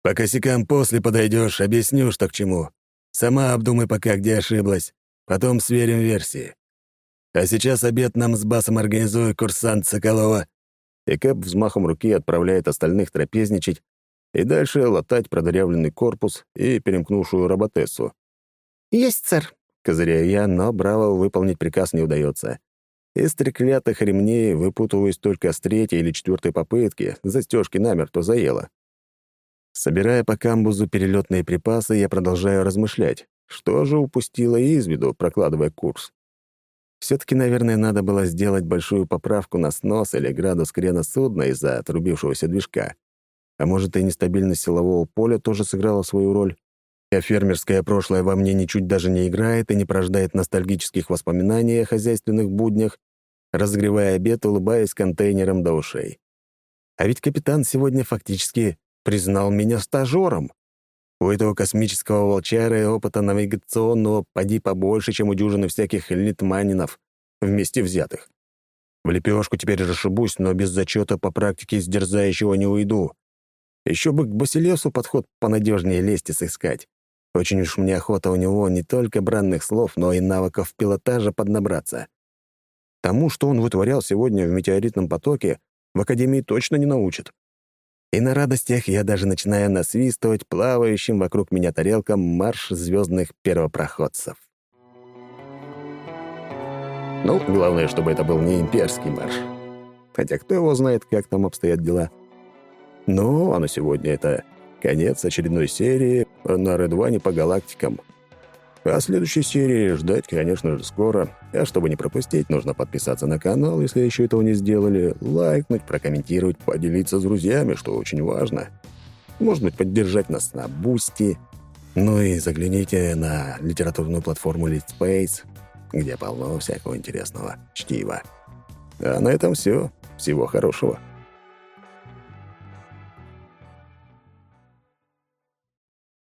[SPEAKER 1] По косякам после подойдешь, объясню, что к чему. Сама обдумай пока, где ошиблась. Потом сверим версии. А сейчас обед нам с басом организует курсант Соколова». И Кэп взмахом руки отправляет остальных трапезничать и дальше латать продырявленный корпус и перемкнувшую роботессу.
[SPEAKER 2] «Есть, сэр», —
[SPEAKER 1] козыряю я, но браво выполнить приказ не удается. Из треклятых ремней выпутываюсь только с третьей или четвертой попытки, застежки намертво заело. Собирая по камбузу перелетные припасы, я продолжаю размышлять, что же упустила из виду, прокладывая курс? Все-таки, наверное, надо было сделать большую поправку на снос или градус крена судна из-за отрубившегося движка. А может, и нестабильность силового поля тоже сыграла свою роль? А фермерское прошлое во мне ничуть даже не играет и не порождает ностальгических воспоминаний о хозяйственных буднях, разогревая обед, улыбаясь контейнером до ушей. А ведь капитан сегодня фактически признал меня стажером. У этого космического волчара и опыта навигационного поди побольше, чем у дюжины всяких литманинов, вместе взятых. В лепешку теперь расшибусь, но без зачета по практике с дерзающего не уйду. Еще бы к Басилевсу подход понадежнее лезть сыскать. Очень уж мне охота у него не только бранных слов, но и навыков пилотажа поднабраться. Тому, что он вытворял сегодня в метеоритном потоке, в Академии точно не научат. И на радостях я даже начинаю насвистывать плавающим вокруг меня тарелкам марш звездных первопроходцев. Ну, главное, чтобы это был не имперский марш. Хотя кто его знает, как там обстоят дела. А на сегодня это конец очередной серии На рыдване по галактикам. А следующей серии ждать, конечно же, скоро. А чтобы не пропустить, нужно подписаться на канал, если еще этого не сделали, лайкнуть, прокомментировать, поделиться с друзьями, что очень важно. Может быть, поддержать нас на Бусти. Ну и загляните на литературную платформу Литспейс, где полно всякого интересного чтива. А на этом все. Всего хорошего.